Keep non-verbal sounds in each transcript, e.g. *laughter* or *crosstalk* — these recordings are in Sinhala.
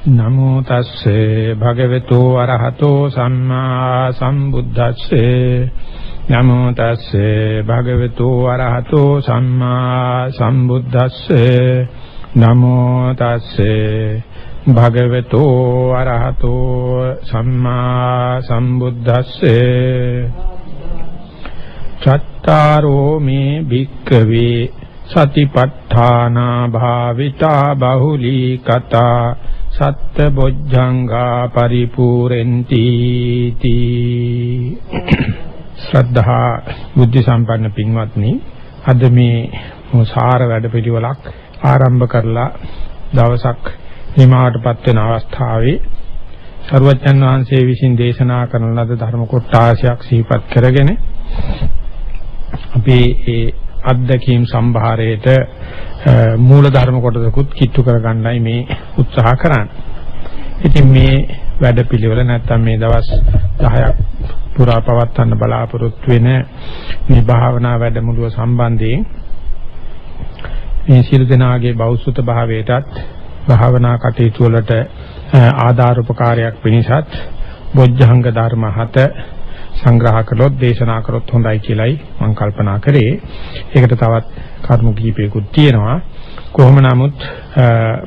නමෝ තස්සේ භගවතු අරහතෝ සම්මා සම්බුද්දස්සේ නමෝ තස්සේ භගවතු අරහතෝ සම්මා සම්බුද්දස්සේ නමෝ තස්සේ භගවතු අරහතෝ සම්මා සම්බුද්දස්සේ චත්තාරෝ මේ භික්ඛවේ සතිපට්ඨානා භාවිතා බහුලී කතා සත්ත බොජ්ජංගා පරිපූර්ෙන්ති තී. ශ්‍රද්ධා බුද්ධ සම්පන්න පින්වත්නි අද මේ සාර වැඩපිළිවෙලක් ආරම්භ කරලා දවසක් හිමාවටපත් වෙන අවස්ථාවේ සර්වජන් වහන්සේ විසින් දේශනා කරන ලද ධර්ම කොටාශයක් සිහිපත් කරගෙන අපි ඒ අත්දැකීම් සම්භාරයේට මූල ධර්ම කොටසකුත් කිට්ටු කරගන්නයි මේ උත්සාහ කරන්නේ. ඉතින් මේ වැඩපිළිවෙල නැත්තම් මේ දවස් 10ක් පුරා පවත්වන්න බලාපොරොත්තු වෙන මේ භාවනා වැඩමුළුව සම්බන්ධයෙන් මේ සියලු දෙනාගේ බෞසුත භාවයටත් භාවනා කටයුතු වලට ආධාර උපකාරයක් වෙනසත් බොජ්ජංග ධර්ම හත සංග්‍රහ කළොත් දේශනා කරොත් හොඳයි කියලයි මම කල්පනා කරේ. ඒකට තවත් කරුණු කීපයකුත් තියෙනවා. කොහොම නමුත්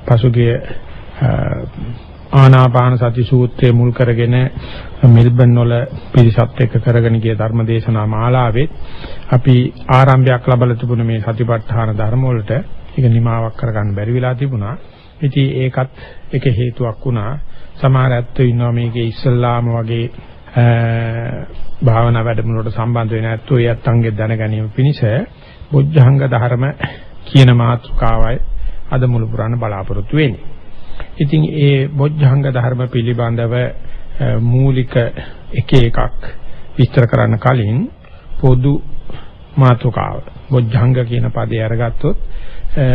පසුගිය ආනාපාන සති සූත්‍රයේ මුල් කරගෙන මෙල්බන් වල පිරිසත් එක්ක කරගෙන ගිය ධර්ම දේශනා මාලාවෙත් අපි ආරම්භයක් ලැබලා තිබුණ මේ සතිපට්ඨාන ධර්ම වලට ඒක නිමාවක් කරගන්න බැරි වෙලා තිබුණා. ඉතින් ඒකත් එක හේතුවක් වුණා. සමහර ඇත්තෝ ඉන්නවා මේකේ ඉස්සල්ලාම වගේ භාවනා වැඩමුළුවට සම්බන්ධ වෙන ඇත්තෝ ඒ අත්ංගෙ දැන ගැනීම පිණිස බොජ්ජංග ධර්ම කියන මාතෘකාවයි අද මුළු පුරාණ බලාපොරොත්තු වෙන්නේ. ඉතින් ඒ බොජ්ජංග ධර්ම පිළිබඳව මූලික එක එකක් විස්තර කරන්න කලින් පොදු මාතෘකාව බොජ්ජංග කියන පදේ අරගත්තොත්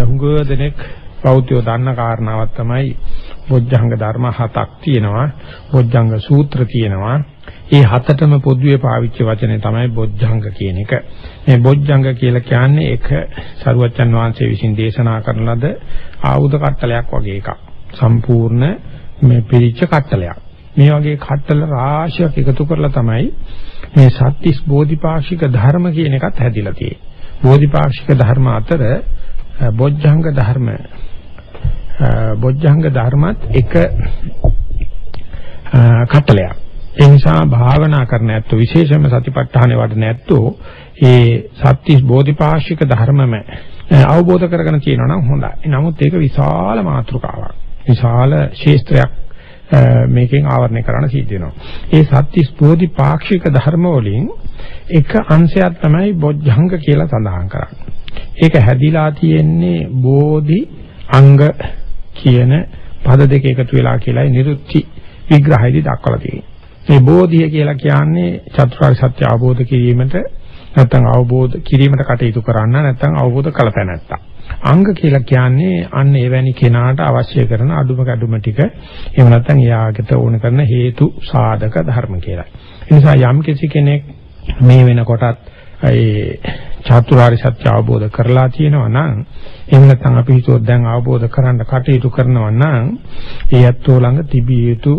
හුඟ දෙනෙක් බෞද්ධයෝ දන්න කාරණාවක් තමයි බොජ්ජංග ධර්ම හතක් තියෙනවා බොජ්ජංග සූත්‍ර තියෙනවා ඒ හතටම පොදුවේ පාවිච්චි වචනේ තමයි බොජ්ජංග කියන එක. මේ බොජ්ජංග කියලා කියන්නේ එක සරුවච්චන් වහන්සේ විසින් දේශනා කරන ලද ආයුධ කට්ටලයක් වගේ එකක්. සම්පූර්ණ මේ පිරිච්ච කට්ටලයක්. මේ වගේ කට්ටල රාශියක් එකතු කරලා තමයි මේ සත්‍තිස් බෝධිපාක්ෂික ධර්ම කියන එකත් හැදිලා තියෙන්නේ. බෝධිපාක්ෂික ධර්ම අතර බොජ්ජංග ධර්ම බොජ්ජංග ධර්මත් එක කට්ටලයක්. ඒ නිසා භාවනා කරන ඇත්තෝ විශේෂයෙන්ම සතිපට්ඨානෙ වඩන ඇත්තෝ ඒ සත්‍තිස් බෝධිපාශික ධර්මම අවබෝධ කරගෙන තියෙනවා නම් හොඳයි. නමුත් ඒක විශාල මාතෘකාවක්. විශාල ශේස්ත්‍රයක් මේකෙන් ආවරණය කරන්න සිද්ධ වෙනවා. ඒ සත්‍තිස් බෝධිපාක්ෂික ධර්ම වලින් එක අංශයක් තමයි බොජ්ජංග කියලා සඳහන් කරන්නේ. ඒක හැදිලා තියෙන්නේ බෝධි අංග කියන පද දෙක එකතු වෙලා කියලායි නිරුක්ති විග්‍රහයේදී දක්වලා තියෙන්නේ. මේ බෝධිය කියලා කියන්නේ චතුරාර්ය සත්‍ය අවබෝධ කිරීමට නැත්නම් අවබෝධ කිරීමට කටයුතු කරන්න නැත්නම් අවබෝධ කළ තැනැත්තා. අංග කියලා කියන්නේ අන්න එවැනි කෙනාට අවශ්‍ය කරන අඩුම කැඩුම ටික එහෙම නැත්නම් එයාකට ඕන කරන හේතු සාධක ධර්ම කියලා. ඒ නිසා යම් කෙනෙක් මේ වෙනකොටත් ඒ චතුරාර්ය සත්‍ය අවබෝධ කරලා තියෙනවා නම් එහෙම නැත්නම් අපි හිතුවොත් දැන් අවබෝධ කරන්න කටයුතු කරනවා නම් ඒ ඇත්තෝ ළඟ තිබිය යුතු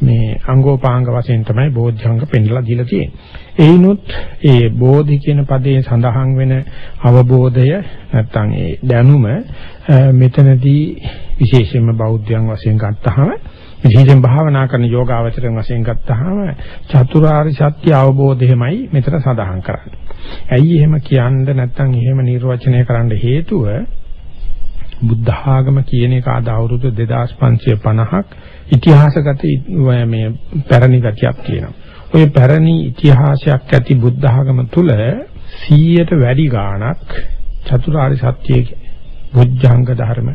මේ අංගෝපාංග වශයෙන් තමයි බෝධ්‍යංග පෙන්ලා දීලා තියෙන්නේ. එයිනුත් ඒ බෝධි කියන පදයේ සඳහන් වෙන අවබෝධය නැත්නම් ඒ දැනුම මෙතනදී විශේෂයෙන්ම බෞද්ධයන් වශයෙන් ගත්තාම විශේෂයෙන් භාවනා කරන යෝගාවචරයන් වශයෙන් ගත්තාම චතුරාර්ය සත්‍ය අවබෝධයමයි මෙතන සඳහන් කරන්නේ. ඇයි එහෙම කියන්න නැත්නම් එහෙම නිර්වචනය කරන්න හේතුව බුද්ධ ආගම කියන එක අද අවුරුදු 2550ක් ඉතිහාසගත මේ පැරණි ගතියක් තියෙනවා. ওই පැරණි ඉතිහාසයක් ඇති බුද්ධ ආගම තුල 100ට වැඩි ගාණක් චතුරාර්ය සත්‍යයේ බුද්ධාංග ධර්ම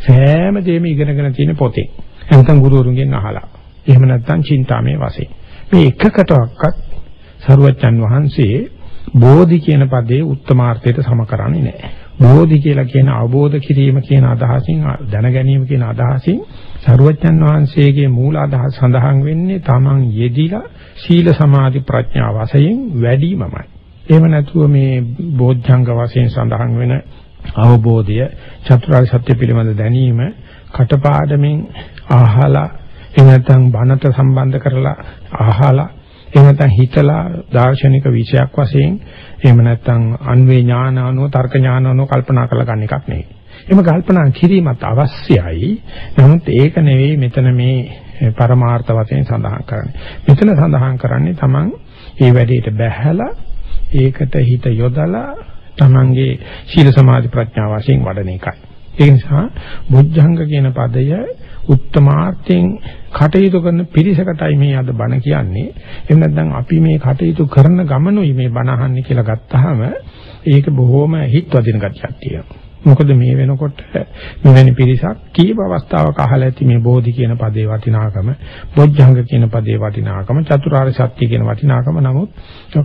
සෑම දෙයක්ම ඉගෙනගෙන තියෙන පොතේ. නැත්නම් ගුරුවරුන්ගෙන් අහලා. එහෙම නැත්නම් චින්තාමේ වශයෙන්. මේ එකකටවත් සරුවච්චන් වහන්සේ බෝධි කියන පදේ උත්තමාර්ථයට සම කරන්නේ නැහැ. බෝධි කියලා කියන අවබෝධ කිරීම කියන අදහසින් දැන ගැනීම කියන අදහසින් සරුවච්චන් වහන්සේගේ මූල අදහස් සඳහන් වෙන්නේ තමන් යෙදිලා සීල සමාධි ප්‍රඥා වශයෙන් වැඩිමමයි. එහෙම නැතුව මේ බෝධ්‍යංග වශයෙන් සඳහන් වෙන අවබෝධය චතුරාර්ය සත්‍ය පිළිබඳ දැනීම කටපාඩමින් අහලා එහෙම නැත්නම් බණට සම්බන්ධ කරලා අහලා එහෙම නැත්නම් හිතලා දාර්ශනික විෂයක් වශයෙන් එහෙම නැත්නම් අන්වේ ඥානano තර්ක ඥානano කල්පනා කරලා ගන්න එකක් නෙවෙයි. එහෙම කල්පනා කිරීමත් අවශ්‍යයි. නමුත් ඒක නෙවෙයි මෙතන මේ පරමාර්ථ වශයෙන් සඳහන් කරන්නේ. මෙතන සඳහන් කරන්නේ Taman මේ වැඩේට බැහැලා ඒකට හිත යොදලා Tamanගේ සීල සමාධි ප්‍රඥා වශයෙන් වඩන එකයි. ඒ නිසා බුද්ධංග කියන පදය උත්තමාර්ථයෙන් කටයුතු කරන පිරිසකටයි මේ අද බණ කියන්නේ. එහෙම නැත්නම් අපි මේ කටයුතු කරන ගමනුයි මේ බණ අහන්නේ කියලා ගත්තාම ඒක බොහොම හිත් වදින ගතියක් තියෙනවා. මොකද මේ වෙනකොට මෙවැනි පිරිසක් කීප අවස්ථාවක අහලා ඇති මේ බෝධි කියන පදේ වටිනාකම, බොජ්ජංග කියන පදේ වටිනාකම, චතුරාර්ය සත්‍ය කියන වටිනාකම නමුත්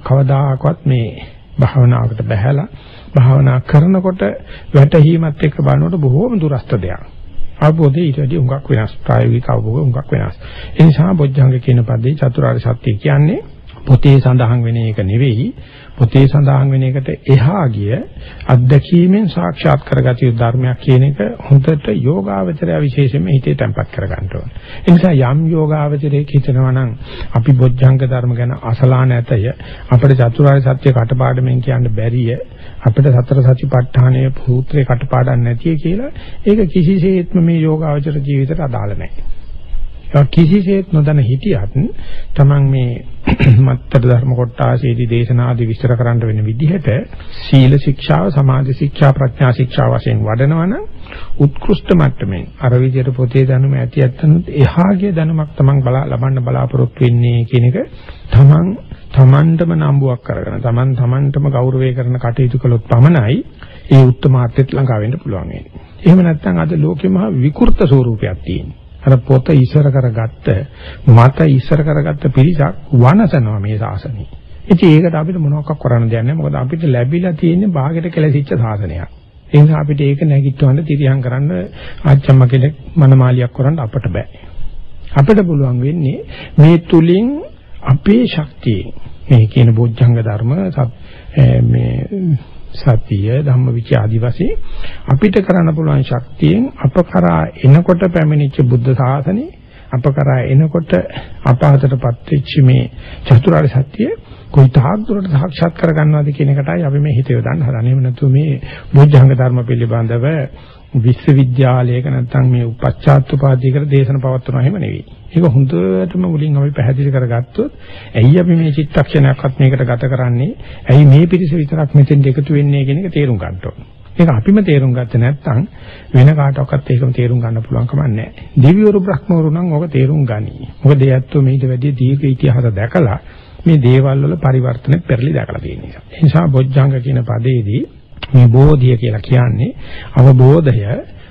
කවදාකවත් මේ භාවනාවකට බැහැලා භාවනා කරනකොට වැටහීමත් එක්ක බලනකොට බොහෝම දුරස්ත දෙයක්. අවබෝධය ඊට වඩා උඟක් වෙනස් ප්‍රායෝගික අවබෝධය උඟක් වෙනස්. ඒ නිසා බොජ්ජංග කියන පදේ චතුරාර්ය සත්‍ය කියන්නේ පොතේ සඳහන් වෙන එක නෙවෙයි පොතේ සඳහන් වෙන එකට එහා ගිය අත්දැකීමෙන් සාක්ෂාත් කරගatiya යුතු ධර්මයක් කියන එක හොඳට යෝගාවචරය විශේෂයෙන්ම හිතේ තැම්පත් කරගන්න ඕනේ. ඒ නිසා යම් යෝගාවචරයක හිතනවා නම් අපි බොජ්ජංග ධර්ම ගැන අසලා නැතය අපිට චතුරාර්ය සත්‍ය කටපාඩමින් කියන්න බැරිය අපිට සතර සතිපට්ඨානයේ සූත්‍රේ කටපාඩම් නැතිය කියලා ඒක කිසිසේත්ම මේ යෝගාවචර ජීවිතයට අදාළ නැහැ. කිසිසේත් නොදැන හිටියත් Taman මේ *clears throat* මත්තර ධර්ම කොටාසේදී දේශනාදී විස්තර කරන්න වෙන විදිහට සීල ශික්ෂාව, සමාධි ශික්ෂා, ප්‍රඥා ශික්ෂා වශයෙන් වඩනවනම් උත්කෘෂ්ඨ මට්ටමින් අර විදිහට පොතේ දැනුම ඇති ඇත්තනොත් එහාගේ දැනුමක් Taman බලා ලබන්න බලාපොරොත්තු වෙන්නේ කියන එක Taman Tamanටම නම්බුවක් කරගෙන Taman Tamanටම ගෞරවය කරන කටයුතු කළොත් පමණයි ඒ උත්තමාර්ථයට ළඟා වෙන්න පුළුවන් වෙන්නේ. එහෙම නැත්නම් අද ලෝකෙ මහ විකෘත ස්වරූපයක් තියෙනවා. අර පොත ඉස්සර කරගත්ත මත ඉස්සර කරගත්ත පිරිසක් වනසනවා මේ ශාසනය. ඉතින් ඒකට අපිට මොනවක් කරන්න දෙයක් නැහැ. මොකද අපිට ලැබිලා තියෙන්නේ භාගයට කෙලසිච්ච ශාසනයක්. ඒ නිසා අපිට ඒක නැගිටවන්න තිරියම් කරන්න ආච්චම්ම කෙනෙක් මනමාලියක් කරන්න අපට බෑ. අපිට පුළුවන් වෙන්නේ මේ තුලින් අපේ ශක්තිය මේ කියන බොජ්ජංග ධර්ම මේ සතිය ධම්මවිචය ආදි වශයෙන් අපිට කරන්න පුළුවන් ශක්තියෙන් අප කරා එනකොට පැමිණිච්ච බුද්ධ ශාසනය අප කරා එනකොට අපහතටපත් වෙච්ච මේ චතුරාර්ය සත්‍ය කොයි තාක් දුරට සාක්ෂාත් කරගන්නවද කියන එකටයි අපි මේ හිත යොදන්න හදන්නේ. එහෙම නැතු මේ බොජ්ජංග ධර්ම පිළිබඳව විශ්වවිද්‍යාලයක නැත්නම් මේ උපච්ඡාත් උපාධියකට දේශන පවත්වනවා එහෙම නෙවෙයි. ඒක හොඳටම මුලින් අපි පැහැදිලි කරගත්තොත් ඇයි අපි මේ චිත්තක්ෂණයක්වත් මේකට ගත කරන්නේ? ඇයි මේ පිරිස විතරක් මෙතෙන් එකතු වෙන්නේ කියන එක තේරුම් ගන්න ඕනේ. ඒක අපිම තේරුම් ගත්තේ නැත්නම් වෙන කාටවත් ඒකම තේරුම් ගන්න පුළුවන් කමක් නැහැ. දිව්‍යවරු බ්‍රහ්මවරු නම් ඕක තේරුම් ගනි. මොකද ඒ ඇත්තෝ මේිට වැඩි දීර්ඝ ඉතිහාස දැකලා මේ දේවල් වල පරිවර්තන පෙරලි දැකලා තියෙන නිසා. ඒ නිසා බොජ්ජංග කියන පදේදී මේ බෝධිය කියලා කියන්නේ අවබෝධය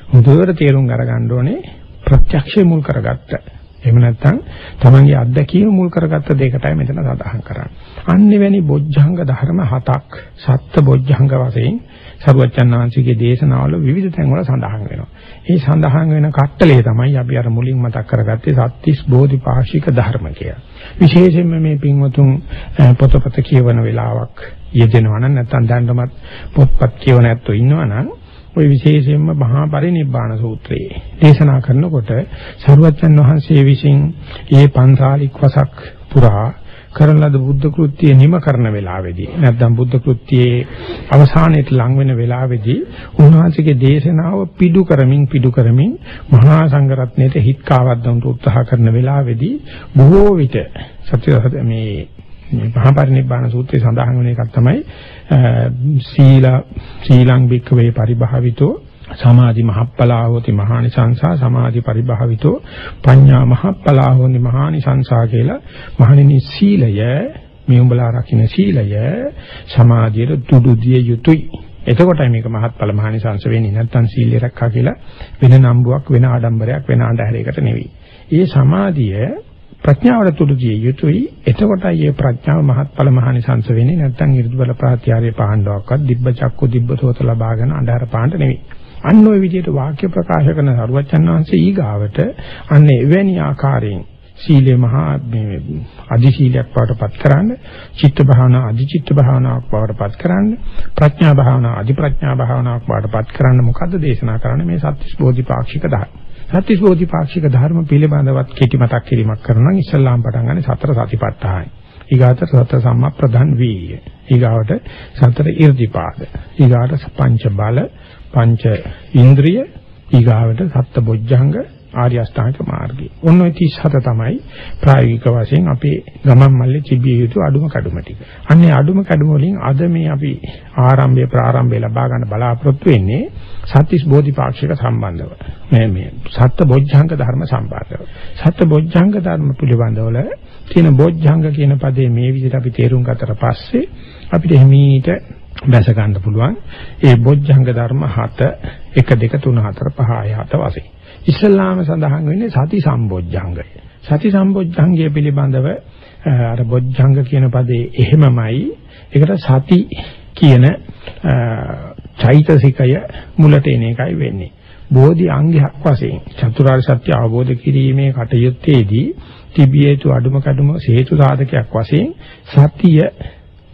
හොඳට තේරුම් අරගන්න ඕනේ ප්‍රත්‍යක්ෂය මුල් කරගත්ත. එහෙම නැත්නම් තමන්ගේ අත්දැකීම මුල් කරගත්ත දෙයකටයි මෙතන සඳහන් කරන්නේ. අන්නේවැනි බොජ්ජංග ධර්ම හතක් සත්‍ය බොජ්ජංග වශයෙන් සරුවච්චන් වහන්සේගේ දේශනාවල විවිධ තැන්වල සඳහන් වෙනවා. ඒ සඳහන් වෙන කට්ටලේ තමයි අපි අර මුලින් මතක් කරගත්තේ සත්‍තිස් බෝධිපාශික ධර්ම කියලා. විශේෂයෙන්ම මේ පින්වතුන් පොතපත කියවන වෙලාවක් යෙදෙනවා නම් නැත්නම් දැන්නමත් පොත්පත් කියවන ඇත්තෝ ඉන්නවා නම් ওই විශේෂයෙන්ම මහා පරිනිබ්බාන සූත්‍රයේ දේශනා කරනකොට සරුවච්චන් වහන්සේ විසින් මේ පන්සාලික් වසක් පුරා කරන ලද බුද්ධ කෘත්‍යය නිම කරන වෙලාවේදී නැත්නම් බුද්ධ කෘත්‍යයේ අවසානයේට ලං වෙන වෙලාවේදී උන්වහන්සේගේ දේශනාව පිටු කරමින් පිටු කරමින් මහා සංඝරත්නයට හිත් කාවද්දම් උත්සාහ කරන වෙලාවේදී බොහෝ විට සත්‍ය මේ මහා පරිනිබ්බාන සූත්‍රයේ සඳහන් වෙන එකක් තමයි සීලා සීලං බික්කවේ පරිභාවිතෝ සමාධි මහප්පලා හෝති මහානිසංසා සමාධි පරිභාවිතෝ පඤ්ඤා මහප්පලා හෝති මහානිසංසා කියලා මහණෙනි සීලය මේ උඹලා රකින්න සීලය සමාධියට දුඩු දිය යුතුයි එතකොටයි මේක මහත්ඵල මහානිසංස වෙන්නේ නැත්තම් සීලය රැක්කා කියලා වෙන නම්බුවක් වෙන ආඩම්බරයක් වෙන ආඩහැරයකට නෙවෙයි. ඒ සමාධිය ප්‍රඥාවට තුඩු දිය යුතුයි. එතකොටයි මේ ප්‍රඥාව මහත්ඵල මහානිසංස වෙන්නේ. නැත්නම් 이르දුබල ප්‍රාත්‍යාරය පහන්ඩවක්වත් දිබ්බ චක්කු දිබ්බ සෝත ලබාගෙන අන්ධාර පාණ්ඩ නෙවෙයි. අන්න ওই විදිහට වාක්‍ය ප්‍රකාශ කරන සරුවචන් වහන්සේ ඊගාවට අන්න එවැනි ආකාරයෙන් සීලය මහා මේ අදි සීලයක් බවටපත් කරන්න චිත්ත භාවනා අදි චිත්ත භාවනාවක් බවටපත් කරන්න ප්‍රඥා භාවනා අදි ප්‍රඥා භාවනාවක් බවටපත් කරන්න මොකද්ද දේශනා කරන්නේ මේ සත්‍විස් බෝධිපාක්ෂික ධර්ම සත්‍තිස් බෝධිපාක්ෂික ධර්ම පිළිබඳවත් කෙටි මතක් කිරීමක් කරනවා නම් ඉස්සල්ලාම් පටන් ගන්න සතර සතිපට්ඨානයි. ඊගාට සතර සම්මා ප්‍රධාන වීය. ඊගාවට සතර ඉර්ධිපාද. ඊගාට පංච බල, පංච ඉන්ද්‍රිය, ඊගාවට සත්ත බොජ්ජංග ආර්ය අෂ්ටාංග මාර්ගය. ඔන්න ඔය 37 තමයි ප්‍රායෝගික වශයෙන් අපේ ගමන් මල්ලේ තිබිය යුතු අඩුම කැඩුම ටික. අන්නේ අඩුම කැඩුම වලින් අද මේ අපි ආරම්භයේ ප්‍රාරම්භය ලබා ගන්න බලාපොරොත්තු වෙන්නේ සත්‍තිස් බෝධිපාක්ෂික සම්බන්ධව. මේ මේ සත්ත බොජ්ජංග ධර්ම සම්බන්ධව. සත්ත බොජ්ජංග ධර්ම පිළිබඳව තියෙන බොජ්ජංග කියන පදේ මේ විදිහට අපි තේරුම් ගත්තට පස්සේ අපිට හිමීට බැස ගන්න පුළුවන්. ඒ බොජ්ජංග ධර්ම 7 1 2 3 4 5 6 7 වශයෙන්. ඉස්ලාම සඳහන් වෙන්නේ සති සම්බොජ්ජංගය. සති සම්බොජ්ජංගය පිළිබඳව අර බොජ්ජංග කියන පදේ එහෙමමයි. ඒකට සති කියන චෛතසිකය මුලට එන එකයි වෙන්නේ. බෝධි අංගයක් වශයෙන් චතුරාර්ය සත්‍ය අවබෝධ කිරීමේ කටයුත්තේදී තිබිය යුතු අඩුම කඩුම හේතු සාධකයක් වශයෙන් සතිය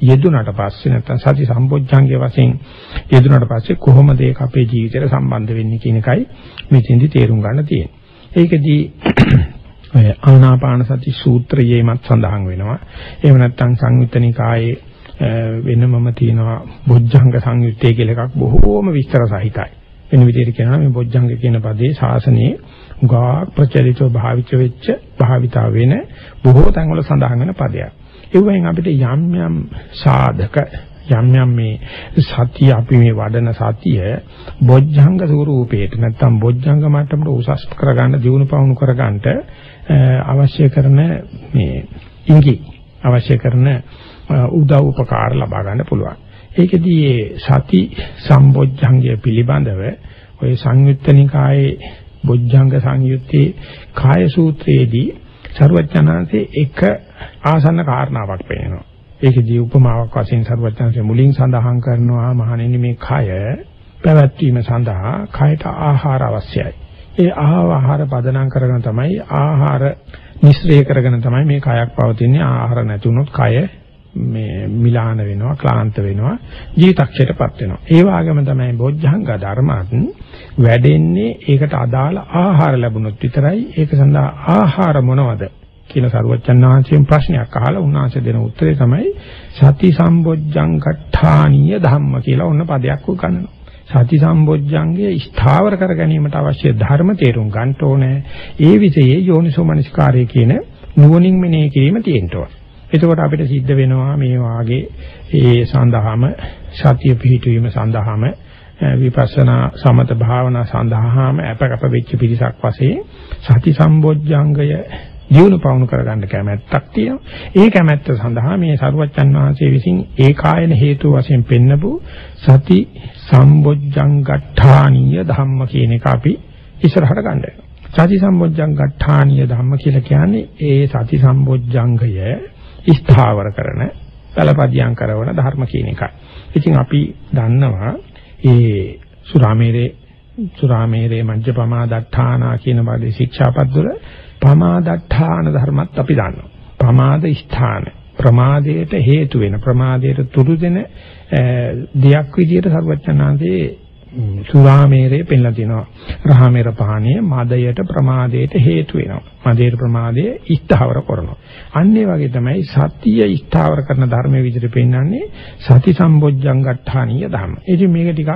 යෙදුනට පස්සේ නැත්නම් සති සම්පොච්චංගයේ වශයෙන් යෙදුනට පස්සේ කොහොමද ඒක අපේ ජීවිතයට සම්බන්ධ වෙන්නේ කියන එකයි මෙතෙන්දි තේරුම් ගන්න තියෙන්නේ. ඒකදී *clears throat* ඔය ආනාපාන සති සූත්‍රයේමත් සඳහන් වෙනවා. එහෙම නැත්නම් සංයුත්තනිකායේ වෙනමම තියෙනවා බොජ්ජංග සංයුත්තේ කියලා එකක් බොහෝම විස්තර සහිතයි. වෙන විදිහට කියනවා මේ බොජ්ජංග කියන පදේ ශාසනයේ ගා ප්‍රචලිතව භාවිත වෙච්ච භාවිතා වෙන බොහෝ තැන්වල සඳහන් වෙන පදයක්. ඒවෙන් අපිට යම් යම් සාධක යම් යම් මේ සතිය අපි මේ වඩන සතිය බොජ්ජංග ස්වරූපේට නැත්තම් බොජ්ජංග මට්ටමට උසස් කරගන්න දියුණු පවුණු කරගන්න අවශ්‍ය කරන මේ ඉඟි අවශ්‍ය කරන උදව් උපකාර ලබා ගන්න පුළුවන්. ඒකෙදී සති සම්බොජ්ජංගය පිළිබඳව ඔය සංයුත්තනිකායේ බොජ්ජංග සංයුත්තේ කාය සූත්‍රයේදී සරුවචනාංශයේ එක ආසන්න කාරණාවක් පේනවා. ඒකදී උපමාවක් වශයෙන් සරුවචනාංශයේ මුලින් සඳහන් කරනවා මහණෙනි මේ කය පැවැත්වීම සඳහා කයට ආහාර අවශ්‍යයි. ඒ ආහාර පදනම් කරගෙන තමයි ආහාර මිශ්‍රය කරගෙන තමයි මේ කයක් පවතින්නේ. ආහාර නැතුනොත් කය මේ මිලාන වෙනවා, ක්ලාන්ත වෙනවා, ජීතක්ෂයටපත් වෙනවා. ඒ වගේම තමයි බොජ්ජංග ධර්මත් වැඩෙන්නේ ඒකට අදාළ ආහාර ලැබුණොත් විතරයි. ඒක සඳහා ආහාර මොනවද කියලා සරුවච්චන් වහන්සේගෙන් ප්‍රශ්නයක් අහලා උන්වහන්සේ දෙන උත්තරේ තමයි සති සම්බොජ්ජංගඨානීය ධම්ම කියලා ඔන්න පදයක් උගන්වනවා. සති සම්බොජ්ජංගයේ ස්ථාවර කර ගැනීමට අවශ්‍ය ධර්ම තේරුම් ගන්න ඕනේ. ඒ විෂයේ යෝනිසෝමනස්කාරය කියන නුවණින් මෙනෙහි කිරීම තියෙන්න ඕනේ. එතකොට අපිට සිද්ධ වෙනවා මේ වාගේ ඒ සඳහාම සතිය පිහිටවීම සඳහාම විපස්සනා සමත භාවනා සඳහාම අපකප වෙච්ච පිරිසක් වශයෙන් සති සම්බොජ්ජංගය දියුණු පවුණු කරගන්න කැමැත්තක් තියෙනවා. ඒ කැමැත්ත සඳහා මේ සරුවච්චන් වහන්සේ විසින් ඒකායන හේතු වශයෙන් පෙන්නපු සති සම්බොජ්ජංගඨානීය ධම්ම කියන එක අපි ඉස්සරහට ගන්න සති සම්බොජ්ජංගඨානීය ධම්ම කියලා කියන්නේ ඒ සති සම්බොජ්ජංගය ස්ථාවර කරන පළපදියම් කරන ධර්ම කියන එකයි. ඉතින් අපි දන්නවා ඒ සුරාමේරේ සුරාමේරේ මජ්ජපමා දත්තානා කියන වාගේ ශික්ෂාපද වල පමාදත්තාන ධර්මත් අපි දන්නවා. ප්‍රමාද ස්ථාන ප්‍රමාදයට හේතු වෙන ප්‍රමාදයට තුරු දෙන දෙයක් විදිහට සර්වඥාන්සේ සුරාමේරේ පෙන්ලා තිනවා. රහමෙර පහණිය මදයට ප්‍රමාදයට හේතු වෙනවා. මදයට ප්‍රමාදයේ ඉස්තාවර කරනවා. අන්න ඒ වගේ තමයි සතිය ඉස්තාවර කරන ධර්මයේ විදිහට පෙන්වන්නේ සති සම්බොජ්ජංගට්ඨානීය ධර්ම. ඉතින් මේක ටිකක්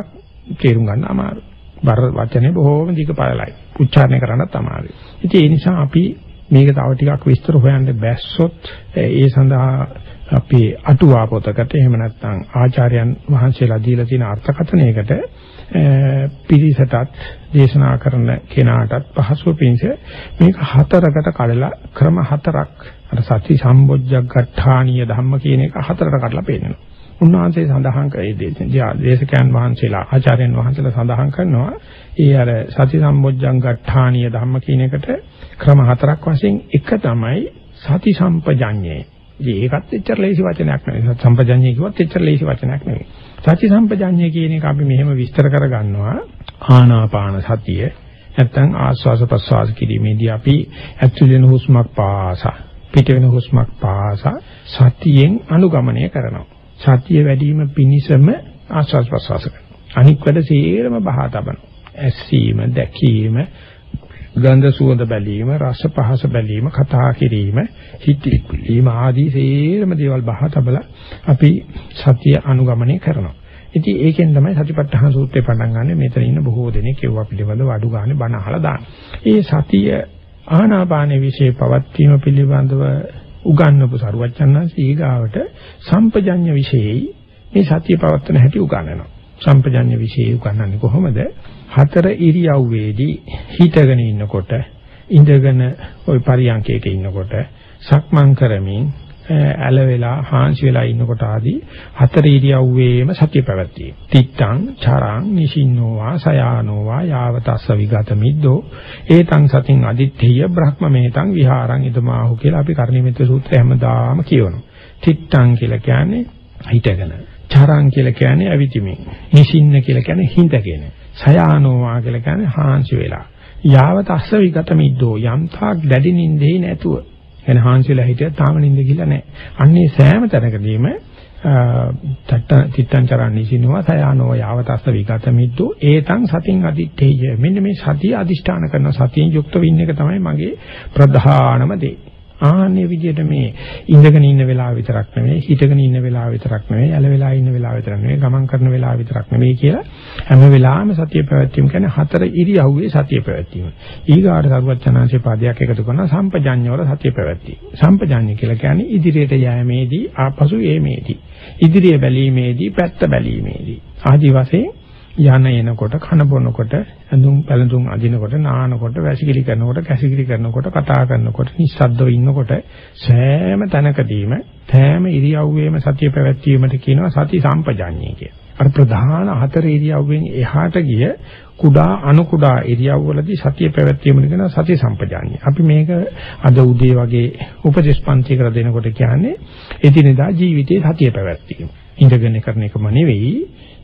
තේරුම් ගන්න අමාරුයි. බර වචනේ බොහෝම දිග පළලයි. උච්චාරණය කරන්නත් අමාරුයි. ඉතින් ඒ නිසා අපි මේක තව ටිකක් විස්තර හොයන්න බැස්සොත් ඒ සඳහා අපේ අටුවා පොතකට එහෙම නැත්නම් ආචාර්යයන් වහන්සේලා දීලා තියෙන අර්ථකථනයකට පිරිසටත් දේශනා කරන කෙනාටත් පහසුව පිණිස මේක හතරකට කඩලා ක්‍රම හතරක් අර සති සම්බොජ්ජග්ගඨානීය ධම්ම කියන එක හතරකට කඩලා පෙන්නනවා. උන්වහන්සේ සඳහන් කරේ දේශකයන් වහන්සේලා ආචාර්යයන් වහන්සේලා සඳහන් කරනවා ඒ අර සති සම්බොජ්ජංගඨානීය ධම්ම කියන එකට ක්‍රම හතරක් වශයෙන් එක තමයි සති සම්පජඤ්ඤේ. ඒකත් එච්චර ලේසි වචනයක් නෙවෙයි. සම්පජඤ්ඤේ කිව්වත් එච්චර ලේසි වචනයක් නෙවෙයි. සති සම්පජඤ්ඤය කියන එක අපි මෙහෙම විස්තර කරගන්නවා ආනාපාන සතිය නැත්නම් ආස්වාස ප්‍රස්වාස කිරීමේදී අපි ඇතුල් වෙන හුස්මක් පාසා පිට වෙන හුස්මක් පාසා සතියෙන් අනුගමනය කරනවා සතිය වැඩි වීම පිණිසම ආස්වාස ප්‍රස්වාස කරනවා අනික් වැඩ සියරම බහා තබනවා ඇස්සීම දැකීම ගන්ධ සුවඳ බැලීම, රස පහස බැලීම, කතා කිරීම, හිතීම ආදී සේරම දේවල් බහ තබලා අපි සතිය අනුගමනය කරනවා. ඉතින් ඒකෙන් තමයි සතිපට්ඨාන සූත්‍රය පටන් ගන්න. මෙතන ඉන්න බොහෝ දෙනෙක් ඒවා පිළිබඳව අඩු ගන්න බණ අහලා දාන. ඒ සතිය ආනාපාන විශේෂ පවත්වීම පිළිබඳව උගන්වපු සරුවච්චන්හන්සේ ඊගාවට සම්පජඤ්ඤ විශේෂයි මේ සතිය පවත්වන හැටි උගන්වනවා. සම්පජඤ්ඤ විශේෂය උගන්වන්නේ කොහොමද? හතර ඉරියව්වේදී හිටගෙන ඉන්නකොට ඉඳගෙන ওই පරියන්කයක ඉන්නකොට සක්මන් කරමින් ඇල වෙලා හාන්සි වෙලා ඉන්නකොට ආදී හතර ඉරියව්වේම සතිය පැවැත්වීම. තිත්තං චරං නිසින්නෝවා සයානෝවා යාවතස්ස විගත මිද්දෝ ඒතං සතින් අදිත්තේය බ්‍රහ්මමේතං විහාරං ඉදමාහු කියලා අපි කර්ණිමිත සූත්‍රය හැමදාම කියවනවා. තිත්තං කියලා කියන්නේ හිටගෙන. චරං කියලා කියන්නේ ඇවිදිමින්. නිසින්න කියලා කියන්නේ හිඳගෙන. සයානෝවා කියලා කියන්නේ හාන්සි වෙලා. යාවතස්ස විගත මිද්දෝ යම්තාක් දැඩි නින්දේ නැතුව එන හාන්සිලා හිටියා තාම නිින්ද කියලා නැහැ. අන්නේ සෑම තැනකදීම තට්ට තිත්තං චරණී සිනවා සයානෝ යාවතස්ස විගත මිද්දෝ ඒතං සතින් අදිත්තේය මෙන්න මේ සතිය අදිෂ්ඨාන කරන සතියෙන් යුක්ත වෙන්න එක තමයි මගේ ප්‍රධානම දේ ආන්නේ විදිහට මේ ඉඳගෙන ඉන්න වෙලාව විතරක් නෙවෙයි හිටගෙන ඉන්න වෙලාව විතරක් නෙවෙයි ඇල වෙලා ඉන්න වෙලාව විතරක් නෙවෙයි ගමන් කරන වෙලාව විතරක් නෙවෙයි කියලා හැම වෙලාවෙම සතිය පැවැත්වීම කියන්නේ හතර ඉරියව්වේ සතිය පැවැත්වීම. ඊගාට සරුවචනාංශේ පාදයක් එකතු කරන සම්පජඤ්ඤවල සතිය පැවැත්වීම. සම්පජඤ්ඤ කියලා කියන්නේ ඉදිරියට යෑමේදී ආපසු ඒමේදී. ඉදිරිය බැලීමේදී පැත්ත බැලීමේදී. ආදි වශයෙන් යන එනකොට කන බොනකොට ඇඳුම් පැළඳුම් අදිනකොට නානකොට වැසිකිලි කරනකොට කැසිකිලි කරනකොට කතා කරනකොට නිස්සද්දව ඉන්නකොට සෑම තැනකදීම සෑම ඉරියව්වෙම සතිය පැවැත්වීමට කියනවා සති සම්පජාඤ්ඤය කියලා. අර ප්‍රධාන හතර ඉරියව්වෙන් එහාට ගිය කුඩා අණු කුඩා ඉරියව්වලදී සතිය පැවැත්වීමට කියන සති සම්පජාඤ්ඤය. අපි මේක අද උදේ වගේ උපදේශ පන්ති කර දෙනකොට කියන්නේ එදිනෙදා ජීවිතයේ සතිය පැවැත්වීම. ඉඳගෙන කරන එකම නෙවෙයි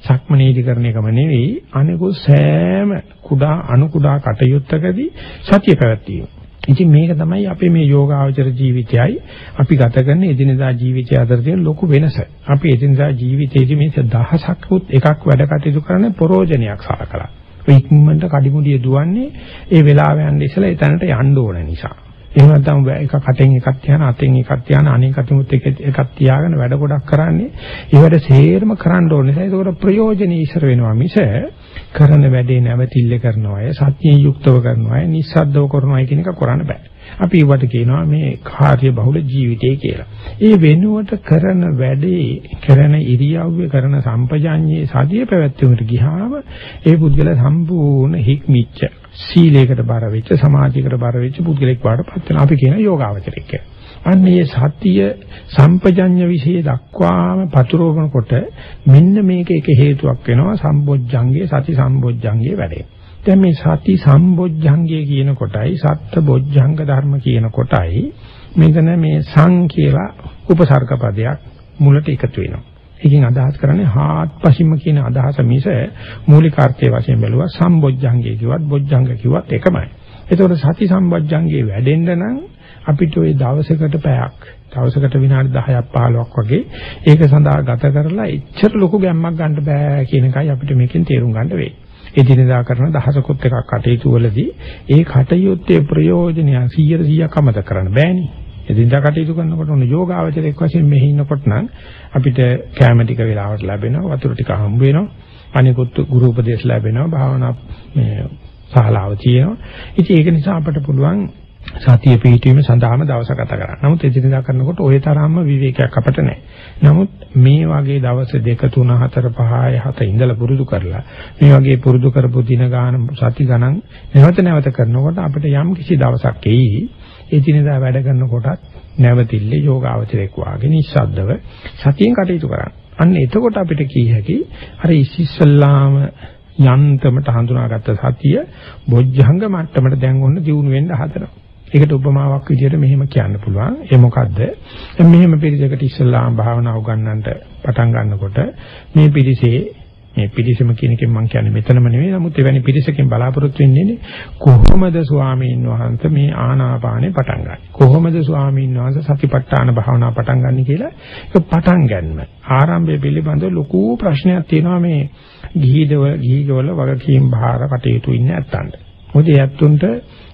සක්මනීදි කරන එකම නෙවෙයි අනිකුත් සෑම කුඩා අණු කුඩා කටයුත්තකදී සතිය පැවැත්වීම. ඉතින් මේක තමයි අපේ මේ යෝගාවචර ජීවිතයයි අපි ගත කරන එදිනදා ජීවිතය අතර තියෙන ලොකු වෙනස. අපි එදිනදා ජීවිතයේදී මේ දහසක්කුත් එකක් වැඩ කටයුතු කරන ප්‍රෝජනයක් සලකලා. ඉක්මනට කඩිමුඩිය දුවන්නේ ඒ වෙලාව යන ඉස්සලා ඒ තැනට යන්න ඕන නිසා. එහෙම නැත්නම් එක කටෙන් එකක් තියන අතෙන් එකක් තියන අනෙක් අතෙමුත් එකක් තියාගෙන වැඩ ගොඩක් කරන්නේ ඒවට සේරම කරන්න ඕනේ නිසා ඒකට ප්‍රයෝජනෙ ඉස්සර වෙනවා මිස කරන වැඩේ නැවතිල්ල කරනවා අය සත්‍යයෙන් යුක්තව කරනවා අය නිස්සද්දව කරනවා කියන එක කරන්න බෑ අපි ඒවට කියනවා මේ කාර්ය බහුල ජීවිතය කියලා. ඒ වෙනුවට කරන වැඩේ කරන ඉරියව්වේ කරන සම්පජාඤ්ඤේ සතිය පැවැත්වීමට ගියාම ඒ පුද්ගල සම්පූර්ණ හික්මිච්ච සීලයකට බර වෙච්ච සමාධියකට බර වෙච්ච පුද්ගලෙක් වඩපත් වෙනවා. අපි කියන යෝගාවචරයක් කියලා. අන්න මේ සතිය සම්පජඤ්ඤ વિશે දක්වාම පතුරවනකොට මෙන්න මේක එක හේතුවක් වෙනවා සම්බොජ්ජංගේ සති සම්බොජ්ජංගේ වැඩේ. දැන් මේ සති සම්බොජ්ජංගේ කියන කොටයි සත්ත බොජ්ජංග ධර්ම කියන කොටයි මෙතන මේ සං කියලා උපසර්ග පදයක් මුලට එකතු වෙනවා. ඒකෙන් අදහස් කරන්නේ හාත්පසින්ම කියන අදහස මිස මූලික අර්ථයේ වශයෙන් බැලුවා සම්බොජ්ජංගේ කිව්වත් බොජ්ජංග කිව්වත් එකමයි. ඒතකොට සති සම්බොජ්ජංගේ වැඩෙන්න නම් අපිට ওই දවසකට පැයක් දවසකට විනාඩි 10ක් 15ක් වගේ ඒක සඳහා ගත කරලා එච්චර ලොකු ගැම්මක් ගන්න බෑ කියන එකයි අපිට මේකෙන් තේරුම් ගන්න වෙන්නේ. එදිනදා කරන දහසකුත් එකක් කටයුතු වලදී ඒ කටයුත්තේ ප්‍රයෝජනය 100 100ක් අමතක කරන්න බෑනේ. එදිනදා කටයුතු කරනකොට උන යෝගාවචරයක් වශයෙන් මෙහි ඉන්නකොට නම් අපිට කැම ටික වෙලාවට ලැබෙනවා වතුර ටික හම්බ වෙනවා අනිකුත් ගුරු උපදේශ ලැබෙනවා භාවනා මේ ශාලාව තියෙනවා. ඉතින් ඒක නිසා අපිට පුළුවන් සතිය පිහිටීම සඳහාම දවස ගත කරන්න. නමුත් එදිනදා කරනකොට ওই තරම්ම විවේකයක් අපට නැහැ. නමුත් මේ වගේ දවස් දෙක තුන හතර පහයි හත ඉඳලා පුරුදු කරලා මේ වගේ පුරුදු කරපු දින ගාන සති ගණන් නැවත නැවත කරනකොට අපිට යම් කිසි දවසක් එයි එදිනදා වැඩ කරනකොටත් නැවතිල්ල යෝගාවචරයක් වාගේ නිස්සද්දව සතියෙන් කටයුතු කරන්න. අන්න එතකොට අපිට කිය හැකි අර ඉස්සෙල්ලාම යන්තමට හඳුනාගත්ත සතිය බොජ්ජංග මට්ටමට දැන් ඔන්න දියුණු වෙන්න හදනවා. ඒකට උපමාවක් විදිහට මෙහෙම කියන්න පුළුවන්. ඒ මොකද්ද? මෙහෙම පිළිසකට ඉස්සල්ලාම භාවනාව උගන්වන්නට පටන් ගන්නකොට මේ පිළිසේ මේ පිළිසම කියන එකෙන් මම කියන්නේ මෙතනම නෙවෙයි නමුත් එවැනි පිළිසකින් බලාපොරොත්තු වෙන්නේ කොහොමද ස්වාමීන් වහන්සේ මේ ආනාපානේ පටන් ගන්න. කොහොමද ස්වාමීන් වහන්සේ සතිපට්ඨාන භාවනාව පටන් ගන්න කියලා ඒක පටන් ගන්න. ආරම්භය පිළිබඳව ලොකු ප්‍රශ්නයක් තියෙනවා මේ ගිහිදව ගිහිගවල වගකීම් බාර කටයුතු ඉන්නේ නැත්තන්ට. මොකද ඒ ඇත්තුන්ට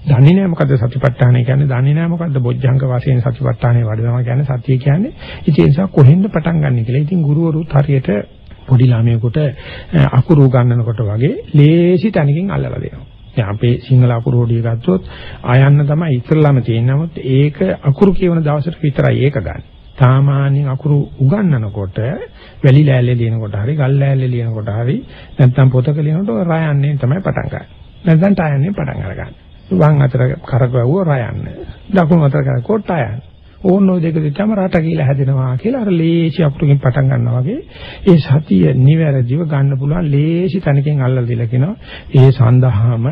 දන්නේ නැහැ මොකද්ද සතිපට්ඨානය කියන්නේ දන්නේ නැහැ මොකද්ද බොජ්ජංග වශයෙන් සතිපට්ඨානය වඩනවා කියන්නේ සතිය කියන්නේ ඉතින් ඒ නිසා කොහෙන්ද පටන් ගන්න කියලා. ඉතින් ගුරුවරුත් හරියට පොඩි ළමයෙකුට අකුරු ගන්නනකොට වගේ ලේසි තැනකින් අල්ලලා දෙනවා. දැන් අපේ සිංහල අකුරු හොඩිය ගත්තොත් ආයන්න තමයි ඉස්සරළම තියෙන්නේ. නමුත් ඒක අකුරු කියවන දවසට විතරයි ඒක ගන්න. සාමාන්‍යයෙන් අකුරු උගන්වනකොට වැලි ලෑල්ලේ ලියනකොට හරි ගල් ලෑල්ලේ ලියනකොට හරි නැත්නම් පොතක ලියනකොට රයන්නේ තමයි පටන් ගන්න. නැත්නම් ටයන්නේ පටන් අරගන්න. වම් අතර කරකවුව රයන්න. දකුණු අතර කරකවුව ටයන්න. ඕන ඔය දෙක දිත්තම රට කියලා හැදෙනවා කියලා අර ලේසි අපුරකින් පටන් ගන්නවා වගේ ඒ සතිය නිවැරදිව ගන්න පුළුවන් ලේසි තැනකින් අල්ලලා දීලා කියනවා ඒ සඳහාම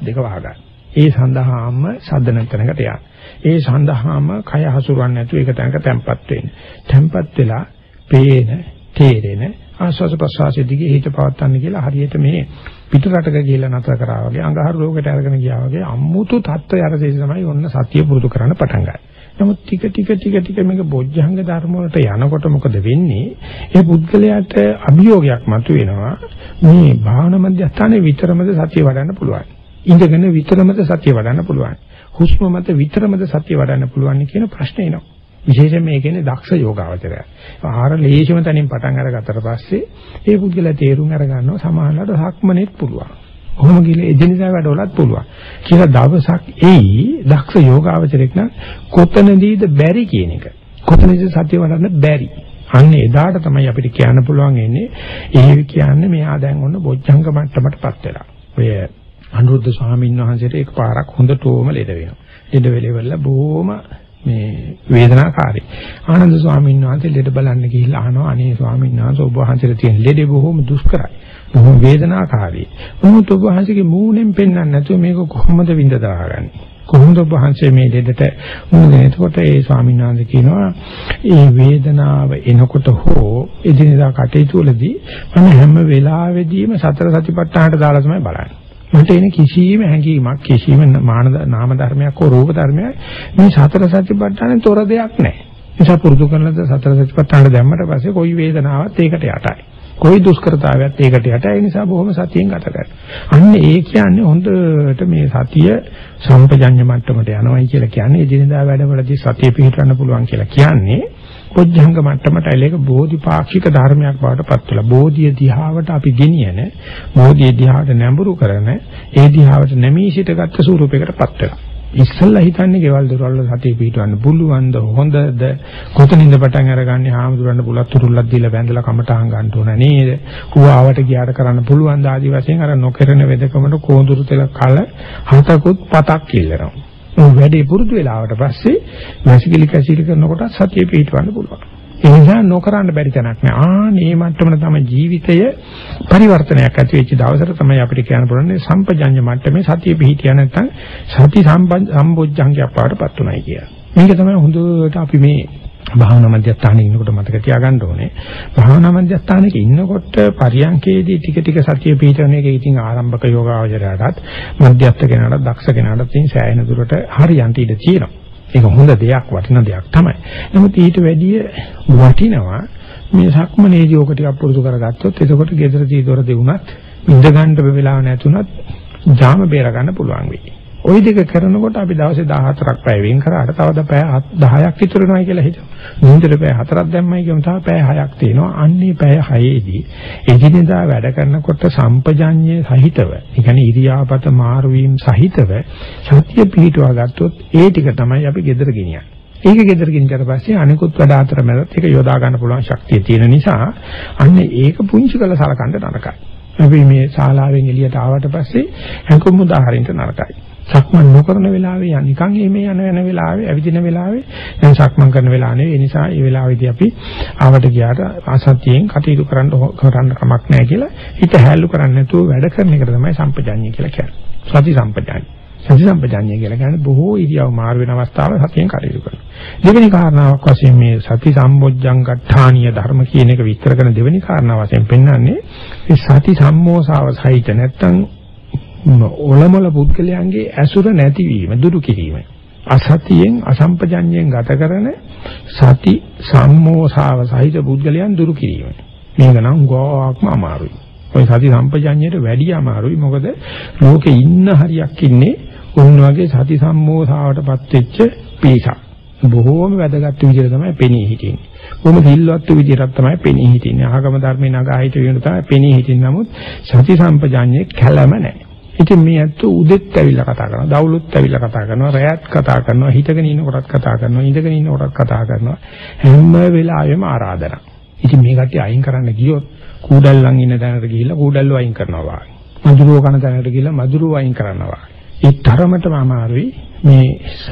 දෙක වහගන්න. ඒ සඳහාම සද්දන තැනකට යන්න. ඒ සඳහාම කය හසුරවන්නේ නැතුව ඒක තැනක තැම්පත් වෙන්න. තැම්පත් වෙලා පේන, තේරෙන ආස්වාස ප්‍රසවාසයේ දිගේ හිත පවත්වන්න කියලා හරියට මේ පිට රටක ගිහිල්ලා නැතර කරා වගේ අඟහරු ලෝකයට අරගෙන ගියා වගේ අමුතු தত্ত্বය අරසේ තමයි ඔන්න සතිය පුරුදු කරන්න පටන් ගන්නේ. නමුත් ටික ටික ටික ටික මේක බොජ්ජංග ධර්ම වලට යනකොට මොකද වෙන්නේ? ඒ පුද්ගලයාට අභියෝගයක් මතුවෙනවා. මේ භාවනා මධ්‍යස්ථානයේ විතරමද සතිය වඩන්න පුළුවන්. ඉඳගෙන විතරමද සතිය වඩන්න පුළුවන්. හුස්ම මත විතරමද සතිය වඩන්න පුළුවන් කියන ප්‍රශ්නේ එනවා. විශේෂයෙන් මේ කියන්නේ දක්ෂ යෝගාවචරය. ආහාර ලේසිම තැනින් පටන් අරගත්තට පස්සේ ඒ පුද්ගලයා තේරුම් අර ගන්නවා සමාහලට සක්මනේත් පුළුවන්. කොහොම ගිහලා එදිනදා වැඩවලත් පුළුවන්. කියලා දවසක් එයි දක්ෂ යෝගාවචරයක් නම් කොතනදීද බැරි කියන එක. කොතනදීද සත්‍ය වඩන්න බැරි. අන්න එදාට තමයි අපිට කියන්න පුළුවන් එන්නේ ඒ කියන්නේ මෙයා දැන් ඔන්න බොජ්ජංග මට්ටමටපත් වෙලා. ඔය අනුරුද්ධ ස්වාමීන් වහන්සේට එකපාරක් හොඳටම ලෙඩ වෙනවා. ලෙඩ වෙලෙවල බොහොම මේ වේදනාකාරී. ආනන්ද ස්වාමීන් වහන්සේ ලෙඩ බලන්න ගිහිල්ලා අහනවා අනේ ස්වාමීන් වහන්සේ ඔබ වහන්සේට තියෙන ලෙඩේ බොහොම දුෂ්කරයි. බොහොම වේදනාකාරී. මොහොත ඔබ වහන්සේගේ මූණෙන් පෙන්වන්න නැතුව මේක කොහොමද විඳ දාගන්නේ? කොහොමද ඔබ වහන්සේ මේ ලෙඩට මුහුණ එතකොට ඒ ස්වාමීන් වහන්සේ කියනවා ඒ වේදනාව එනකොට හෝ එදිනෙදා කටයුතු වලදී මම හැම වෙලාවෙදීම සතර සතිපට්ඨානට දාලා තමයි බලන්නේ. මට එන කිසියම් හැඟීමක් කිසියම් නාම ධර්මයක් හෝ රූප ධර්මයක් මේ සතර සතිපට්ඨානේ තොර දෙයක් නැහැ. නිසා පුරුදු කරලද සතර සතිපට්ඨාන දැම්මට පස්සේ කොයි වේදනාවක් ඒකට යටයි. කොයි දුෂ්කරතාවයක් ඒකට යටයි. ඒ නිසා බොහොම සතියෙන් ගත කරනවා. අන්න ඒ කියන්නේ හොඳට මේ සතිය සම්පජඤ්ඤ මට්ටමට යනවායි කියලා කියන්නේ එදිනදා වැඩවලදී සතිය පිහිටවන්න පුළුවන් කියලා කියන්නේ පොඥංග මට්ටමට ඇලෙක බෝධිපාක්ෂික ධර්මයක් බවට පත් වෙලා බෝධිය දිහාවට අපි ගෙනියන බෝධිය දිහාට නැඹුරු කරන ඒ දිහාවට නැමී සිටගත් ස්වරූපයකට පත් වෙලා ඉස්සල්ලා හිතන්නේ ගෙවල් දොරවල් සතිය පිටවන්න පුළුවන්ද හොඳද? කොතනින්ද පටන් අරගන්නේ? හාමුදුරන්න බුලත් තුරුල්ලක් දීලා බැඳලා කමටහන් ගන්න ඕන නේද? කුවාවට ගියාට කරන්න පුළුවන් ද ආදි වශයෙන් අර නොකරන වෙදකමට කෝඳුරු තෙල කල හතකුත් පතක් කිල්ලනවා වැඩේ පුරුදු වෙලාවට පස්සේ වැසිකිලි කැසිලි කරනකොට සතිය පිටවන්න පුළුවන්. ඒ නිසා නොකරන්න බැරි තැනක් නෑ. ආ මේ මට්ටමන තමයි ජීවිතය පරිවර්තනයක් ඇති වෙච්ච දවසට තමයි අපිට කියන්න පුළුවන් සම්පජඤ්ඤ මට්ටමේ සතිය පිහිටියා නැත්නම් සති සම්බොජ්ජංගයක් පාඩපත් උනායි කියලා. මේක තමයි හොඳට අපි මේ භාවනා මධ්‍යස්ථානයේ ඉන්නකොට මතක තියාගන්න ඕනේ. භාවනා මධ්‍යස්ථානයේ ඉන්නකොට පරියන්කේදී ටික ටික සතිය පිටවන එක ඉතින් ආරම්භක යෝගාවචරයටත් මධ්‍යස්ථ කෙනාටත් දක්ෂ කෙනාටත් තියෙන සෑහෙන දුරට හරියන්ට ඉඩ තියෙනවා. ඒක හොඳ දෙයක් වටින දෙයක් තමයි. නමුත් ඊට වැඩිය වටිනවා මේ සක්මනේදී ඔක ටිකක් පුරුදු කරගත්තොත් එතකොට gedara දීදොර දෙවුනත් ඉඳ ගන්න වෙලාව නැතුණත් ජාම බේර ගන්න පුළුවන් වෙයි. ওই දෙක කරනකොට අපි දවසේ 14ක් පැය වෙන් කරාට තවද පැය 10ක් ඉතුරු වෙනවා කියලා හිතමු. නින්දට පැය 4ක් දැම්මයි කියමු තව පැය 6ක් තියෙනවා. අන්නේ පැය 6ේදී එදිනෙදා වැඩ කරනකොට සම්පජඤ්ඤය සහිතව, ඒ කියන්නේ ඉරියාපත මාරු වීම සහිතව සත්‍ය පිහිටුවා ගත්තොත් ඒ ටික තමයි අපි gedara ගෙනියන්නේ. ඒක gedara ගෙනිච්චට පස්සේ අනිකුත් වැඩ අතර මැදත් ඒක යොදා ගන්න පුළුවන් ශක්තිය තියෙන නිසා අන්න ඒක පුංචි කළ සලකන්න නරකයි. අපි මේ ශාලාවෙන් එළියට ආවට පස්සේ හැඟුම් උදාහරින්ට නරකයි. සක්මන් නොකරන වෙලාවේ යන නිකන් එමේ යන යන වෙලාවේ ඇවිදින වෙලාවේ දැන් සක්මන් කරන වෙලාව නෙවෙයි. ඒ නිසා මේ වෙලාවේදී අපි ආවට ගියාට ආසත්‍යයෙන් කටයුතු කරන්න කරන්න කමක් නැහැ කියලා හිත හැල්ලු කරන්නේ නැතුව වැඩ කරන එක තමයි සම්පජාඤ්ඤය කියලා කියන්නේ. සති සම්පජාඤ්ඤය. සති සම්පජාඤ්ඤය කියලා කියන්නේ බොහෝ ඉරියව් මාරු වෙන අවස්ථාවල සතියෙන් කටයුතු කරනවා දෙවෙනි කාරණාවක් වශයෙන් මේ සති සම්බොජ්ජංගඨානීය ධර්ම කියන එක විස්තර කරන දෙවෙනි කාරණාව වශයෙන් පෙන්වන්නේ මේ සති සම්මෝසාව සහිත නැත්තම් ඔලමුල පුද්ගලයන්ගේ ඇසුර නැතිවීම දුරු කිරීම අසතියෙන් අසම්පජඤ්ඤයෙන් ගත කරන සති සම්මෝසාව සහිත පුද්ගලයන් දුරු කිරීම මේක නම් ගෝවාක්ම අමාරුයි ওই සති සම්පජඤ්ඤයට වැඩි අමාරුයි. මොකද ලෝකේ ඉන්න හරියක් ඉන්නේ උන් වගේ සති සම්මෝසාවටපත් වෙච්ච පිරිසක්. බොහෝම වැදගත් විදිහට තමයි පෙනී හිටින්නේ. බොහොම සිල්වත් විදිහට තමයි පෙනී හිටින්නේ. ආගම ධර්මේ නගා හිට වෙන තමයි පෙනී හිටින්නේ. නමුත් සති සම්පජඤ්ඤේ කැළම නැහැ. ඉතින් මේ ඇත්තෝ උදෙත් ඇවිල්ලා කතා කරනවා, දවල්ුත් ඇවිල්ලා කතා කරනවා, රැයත් කතා කරනවා, හිටගෙන ඉන්නකොටත් කතා කරනවා, ඉඳගෙන ඉන්නකොටත් කතා කරනවා. හැම වෙලාවෙම ආරාධනා. ඉතින් මේ කට්ටිය අයින් කරන්න ගියොත් කූඩල්ලන් ඉන්න තැනට ගිහිල්ලා කූඩල්ලෝ අයින් කරනවා වාගේ. මදුරුව කන තැනට ගිහිල්ලා මදුරුව අයින් කරනවා වාගේ. ඒ තරමටම අමාරුයි මේ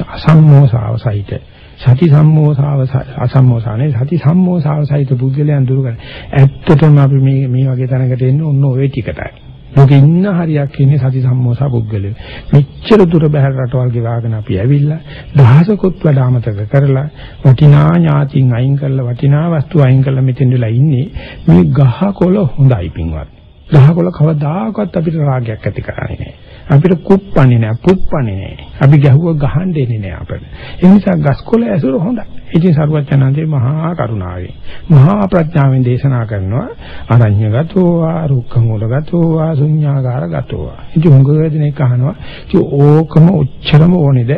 අසම්මෝසාව සහිත සති සම්මෝසාව අසම්මෝසානේ සති සම්මෝසාව සහිත පුද්ගලයන් දුරු කරන. ඇත්තටම අපි මේ මේ වගේ තැනකට එන්නේ ඔන්න ඔය ටිකටයි. ලෝකෙ ඉන්න හරියක් ඉන්නේ සති සම්මෝසා පුද්ගලයෝ. මෙච්චර දුර බැහැර රටවල් ගෙවාගෙන අපි ඇවිල්ලා දහසකුත් වැඩ අමතක කරලා වටිනා ඥාතින් අයින් කරලා වටිනා වස්තු අයින් කරලා මෙතෙන් වෙලා ඉන්නේ මේ ගහකොළ හොඳයි පින්වත්. ගහකොළ කවදාකවත් අපිට රාගයක් ඇති කරන්නේ නැහැ. අපිට කුප්පන්නේ නැහැ, පුප්පන්නේ නැහැ. අපි ගැහුව ගහන්න දෙන්නේ නැහැ අපිට. ඒ නිසා ගස්කොළ ඇසුර හොඳයි. ඉතින් සරුවචනන්දේ මහා කරුණාවෙන්, මහා ප්‍රඥාවෙන් දේශනා කරනවා අරඤ්‍යගතෝ වා, රුක්ඛමූලගතෝ වා, ශුඤ්ඤාගාරගතෝ වා. ඉතින් උංගවේදනේ කහනවා. ඉතින් ඕකම උච්චරම ඕනේද?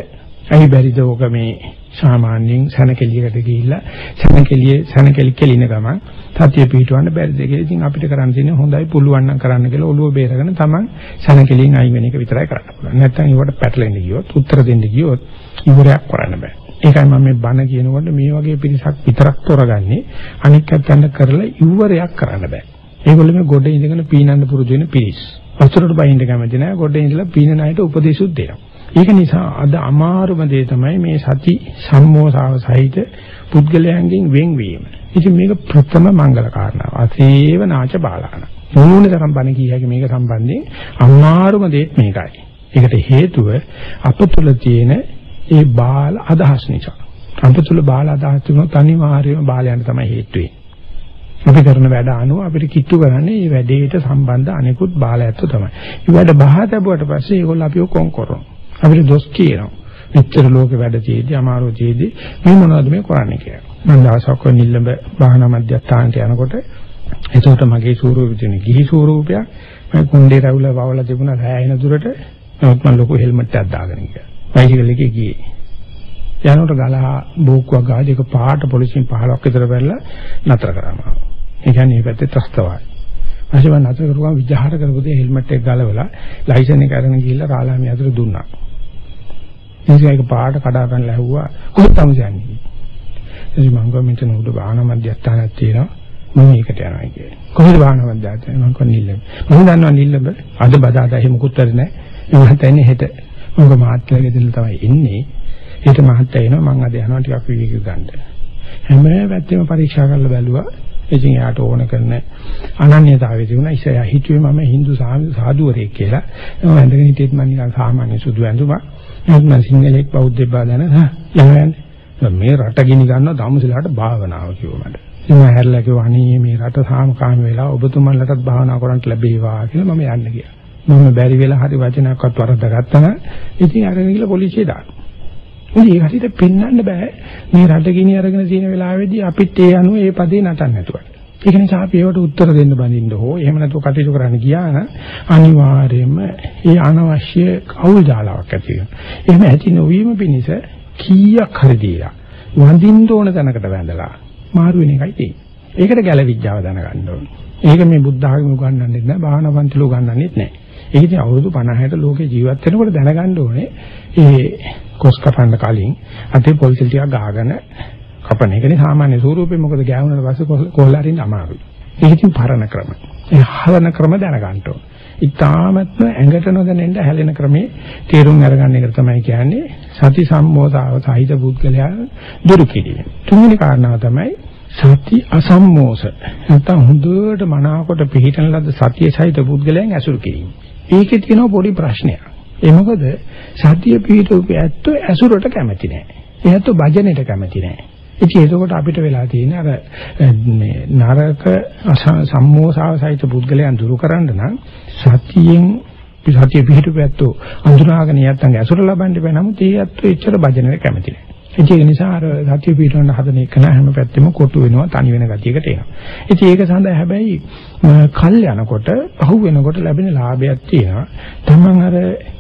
ඇයි බැරිද ඕක මේ සාමාන්‍යයෙන් සනකෙලියකට ගිහිල්ලා සනකෙලිය සනකෙලි කෙලින ගමන් සතිය පිටවන්න බැරිද කියලා. ඉතින් අපිට කරන්න තියෙන්නේ හොඳයි පුළුවන් නම් කරන්න කියලා ඔළුව බේරගෙන තමන් සනකෙලියෙන් අයින් වෙන එක විතරයි කරන්න පුළුවන්. නැත්නම් ඒවට පැටලෙන්න ගියොත් උත්තර දෙන්න ගියොත් ඉවරයක් කරන්න බෑ. ඒකයි මම මේ බණ කියනකොට මේ වගේ පිරිසක් විතරක් තොරගන්නේ අනික් අතට කරලා ඉවරයක් කරන්න බෑ. ඒගොල්ලෝ මේ ගොඩ ඉඳගෙන පීනන්න පුරුදු වෙන පිරිස්. වතුරට බහින්න කැමති නැහැ. ගොඩ ඉඳලා පීනන අයට උපදේශුත් දෙනවා. ඒක නිසා අද අමාරුම දේ තමයි මේ සති සම්මෝසාව සහිත පුද්ගලයන්ගෙන් වෙන්වීම. ඉතින් මේක ප්‍රථම මංගල කාරණාව. අසේව නාච බාලාන. මොනුනේ තරම් බණ කිය හැකි මේක සම්බන්ධයෙන් අමාරුම දේ මේකයි. ඒකට හේතුව අප තුළ තියෙන ඒ බාල අදහස් නිසා. අප තුළ බාල අදහස් තුනත් අනිවාර්යයෙන්ම බාලයන් තමයි හේතු වෙන්නේ. අපි කරන වැඩ අනුව අපිට කිට්ටු කරන්නේ මේ වැඩේට සම්බන්ධ අනිකුත් බාලයත්තු තමයි. මේ වැඩ බහා තබුවට පස්සේ ඒගොල්ලෝ අපිව කොන් කරනවා. අපිට දොස් කියනවා. මෙච්චර ලෝකේ වැඩ තියෙද්දි අමාරු තියෙද්දි මේ මොනවද මේ කරන්නේ කියලා. මම දවසක් ඔය නිල්ලඹ භාවනා මධ්‍යස්ථානට යනකොට එතකොට මගේ ස්වරූපෙ තියෙන ගිහි ස්වරූපයක් මම කුණ්ඩේ රැවුල වවලා තිබුණා රැයෙන දුරට නමුත් මම ලොකු හෙල්මට් එකක් දාගෙන ගියා. බයිසිකල් එකේ ගියේ. යනකොට ගලහා බෝක්කුවක් ගාලා ඒක පාට පොලිසියෙන් 15ක් විතර බැලලා නතර කරාමා. ඒ කියන්නේ මේ පැත්තේ ත්‍ස්තවයි. ඊපස්සේ මම නතර කරුවා විජහාර කරපු දේ හෙල්මට් එක ගලවලා ලයිසන් එක අරගෙන ගිහිල්ලා රාලාමි අතට දුන්නා. ඉතින් ඒක පාට කඩා ගන්න ලැහුවා කොහොමද තමයි යන්නේ. ඉතින් මම ගෝ මෙතන උඩ බාහන මධ්‍යස්ථානයක් තියෙනවා. මම ඒකට යනවා කියන්නේ. කොහෙද බාහන මධ්‍යස්ථානය? මම කොහොම නිල්ලම. මම දන්නවා නිල්ලම අද බදාදා එහෙම මුකුත් වැඩ නැහැ. මම හිතන්නේ හෙට මොකද මාත්‍යාගේ දෙන්න තමයි එන්නේ. හෙට මහත්තයා එනවා මම අද යනවා ටිකක් විවේක ගන්න. හැම පැත්තෙම පරීක්ෂා කරලා බැලුවා. ඉතින් එයාට ඕන කරන අනන්‍යතාවය තිබුණා. ඉස්සෙල්ලා හිතුවේ මම Hindu සාධුවරයෙක් කියලා. මම ඇඳගෙන හිටියෙත් මම නිකන් සාමාන්‍ය සුදු ඇඳුමක්. නමුත් මම සිංහලෙක් බෞද්ධයෙක් බාදන යනවා මේ රට ගිනි ගන්නවා ධම්මසලාට භාවනාව කිව්වා මට. ඉතින් මම හැරලා කිව්වා අනේ මේ රට සාමකාම වෙලා ඔබතුමන්ලටත් භාවනා කරන්න ලැබේවා කියලා මම යන්න ගියා. මම බැරි වෙලා හරි වචනයක්වත් වරද්දාගත්තා නම් ඉතින් අරගෙන ගිහලා පොලිසිය දානවා. ඉතින් ඒක හරියට පෙන්වන්න බෑ මේ රට ගිනි අරගෙන තියෙන වෙලාවේදී අපිත් ඒ අනුව ඒ පදේ නටන්න නැතුව. ඒක නිසා අපි ඒවට උත්තර දෙන්න බඳින්න හෝ එහෙම නැතුව කටයුතු කරන්න ගියා නම් අනිවාර්යයෙන්ම ඒ අනවශ්‍ය කවුල් ජාලාවක් ඇති වෙනවා. එහෙම ඇති නොවීම පිණිස කීයක් හරි දීලා වඳින්න ඕන තැනකට වැඳලා මාරු වෙන එකයි තියෙන්නේ. ඒකට ගැලවිඥාව දැනගන්න ඕනේ. ඒක මේ බුද්ධ ආගම උගන්වන්නේ නැහැ, භාවනා පන්තිල උගන්වන්නේ නැහැ. ඒක ඉතින් අවුරුදු 50කට ලෝකේ ජීවත් වෙනකොට දැනගන්න ඕනේ ඒ කොස් කපන්න කලින් අතේ පොලිසිය ටිකක් ගහගෙන කපන එකනේ සාමාන්‍ය ස්වරූපේ මොකද ගෑවුනට පස්සේ කොහොල්ලාරින් අමාරුයි. ඒක ඉතින් පරණ ක්‍රම. ඒ හලන ක්‍රම දැනගන්න ඕන. ඉතාමත්ම ඇඟට නොදැනෙන්න හැලෙන ක්‍රමේ තේරුම් අරගන්න එක තමයි කියන්නේ සති සම්මෝධාව සහිත පුද්ගලයා දුරු කිරීම. තුන්වෙනි කාරණාව තමයි සති අසම්මෝස. නැත්නම් හොඳට මනාවකට පිළිහිටන ලද සතිය සහිත පුද්ගලයන් ඇසුරු කිරීම. ඒකේ තියෙන පොඩි ප්‍රශ්නයක්. ඒ මොකද සතිය පිහිටුපු ඇත්තෝ ඇසුරට කැමති නැහැ. ඒ ඇත්තෝ භජනෙට කැමති නැහැ. ඉතින් එතකොට අපිට වෙලා තියෙන අර මේ නරක සම්මෝසාව සහිත පුද්ගලයන් දුරු කරන්න නම් සතියෙන් සතිය පිහිටුපු ඇත්තෝ අඳුනාගෙන යත්තන්ගේ ඇසුර ලබන්න බෑ. නමුත් ඒ ඇත්තෝ එච්චර භජනෙට කැමති නැහැ. ඒක නිසා අර සතිය පිටවන්න හදන එක නෑ හැම පැත්තෙම කොටු වෙනවා තනි වෙන ගතියකට එනවා. ඉතින් ඒක සඳහා හැබැයි කල් යනකොට පහු වෙනකොට ලැබෙන ලාභයක් තියෙනවා. Taman අර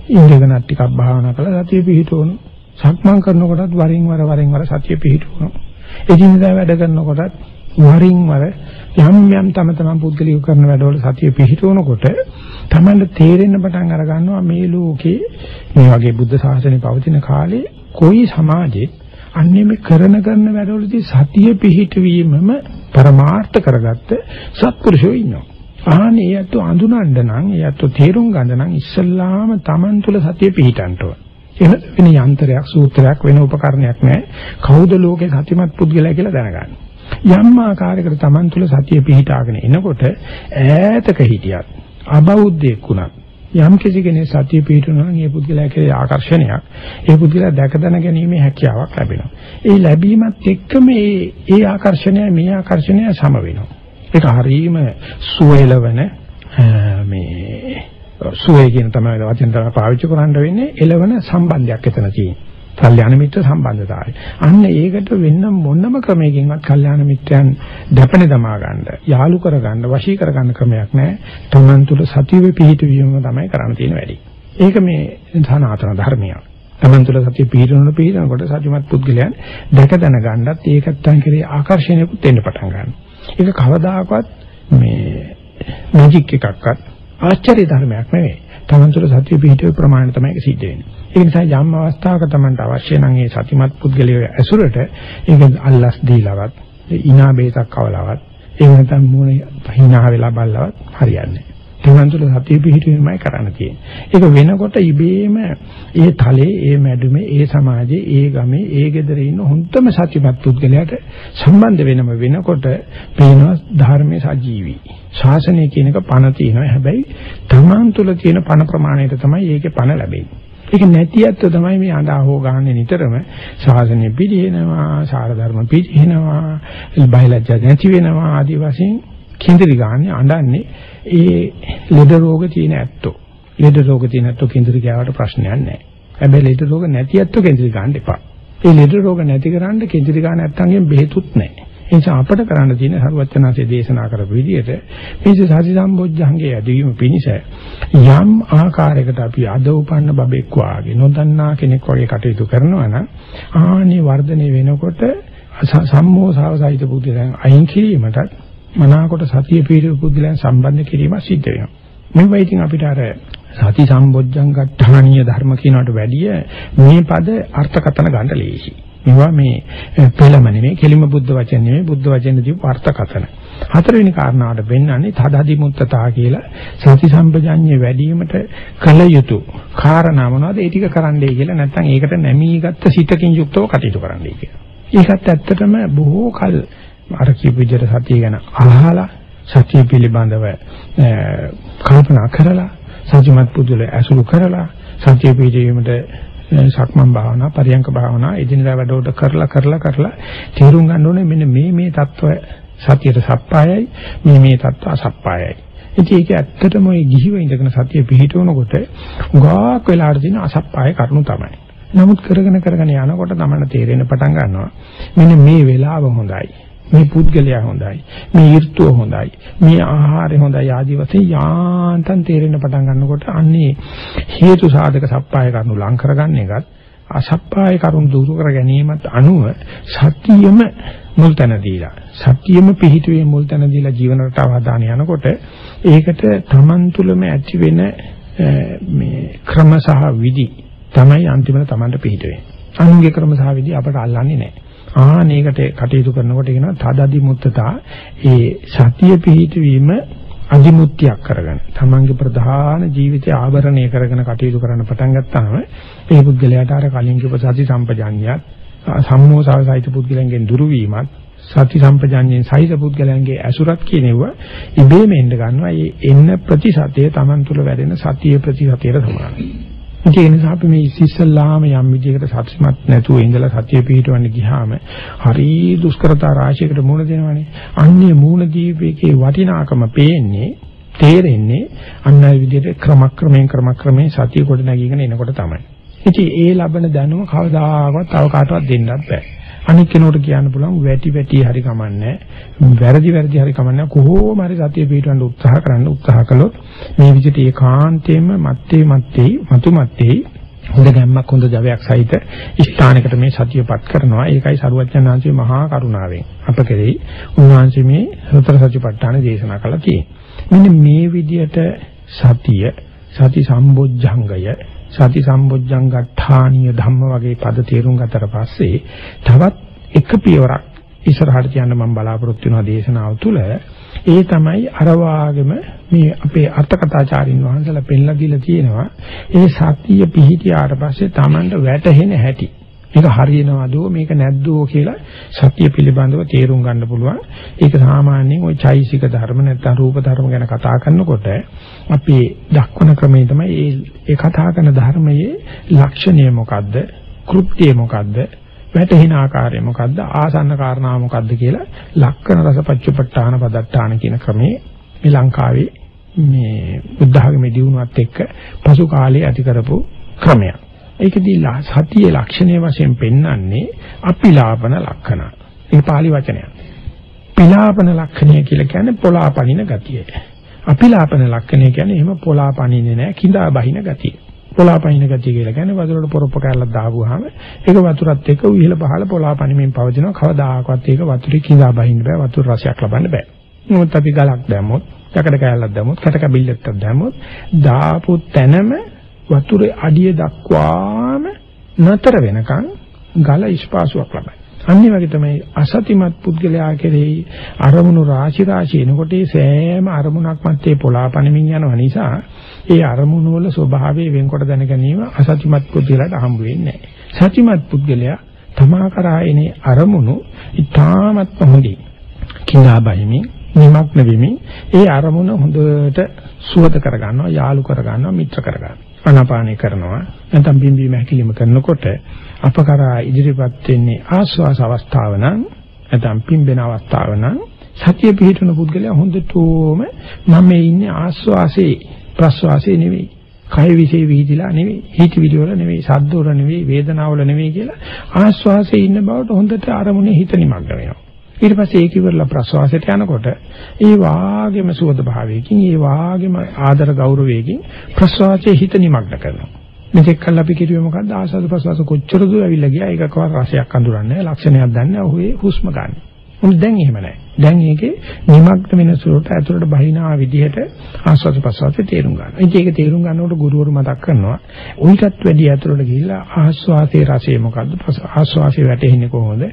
ඉඳගෙන ටිකක් භාවනා කරලා සතිය පිටවන සක්මන් කරනකොටත් වරින් වර වරින් වර සතිය පිටවනවා. එදිනදා වැඩ කරනකොටත් වරින් වර යම් යම් තම තමන් පුද්ගලික කරන වැඩවල සතිය පිහිටවනකොට තමන්ට තේරෙන්න පටන් අර ගන්නවා මේ ලෝකේ මේ වගේ බුද්ධ ශාසනය පවතින කාලේ કોઈ සමාජෙත් අන්නේ මේ කරන කරන වැඩවලදී සතිය පිහිටවීමම පරමාර්ථ කරගත්ත සත්පුරුෂයෝ ඉන්නවා. ආනේ යැත්තු අඳුනන්න නම් යැත්තු තේරුම් ගන්න නම් ඉස්සල්ලාම Taman තුල සතිය පිහිටන්න ඕන. එහෙම වෙන යන්ත්‍රයක් සූත්‍රයක් වෙන උපකරණයක් නැහැ. කවුද ලෝකේ සතිමත් පුද්ගලයා කියලා දැනගන්න. යම් ආකාරයකට Taman තුල සතිය පිහිටාගෙන එනකොට ඈතක හිටියත් අබෞද්ධයෙක් වුණත් යම් කිසි කෙනෙක් සතිය පිහිටුනවා නම් ඒ පුද්ගලයා කෙරේ ආකර්ෂණයක් ඒ පුද්ගලයා දැක දැන ගැනීමේ හැකියාවක් ලැබෙනවා. ඒ ලැබීමත් එක්කම ඒ ඒ ආකර්ෂණය මේ ආකර්ෂණය සම වෙනවා. ඒක හරීම සුවයලවන මේ සුවේ කියන තමයි වචන තමයි පාවිච්චි කරන්න වෙන්නේ එළවන සම්බන්ධයක් එතන තියෙනවා. කල්යාණ මිත්‍ර සම්බන්ධතාවය. අන්න ඒකට වෙන්න මොනම ක්‍රමයකින්වත් කල්යාණ මිත්‍රයන් දැපෙන දමා ගන්න, යාලු කර ගන්න, වශී කර ගන්න ක්‍රමයක් නැහැ. තමන් තුළ සතිය පිහිටවීම තමයි කරන්න තියෙන වැඩි. ඒක මේ සනාතන ධර්මයක්. තමන් තුළ සතිය පිහිටවන පිහිටනකොට සත්‍යමත් පුද්ගලයන් දැක දැන ගන්නත් ඒකත් තන් කෙරේ ආකර්ෂණයකුත් එන්න පටන් ගන්නවා. ඒක කවදාකවත් මේ මැජික් එකක්වත් ආශ්චර්ය ධර්මයක් නෙවෙයි. තමන් තුළ සතිය පිහිටුවේ ප්‍රමාණය තමයි ඒක සිද්ධ වෙන්නේ. ඒ නිසා යම් අවස්ථාවක තමන්ට අවශ්‍ය නම් ඒ සතිමත් පුද්ගලයා ඇසුරට ඒක අල්ලස් දීලවත්, ඉනා බේතක් කවලවත්, ඒ නැත්නම් මොන හිනා වෙලා බල්ලවත් හරියන්නේ නැහැ. තමන් තුළ සතිය පිහිටුවීමයි කරන්න තියෙන්නේ. ඒක වෙනකොට ඉබේම ඒ තලයේ, ඒ මැදුමේ, ඒ සමාජයේ, ඒ ගමේ, ඒ ගෙදර ඉන්න හොඳම සතිමත් පුද්ගලයාට සම්බන්ධ වෙනම වෙනකොට පේනවා ධර්මයේ සජීවී. ශාසනය කියන එක පණ තියෙනවා. හැබැයි තමන් තුළ තියෙන පණ ප්‍රමාණයට තමයි ඒකේ පණ ලැබෙන්නේ. ඒක නැති ඇත්ත තමයි මේ අඬා හො ගන්න නිතරම ශාසනය පිළිහෙනවා, සාර ධර්ම පිළිහෙනවා, බයලජ්ජා නැති වෙනවා ආදි වශයෙන් කිඳිරි ගන්න අඬන්නේ ඒ ලෙඩ රෝග තියෙන ඇත්තෝ. ලෙඩ රෝග තියෙන ඇත්තෝ කිඳිරි ගාවට ප්‍රශ්නයක් නැහැ. හැබැයි ලෙඩ රෝග නැති ඇත්තෝ කිඳිරි ගන්න එපා. ඒ ලෙඩ රෝග නැති කරන්න කිඳිරි ගන්න නැත්තන්ගෙන් බෙහෙතුත් නැහැ. ඒ නිසා අපිට කරන්න තියෙන හරුවචනාසේ දේශනා කරපු විදිහට මේ සති සම්බොජ්ජංගේ ඇදීම පිණිස යම් ආකාරයකට අපි අද උපන්න බබෙක් වාගේ නොදන්නා කෙනෙක් වගේ කටයුතු කරනවා නම් ආනි වර්ධනය වෙනකොට සම්මෝසාව සහිත බුද්ධයන් අයින් කිරීමටත් මනාකොට සතිය පිළිපු පුද්ගලයන් සම්බන්ධ කිරීම සිද්ධ වෙනවා. මේ වයිතින් අපිට අර සති සම්බොජ්ජං ගට්ඨානීය ධර්ම කියනකට වැඩිය මේ පද අර්ථකථන ගන්න ලේසි. මේවා මේ පෙළම නෙමෙයි කෙලිම බුද්ධ වචන නෙමෙයි බුද්ධ වචන දීපු අර්ථකථන. හතරවෙනි කාරණාවට වෙන්නන්නේ තදදි මුත්තතා කියලා සති සම්පජඤ්ඤය වැඩිවීමට කල යුතු කාරණා මොනවද ඒ ටික කරන්නයි කියලා නැත්නම් ඒකට නැමීගත්ත සිතකින් යුක්තව කටයුතු කරන්නයි කියලා. ඒකත් ඇත්තටම බොහෝ කල අර කියපු විදිහට සතිය ගැන අහලා සතිය පිළිබඳව කල්පනා කරලා සත්‍යමත් පුදුල ඇසුරු කරලා සතිය පිළිවීමට සක්මන් භාවනා පරියංක භාවනා එදිනදා වැඩවල කරලා කරලා කරලා තේරුම් ගන්න ඕනේ මෙන්න මේ මේ தত্ত্বය සතියට සප්පායයි මේ මේ தত্ত্ব අසප්පායයි. ඉතින් ඒක ඇත්තටම ওই ගිහිව ඉඳගෙන සතිය පිහිටවනකොට උගාක් වෙලාට තියෙන අසප්පාය කරුණු තමයි. නමුත් කරගෙන කරගෙන යනකොට තමයි තේරෙන පටන් ගන්නවා. මෙන්න මේ වෙලාව හොඳයි. මේ පුද්ගලයා හොඳයි මේ ඍතුව හොඳයි මේ ආහාරය හොඳයි ආදි වශයෙන් යාන්තම් තේරෙන්න පටන් ගන්නකොට අන්නේ හේතු සාධක සප්පාය කරුණු ලං කරගන්න එකත් අසප්පාය කරුණු දුරු කර ගැනීමත් අනුව සතියෙම මුල් තැන දීලා සතියෙම පිහිටුවේ මුල් තැන දීලා ජීවන රටාව හදාන යනකොට ඒකට Taman තුලම ඇති වෙන මේ ක්‍රම සහ විදි තමයි අන්තිමට Tamanට පිහිට වෙන්නේ. අනුන්ගේ ක්‍රම සහ විදි අපට අල්ලන්නේ නැහැ. ආනේකට කටයුතු කරනකොට කියනවා තදදි මුත්තතා ඒ සතිය පිහිටවීම අදිමුත්‍යක් කරගන්න. තමන්ගේ ප්‍රධාන ජීවිතය ආවරණය කරගෙන කටයුතු කරන්න පටන් ගත්තාම ඒ පුද්ගලයාට අර කලින් කිව්ව සති සම්පජාඤ්ඤයත් සම්මෝසාව සහිත පුද්ගලයන්ගෙන් දුරු වීමත් සති සම්පජාඤ්ඤයෙන් සහිත පුද්ගලයන්ගේ ඇසුරත් කියනෙවුව ඉබේම එන්න ගන්නවා. ඒ එන්න ප්‍රතිශතය තමන් තුළ වැඩෙන සතිය ප්‍රතිශතයට සමානයි. ඒ නිසා අපි මේ ඉස්සෙල්ලාම යම් විදිහකට සත්‍යමත් නැතුව ඉඳලා සතිය පිහිටවන්න ගියාම හරි දුෂ්කරතා රාශියකට මුහුණ දෙනවනේ. අන්නේ මුහුණ දීපේකේ වටිනාකම පේන්නේ තේරෙන්නේ අන්න ඒ විදිහට ක්‍රමක්‍රමයෙන් ක්‍රමක්‍රමයෙන් සතිය කොට නැගීගෙන එනකොට තමයි. ඉතින් ඒ ලබන දැනුම කවදාකවත් තව කාටවත් දෙන්නත් බෑ. අනික් කෙනෙකුට කියන්න පුළුවන් වැටි වැටි හරි කමන්නේ වැරදි වැරදි හරි කමන්නේ කොහොම හරි සතිය පිටවන්න උත්සාහ කරන්න උත්සාහ කළොත් මේ විදිහට ඒකාන්තයෙන්ම මත්තේ මත්තේ මතු මත්තේ හොඳ ගැම්මක් හොඳ ජවයක් සහිත ස්ථානයකට මේ සතියපත් කරනවා. ඒකයි සරුවච්චන්හන්සේ මහා කරුණාවෙන් අප කෙරෙහි උන්වහන්සේ මේ සතර සතිපට්ඨාන දේශනා කළා තියෙන්නේ මෙන්න මේ විදිහට සතිය සති සම්බොජ්ජංගය සති සම්බොජ්ජංගඨානීය ධම්ම වගේ පද තේරුම් ගතට පස්සේ තවත් එක පියවරක් ඉස්සරහට යන්න මම බලාපොරොත්තු වෙනවා දේශනාව තුළ. ඒ තමයි අර වාගෙම මේ අපේ අර්ථකථාචාරින් වහන්සේලා පෙන්ලා දීලා තියෙනවා. ඒ සතිය පිහිටියාට පස්සේ Tamanට වැටහෙන හැටි. මේක හරියනවද මේක නැද්දෝ කියලා සත්‍ය පිළිබඳව තේරුම් ගන්න පුළුවන්. ඒක සාමාන්‍යයෙන් ওই චෛසික ධර්ම නැත්නම් රූප ධර්ම ගැන කතා කරනකොට අපි දක්වන ක්‍රමය තමයි ඒ ඒ කතා කරන ධර්මයේ ලක්ෂණය මොකද්ද? කෘත්‍යය මොකද්ද? වැටෙන ආකාරය මොකද්ද? ආසන්න කාරණා මොකද්ද කියලා ලක්කන රසපච්චපට්ඨාන පදට්ඨාන කියන ක්‍රමේ මේ ලංකාවේ මේ බුද්ධ ආගමේ දියුණුවත් එක්ක පසු කාලේ ඇති කරපු ක්‍රමයක්. ඒකදී සතියේ ලක්ෂණය වශයෙන් පෙන්වන්නේ අපිලාපන ලක්ෂණ. ඒ pāli වචනයක්. පිලාපන ලක්ෂණය කියලා කියන්නේ පොලාපනින ගතිය. අපිලාපන ලක්ෂණය කියන්නේ එහෙම පොලාපනින්නේ නැහැ කිඳා බහින ගතිය. පොලාපනින ගතිය කියලා කියන්නේ වතුරට පොරොප්ප කැරලක් දාපුවාම ඒක වතුරත් එක්ක උහිල පහල පොලාපනිමින් පවතිනවා. කවදාකවත් ඒක වතුරේ කිඳා බහින්න බෑ. වතුර රසයක් ලබන්න බෑ. මොකද අපි ගලක් දැම්මොත්, යකඩ කැරලක් දැම්මොත්, කට කැබිල්ලක් දැම්මොත් දාපු තැනම වතුරේ අඩිය දක්වාම නතර වෙනකන් ගල ඉස්පාසුවක් ලබයි. අනිත් වගේ තමයි අසතිමත් පුද්ගලයා කෙරෙහි අරමුණු රාශි රාශි එනකොට ඒ සෑම අරමුණක් මැත්තේ පොලාපණමින් යනවා නිසා ඒ අරමුණු වල ස්වභාවය වෙන්කොට දැන ගැනීම අසතිමත් පුද්ගලයාට හම්බ වෙන්නේ නැහැ. සතිමත් පුද්ගලයා තමා කරා එනේ අරමුණු ඉතාමත් හොඳින් කිනා බහිමින් නිමග්න වෙමින් ඒ අරමුණ හොඳට සුවත කරගන්නවා යාලු කරගන්නවා මිත්‍ර කරගන්නවා ආනාපානය කරනවා. නැත්නම් බිම්බීම හැකිලිම කරනකොට අප කරා ඉදිරිපත් වෙන්නේ ආස්වාස අවස්ථාව නම් නැත්නම් පිම්බෙන අවස්ථාව නම් සතිය පිහිටුන පුද්ගලයා හොඳටම මම මේ ඉන්නේ ආස්වාසේ ප්‍රස්වාසේ නෙවෙයි. කය විසේ විහිදිලා නෙවෙයි. හිතවිලි වල නෙවෙයි. සද්ද වල නෙවෙයි. වේදනාව වල නෙවෙයි කියලා ආස්වාසේ ඉන්න බවට හොඳට අරමුණේ හිත නිමග්න වෙනවා. ඊට පස්සේ ඒක ඉවරලා ප්‍රසවාසයට යනකොට ඒ වාගේම සුවද භාවයකින් ඒ වාගේම ආදර ගෞරවයකින් ප්‍රසවාසයේ හිත නිමග්න කරනවා. මෙතෙක් කල් අපි කිරුවේ මොකද්ද ආසද ප්‍රසවාස කොච්චර දුර ඇවිල්ලා ගියා ඒකකවත් රසයක් අඳුරන්නේ නැහැ ලක්ෂණයක් දන්නේ නැහැ ඔහුේ හුස්ම ගන්න. මොකද දැන් එහෙම නැහැ. දැන් ඒකේ නිමග්න වෙන සුරට ඇතුළට බහිනා විදිහට ආස්වාද ප්‍රසවාසයේ තේරුම් ගන්නවා. ඉතින් ඒක තේරුම් ගන්නකොට ගුරුවරු මතක් කරනවා උන්ටත් වැඩි ඇතුළට ගිහිල්ලා ආස්වාදයේ රසය මොකද්ද ආස්වාදයේ වැටෙන්නේ කොහොමද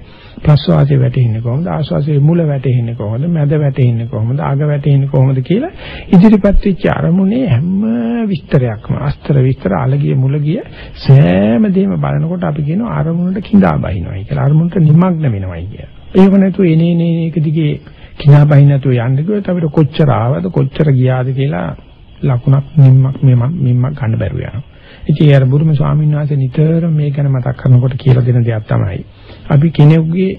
ප්‍රස්වාසයේ වැටෙන්නේ කොහොමද ආශ්වාසයේ මුල වැටෙන්නේ කොහොමද මැද වැටෙන්නේ කොහොමද අග වැටෙන්නේ කොහොමද කියලා ඉදිරිපත් වෙච්ච අරමුණේ හැම විස්තරයක්ම අස්තර විස්තර අලගිය මුලගිය සෑම දෙයක්ම බලනකොට අපි කියනවා අරමුණට கிඳා බහිනවයි කියලා අරමුණට නිමග්න වෙනවයි කියලා. ඒව නැතු එනේනේ එක දිගේ கிඳා බහින නැතුව යන්න කිව්වොත් අපිට කොච්චර ආවද කොච්චර ගියාද කියලා ලකුණක් නිම්මක් මෙම්මක් ගන්න බැරුව යනවා. ඉතින් ඒ අර බුදුම ස්වාමීන් වහන්සේ නිතර මේ ගැන මතක් කරනකොට කියලා දෙන දෙයක් තමයි අපි කෙනෙකුගේ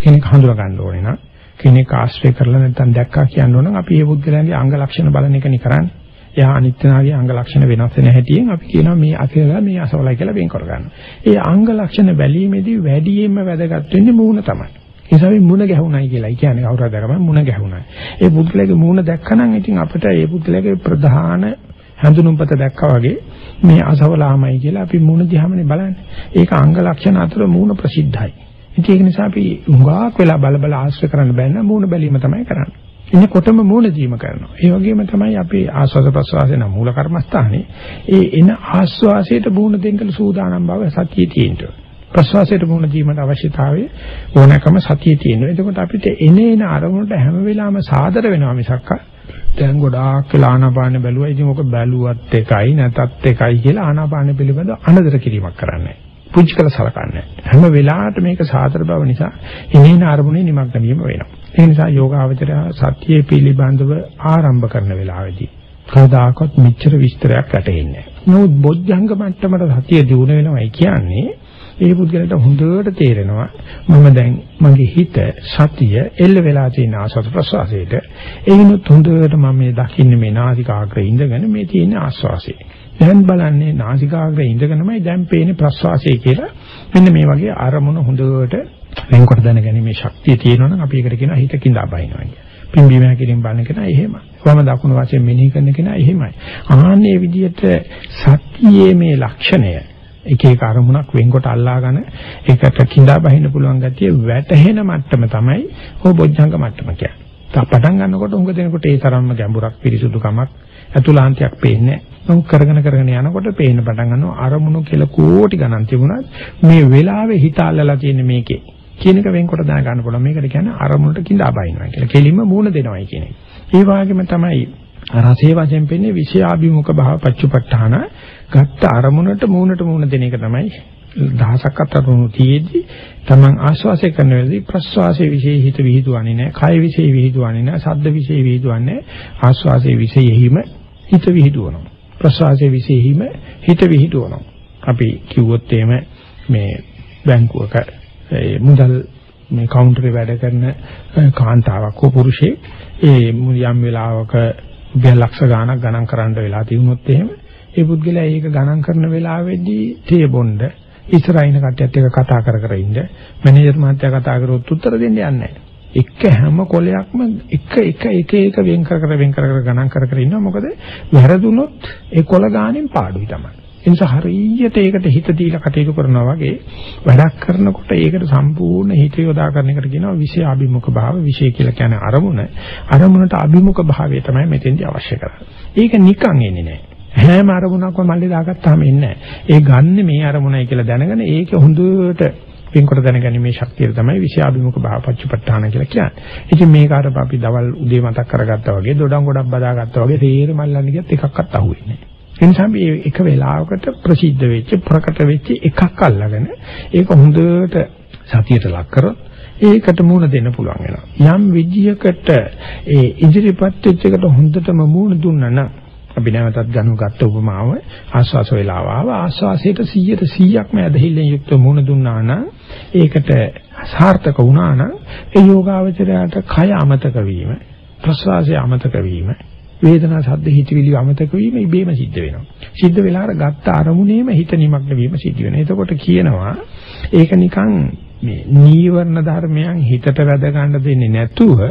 කෙනෙක් හඳුනා ගන්න ඕනේ නම් කෙනෙක් ආශ්‍රය කරලා නැත්නම් දැක්කා කියන්න ඕන නම් අපි ඒ පුද්ගලයන්ගේ අංග ලක්ෂණ බලන එකනේ කරන්නේ. එයා අනිත්‍යනාගේ අංග ලක්ෂණ වෙනස් වෙන හැටියෙන් අපි කියනවා මේ අසල මේ අසවලයි කියලා වෙන් කර ගන්නවා. ඒ අංග ලක්ෂණ බැලීමේදී වැඩියෙන්ම වැදගත් වෙන්නේ මූණ තමයි. නිසා මේ මුණ ගැහුණයි කියලා. කියන්නේ කවුරුහරි දැකම මුණ ගැහුණයි. ඒ පුද්ගලයාගේ මුණ දැක්කනම් ඉතින් අපිට ඒ පුද්ගලයාගේ ප්‍රධාන හැඳුනුම්පත දැක්කා වගේ මේ අසවලාමයි කියලා අපි මුණ දිහාමනේ බලන්නේ. ඒක අංග ලක්ෂණ අතර මුණ ප්‍රසිද්ධයි. ඉතින් ඒක නිසා අපි හුඟක් වෙලා බල බල ආශ්‍රය කරන්න බෑ නේද මූණ බැලීම තමයි කරන්නේ. එනකොටම මූණ දීම කරනවා. ඒ වගේම තමයි අපි ආස්වාද ප්‍රසවාසයේ නම් මූල කර්මස්ථානේ ඒ එන ආස්වාසයට මූණ දෙන්න සූදානම් බව සතියේ තියෙනවා. ප්‍රසවාසයට මූණ දීමට අවශ්‍යතාවය ඕනෑකම සතියේ තියෙනවා. එතකොට අපිට එන එන අරමුණට හැම වෙලාවෙම සාදර වෙනවා මිසක් දැන් ගොඩාක් වෙලා ආනාපාන බැලුවා. ඉතින් ඔක බැලුවත් එකයි නැතත් එකයි කියලා ආනාපාන පිළිබඳව අනදර කිරීමක් කරන්නේ. පුංචි කළ සලකන්නේ හැම වෙලාවටම මේක සාතර බව නිසා එනින අරමුණේ නිමග්න වීම වෙනවා. ඒ නිසා යෝගාවචරය සතියේ පිළිබඳව ආරම්භ කරන වෙලාවේදී කවදාකවත් මෙච්චර විස්තරයක් ඇටෙන්නේ නැහැ. නමුත් බොද්ධංග මට්ටමට සතිය දිනු වෙනවයි කියන්නේ ඒ පුද්ගලට හොඳට තේරෙනවා මම දැන් මගේ හිත සතිය එල්ල වෙලා තියෙන ආස්වාද ප්‍රසවාසයට. ඒනොත් හොඳට මම මේ දකින්නේ මේ නාසිකාග්‍රේ ඉඳගෙන මේ තියෙන ආස්වාසය. දැන් බලන්නේ නාසිකාග්‍රේ ඉඳගෙනමයි දැන් පේන්නේ ප්‍රස්වාසය කියලා. මෙන්න මේ වගේ අරමුණ හොඳට වෙන්කොට දැනගැනීමේ ශක්තිය තියෙනවා නම් අපි ඒකට කියනවා හිත කිඳා බහිනවා කියලා. පිම්බීම හැකිලින් බලන කෙනා එහෙමයි. වම දකුණු වශයෙන් මෙනෙහි කරන කෙනා එහෙමයි. ආන්නේ විදිහට සතියේ මේ ලක්ෂණය එක එක අරමුණක් වෙන්කොට අල්ලාගෙන ඒකට කිඳා බහින්න පුළුවන් ගැතිය වැටහෙන මට්ටම තමයි ඔය බොජ්ජංග මට්ටම කියන්නේ. පටන් ගන්නකොට උඟ දෙනකොට ඒ තරම්ම ගැඹුරක් පිරිසුදුකමක් අතුලාන්තයක් පේන්නේ නැහැ. කරගෙන කරගෙන යනකොට පේන්න පටන් ගන්නවා අරමුණු කියලා කෝටි ගණන් තිබුණත් මේ වෙලාවේ හිත අල්ලලා තියෙන මේකේ කියන එක වෙන්කොට දැන ගන්න පුළුවන්. මේකට කියන්නේ අරමුණට කිඳා බයින්නවා කියලා. කෙලින්ම මූණ දෙනවයි කියන එක. ඒ වගේම තමයි රසේ වශයෙන් පෙන්නේ විෂයාභිමුඛ භාව පච්චුපට්ඨාන ගත්ත අරමුණට මූණට මූණ දෙන එක තමයි දහසක් අතරුණු තියේදී තමන් ආශ්වාසය කරන වෙලාවේදී ප්‍රශ්වාසයේ විශේෂ හිත විහිදුවන්නේ නැහැ. කය විශේෂ විහිදුවන්නේ නැහැ. ශබ්ද විශේෂ විහිදුවන්නේ ආශ්වාසයේ විශේෂෙහිම හිත විහිදුවනවා. ප්‍රශ්වාසයේ විශේෂෙහිම හිත විහිදුවනවා. අපි කිව්වොත් එහෙම මේ බැංකුවක ඒ මුදල් මේ කවුන්ටරේ වැඩ කරන කාන්තාවක් හෝ පුරුෂයෙක් ඒ යම් වෙලාවක ලක්ෂ ගාණක් ගණන් කරන්න වෙලා තියුණොත් එහෙම ඒ පුද්ගලයා ඒක ගණන් කරන වෙලාවේදී තේ බොණ්ඩ ඉස්සරහින කට්ටියත් එක්ක කතා කර කර ඉන්න මැනේජර් මහත්තයා කතා කරොත් උත්තර දෙන්න යන්නේ නැහැ. එක හැම කොලයක්ම එක එක එක එක වෙන් කර කර වෙන් කර කර ගණන් කර කර ඉන්නවා මොකද වැරදුනොත් ඒ කොල ගානෙන් පාඩුයි තමයි. ඒ නිසා හරියට ඒකට හිත දීලා කටයුතු කරනවා වගේ වැඩක් කරනකොට ඒකට සම්පූර්ණ හිත යොදා කරන එකට කියනවා විෂය අභිමුඛ භාව විෂය කියලා කියන්නේ අරමුණ අරමුණට අභිමුඛ භාවය තමයි මෙතෙන්දී අවශ්‍ය කරන්නේ. ඒක නිකන් එන්නේ නැහැ. හැම අරමුණක්ම මල්ලේ දාගත්තාම එන්නේ නැහැ. ඒ ගන්න මේ අරමුණයි කියලා දැනගෙන ඒක හොඳට පින්කොට දැනගැනීමේ ශක්තිය තමයි විෂයාභිමුඛ භාවපච්චපට්ඨාන කියලා කියන්නේ. ඉතින් මේක අර අපි දවල් උදේ මතක් කරගත්තා වගේ දොඩම් ගොඩක් බදාගත්තා වගේ තේර මල්ලන්න ගියත් එකක්වත් අහුවෙන්නේ නැහැ. ඒ නිසා මේ එක වෙලාවකට ප්‍රසිද්ධ වෙච්ච ප්‍රකට වෙච්ච එකක් අල්ලගෙන ඒක හොඳට සතියට ලක් කරොත් ඒකට මූණ දෙන්න පුළුවන් වෙනවා. යම් විදියකට ඒ ඉදිරිපත් වෙච්ච එකට හොඳටම මූණ දුන්නා නම් අපි නැවතත් ගනු ගත්ත උපමාව ආස්වාස වේලාව ආව ආස්වාසයට 100ට 100ක්ම ඇදහිල්ලෙන් යුක්ත මූණ දුන්නා නම් ඒකට සාර්ථක වුණා නම් ඒ යෝගාවචරයට කය අමතක වීම ප්‍රසවාසය අමතක වීම වේදනා සද්ද හිතවිලි අමතක වීම ඉබේම සිද්ධ වෙනවා. සිද්ධ වෙලා අර ගත්ත අරමුණේම හිත නිමග්න වීම සිද්ධ වෙනවා. එතකොට කියනවා ඒක නිකන් මේ නීවරණ ධර්මයන් හිතට වැද ගන්න දෙන්නේ නැතුව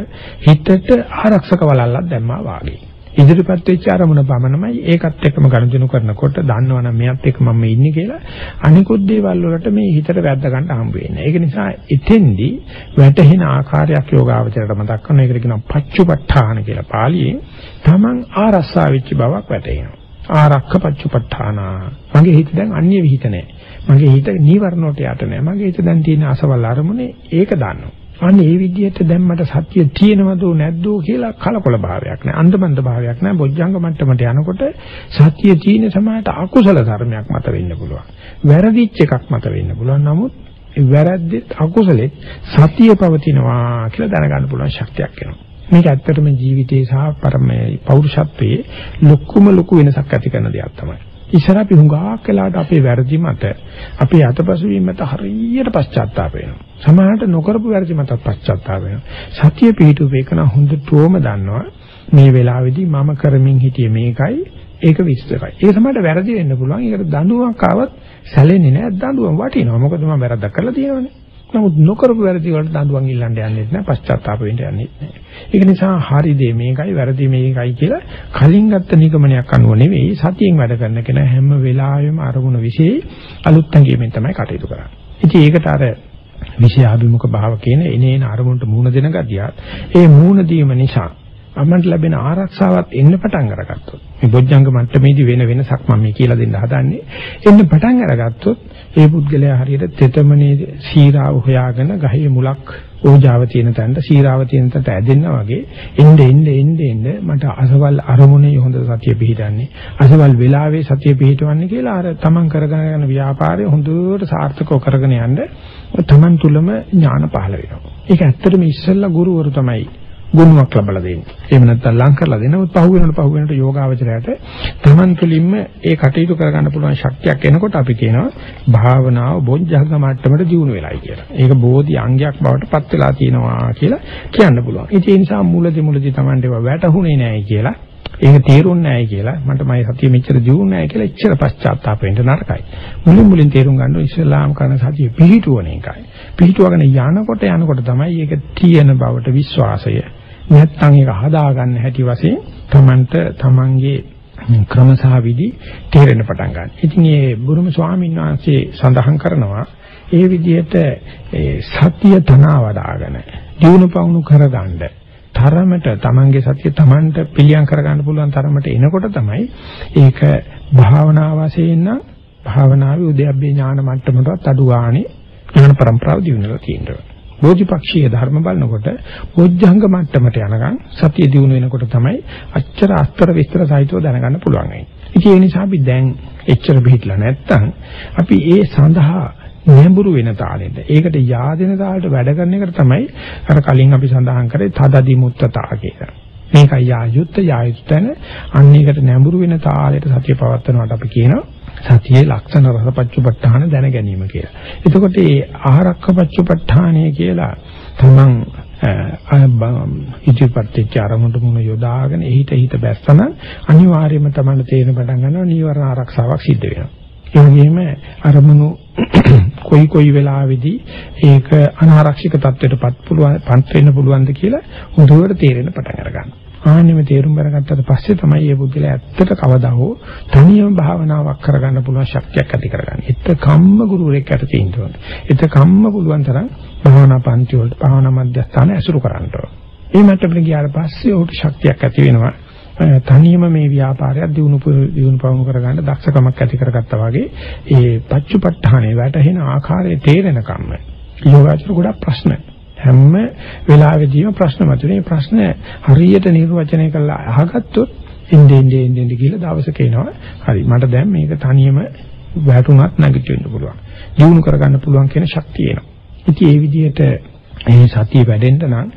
හිතට ආරක්ෂක වලල්ලක් දැම්මා වාගේ. ඉදිරිපත් වෙච්ච අරමුණ පමණමයි ඒකත් එක්කම ගනුදෙනු කරනකොට දන්නවනම් මෙයත් එක්ක මම ඉන්නේ කියලා අනිකුත් දේවල් වලට මේ හිතට වැද්ද ගන්න හම්බ වෙන්නේ. ඒක නිසා එතෙන්දී වැටහෙන ආකාරයක් යෝගාවචරයට මතක් කරන එකට කියනවා පච්චුපට්ඨාන කියලා පාලියෙන් Taman ආරස්සා වෙච්ච බවක් වැටහෙනවා. ආරක්ක පච්චුපට්ඨාන. මගේ හිත දැන් අන්‍ය විහිිත නැහැ. මගේ හිත නීවරණ වලට යට නැහැ. මගේ හිත දැන් තියෙන අසවල් අරමුණේ ඒක දන්නවා. අන්න ඒ විදිහට දැන් මට සත්‍ය තියෙනවද නැද්ද කියලා කලකොල භාවයක් නැහැ. අන්දමන්ද භාවයක් නැහැ. බොජ්ජංග මට්ටමට යනකොට සත්‍ය තියෙන සමායට අකුසල ධර්මයක් මත වෙන්න පුළුවන්. වැරදිච්ච එකක් මත වෙන්න පුළුවන්. නමුත් වැරද්දෙත් අකුසලෙත් සතිය පවතිනවා කියලා දැනගන්න පුළුවන් ශක්තියක් එනවා. මේක ඇත්තටම ජීවිතයේ සහ පරමයේ පෞරුෂත්වයේ ලොකුම ලොකු වෙනසක් ඇති කරන දෙයක් තමයි. ඉස්සර අපි හුඟක් වෙලාවට අපේ වැරදි මත අපේ අතපසු වීම මත හරියට පශ්චාත්තාප වෙනවා. සමහරට නොකරපු වැරදි මතත් පශ්චාත්තාප වෙනවා. සතිය පිහිටුවේකන හොඳටම දන්නවා මේ වෙලාවේදී මම කරමින් හිටියේ මේකයි ඒක විශ්තරයි. ඒක සමහරට වැරදි වෙන්න පුළුවන්. ඒකට දඬුවමක් ආවත් සැලෙන්නේ නැහැ. දඬුවම වටිනවා. මොකද මම වැරද්දක් කරලා තියෙනවනේ. නමුත් නොකරපු වැරදි වලට දඬුවම් ඉල්ලන්න යන්නේ නැහැ. පශ්චාත්තාප වෙන්න යන්නේ නැහැ. ඒක නිසා හරි දේ මේකයි වැරදි මේකයි කියලා කලින් ගත්ත නිගමනයක් අනුව නෙවෙයි සතියෙන් වැඩ කරන කෙනා හැම වෙලාවෙම අරමුණ વિશે අලුත් ඇඟීමෙන් තමයි කටයුතු කරන්නේ. ඉතින් ඒකට අර විෂයාභිමුඛ භාව කියන එනේන අරමුණට මූණ දෙන ගතියත් ඒ මූණ දීම නිසා අපමණ ලැබෙන ආරක්ෂාවත් එන්න පටන් අරගත්තොත් මේ බොජ්ජංග මට්ටමේදී වෙන වෙනසක් මම මේ කියලා දෙන්න හදන්නේ එන්න පටන් අරගත්තොත් ඒ පුද්ගලයා හරියට තෙතමනේ සීරාව හොයාගෙන ගහේ මුලක් ඕජාව තියෙන තැනට සීරාව තියෙන තැනට ඇදෙන්නා වගේ එnde එnde එnde එnde මට අසවල් අරමුණේ හොඳ සතිය පිහිටන්නේ අසවල් වෙලාවේ සතිය පිහිටවන්නේ කියලා අර තමන් කරගෙන යන ව්‍යාපාරය හොඳට සාර්ථකව කරගෙන යන්න තමන් තුළම ඥාන පහළ වෙනවා. ඒක ඇත්තටම ඉස්සෙල්ලා ගුරුවරු තමයි ගුණයක් ලබලා දෙන්නේ. එහෙම නැත්නම් ලං කරලා දෙන්න. උත් පහු වෙනකොට පහු වෙනකොට යෝගාවචරයට Taman තුලින්ම ඒ කටයුතු කරගන්න පුළුවන් ශක්තියක් එනකොට අපි කියනවා භාවනාව බොජ්ජංග මට්ටමට දියුණු වෙලයි කියලා. ඒක බෝධි අංගයක් බවට පත් වෙලා තියෙනවා කියලා කියන්න පුළුවන්. ඒ නිසා මුලදි මුලදි Taman ඒවා වැටහුනේ නැහැ කියලා ඒක තේරුන්නේ නැහැ කියලා මට මගේ සතිය මෙච්චර දියුණු නැහැ කියලා එච්චර පශ්චාත්තාප වෙන්න නරකයි. මුලින් මුලින් තේරුම් ගන්න ඕනේ ඉස්ලාම් කරන සතිය පිහිටුවන එකයි. පිහිටුවගෙන යනකොට යනකොට තමයි ඒක තියෙන බවට විශ්වාසය නැත්නම් ඒක හදාගන්න හැටි වශයෙන් තමන්ට තමන්ගේ ක්‍රමසහ විදි තේරෙන්න පටන් ගන්න. ඉතින් මේ බුරුම ස්වාමීන් වහන්සේ සඳහන් කරනවා ඒ විදිහට සතිය තනා වඩාගෙන දිනු පවුණු කරගන්න තරමට තමන්ගේ සතිය තමන්ට පිළියම් කරගන්න පුළුවන් තරමට එනකොට තමයි ඒක භාවනා වශයෙන් නම් භාවනාවේ උද්‍යප්පේ ඥාන මට්ටමටවත් අඩු ගානේ ඥාන પરම්පරාව දිනුනලා තියෙනවා. බෝධිපක්ෂීය ධර්ම බලනකොට බොජ්ජංග මට්ටමට යනකම් සතිය දිනු වෙනකොට තමයි අච්චර අස්තර විස්තර සහිතව දැනගන්න පුළුවන් වෙන්නේ. ඒ නිසා අපි දැන් එච්චර පිළිట్లా නැත්තම් අපි ඒ සඳහා නැඹුරු වෙන තාලෙට. ඒකට yaadena තාලෙට වැඩ කරන එකට තමයි අර කලින් අපි සඳහන් කරේ තදදි මුත්තතා කියලා. මේකයි යායුත් යායුත්තන අන්න ඒකට නැඹුරු වෙන තාලෙට සතිය පවත්වනවට අපි කියනවා සතියේ ලක්ෂණ රසපච්චුපට්ඨාන දැන ගැනීම කියලා. එතකොට මේ ආහාරක්කපච්චුපට්ඨානය කියලා තමන් ඉදිරිපත්ච්ච අරමුණට මුණ යොදාගෙන එහිට හිත බැස්සන අනිවාර්යයෙන්ම තමයි තේරෙන පටන් ගන්නවා නීවරණ ආරක්ෂාවක් සිද්ධ වෙනවා. ඒ වගේම අරමුණු *coughs* කොයි කොයි වෙලාවෙදී ඒක අනාරක්ෂිත තත්ත්වයටපත් පුළුවන් පන්ත් වෙන්න පුළුවන්ද කියලා හොඳට තේරෙන්න පටන් අරගන්නවා. ආන්නෙම තේරුම් අරගත්තට පස්සේ තමයි මේ බුද්ධිලා ඇත්තට කවදා හෝ තනියම භාවනාවක් කරගන්න පුළුවන් ශක්තියක් ඇති කරගන්නේ. ඒත් කම්ම ගුරුවරයෙක් යට තියෙන්න ඕනේ. ඒත් කම්ම පුළුවන් තරම් භාවනා පන්ති වලට භාවනා මධ්‍යස්ථාන ඇසුරු කරන්න ඕනේ. ඒ මට්ටමට ගියාට පස්සේ උට ශක්තියක් ඇති වෙනවා. තනියම මේ ව්‍යාපාරයක් දිනු දිනු පවුණු කරගන්න දක්ෂකමක් ඇති කරගත්තා වගේ ඒ පච්චුපට්ඨානේ වැටෙන ආකාරයේ තේරෙන කම්ම යෝගාචර ගොඩක් ප්‍රශ්න හැම වෙලාවෙදීම ප්‍රශ්න මතුවේ. ප්‍රශ්න හරියට නිර්වචනය කරලා අහගත්තොත් ඉන්නේ ඉන්නේ ඉන්නේ කියලා දවසක එනවා. හරි මට දැන් මේක තනියම වැටුණත් නැගිටින්න පුළුවන්. දිනු කරගන්න පුළුවන් කියන ශක්තිය එනවා. ඉතින් ඒ විදිහට මේ සතිය වැඩෙන්න නම්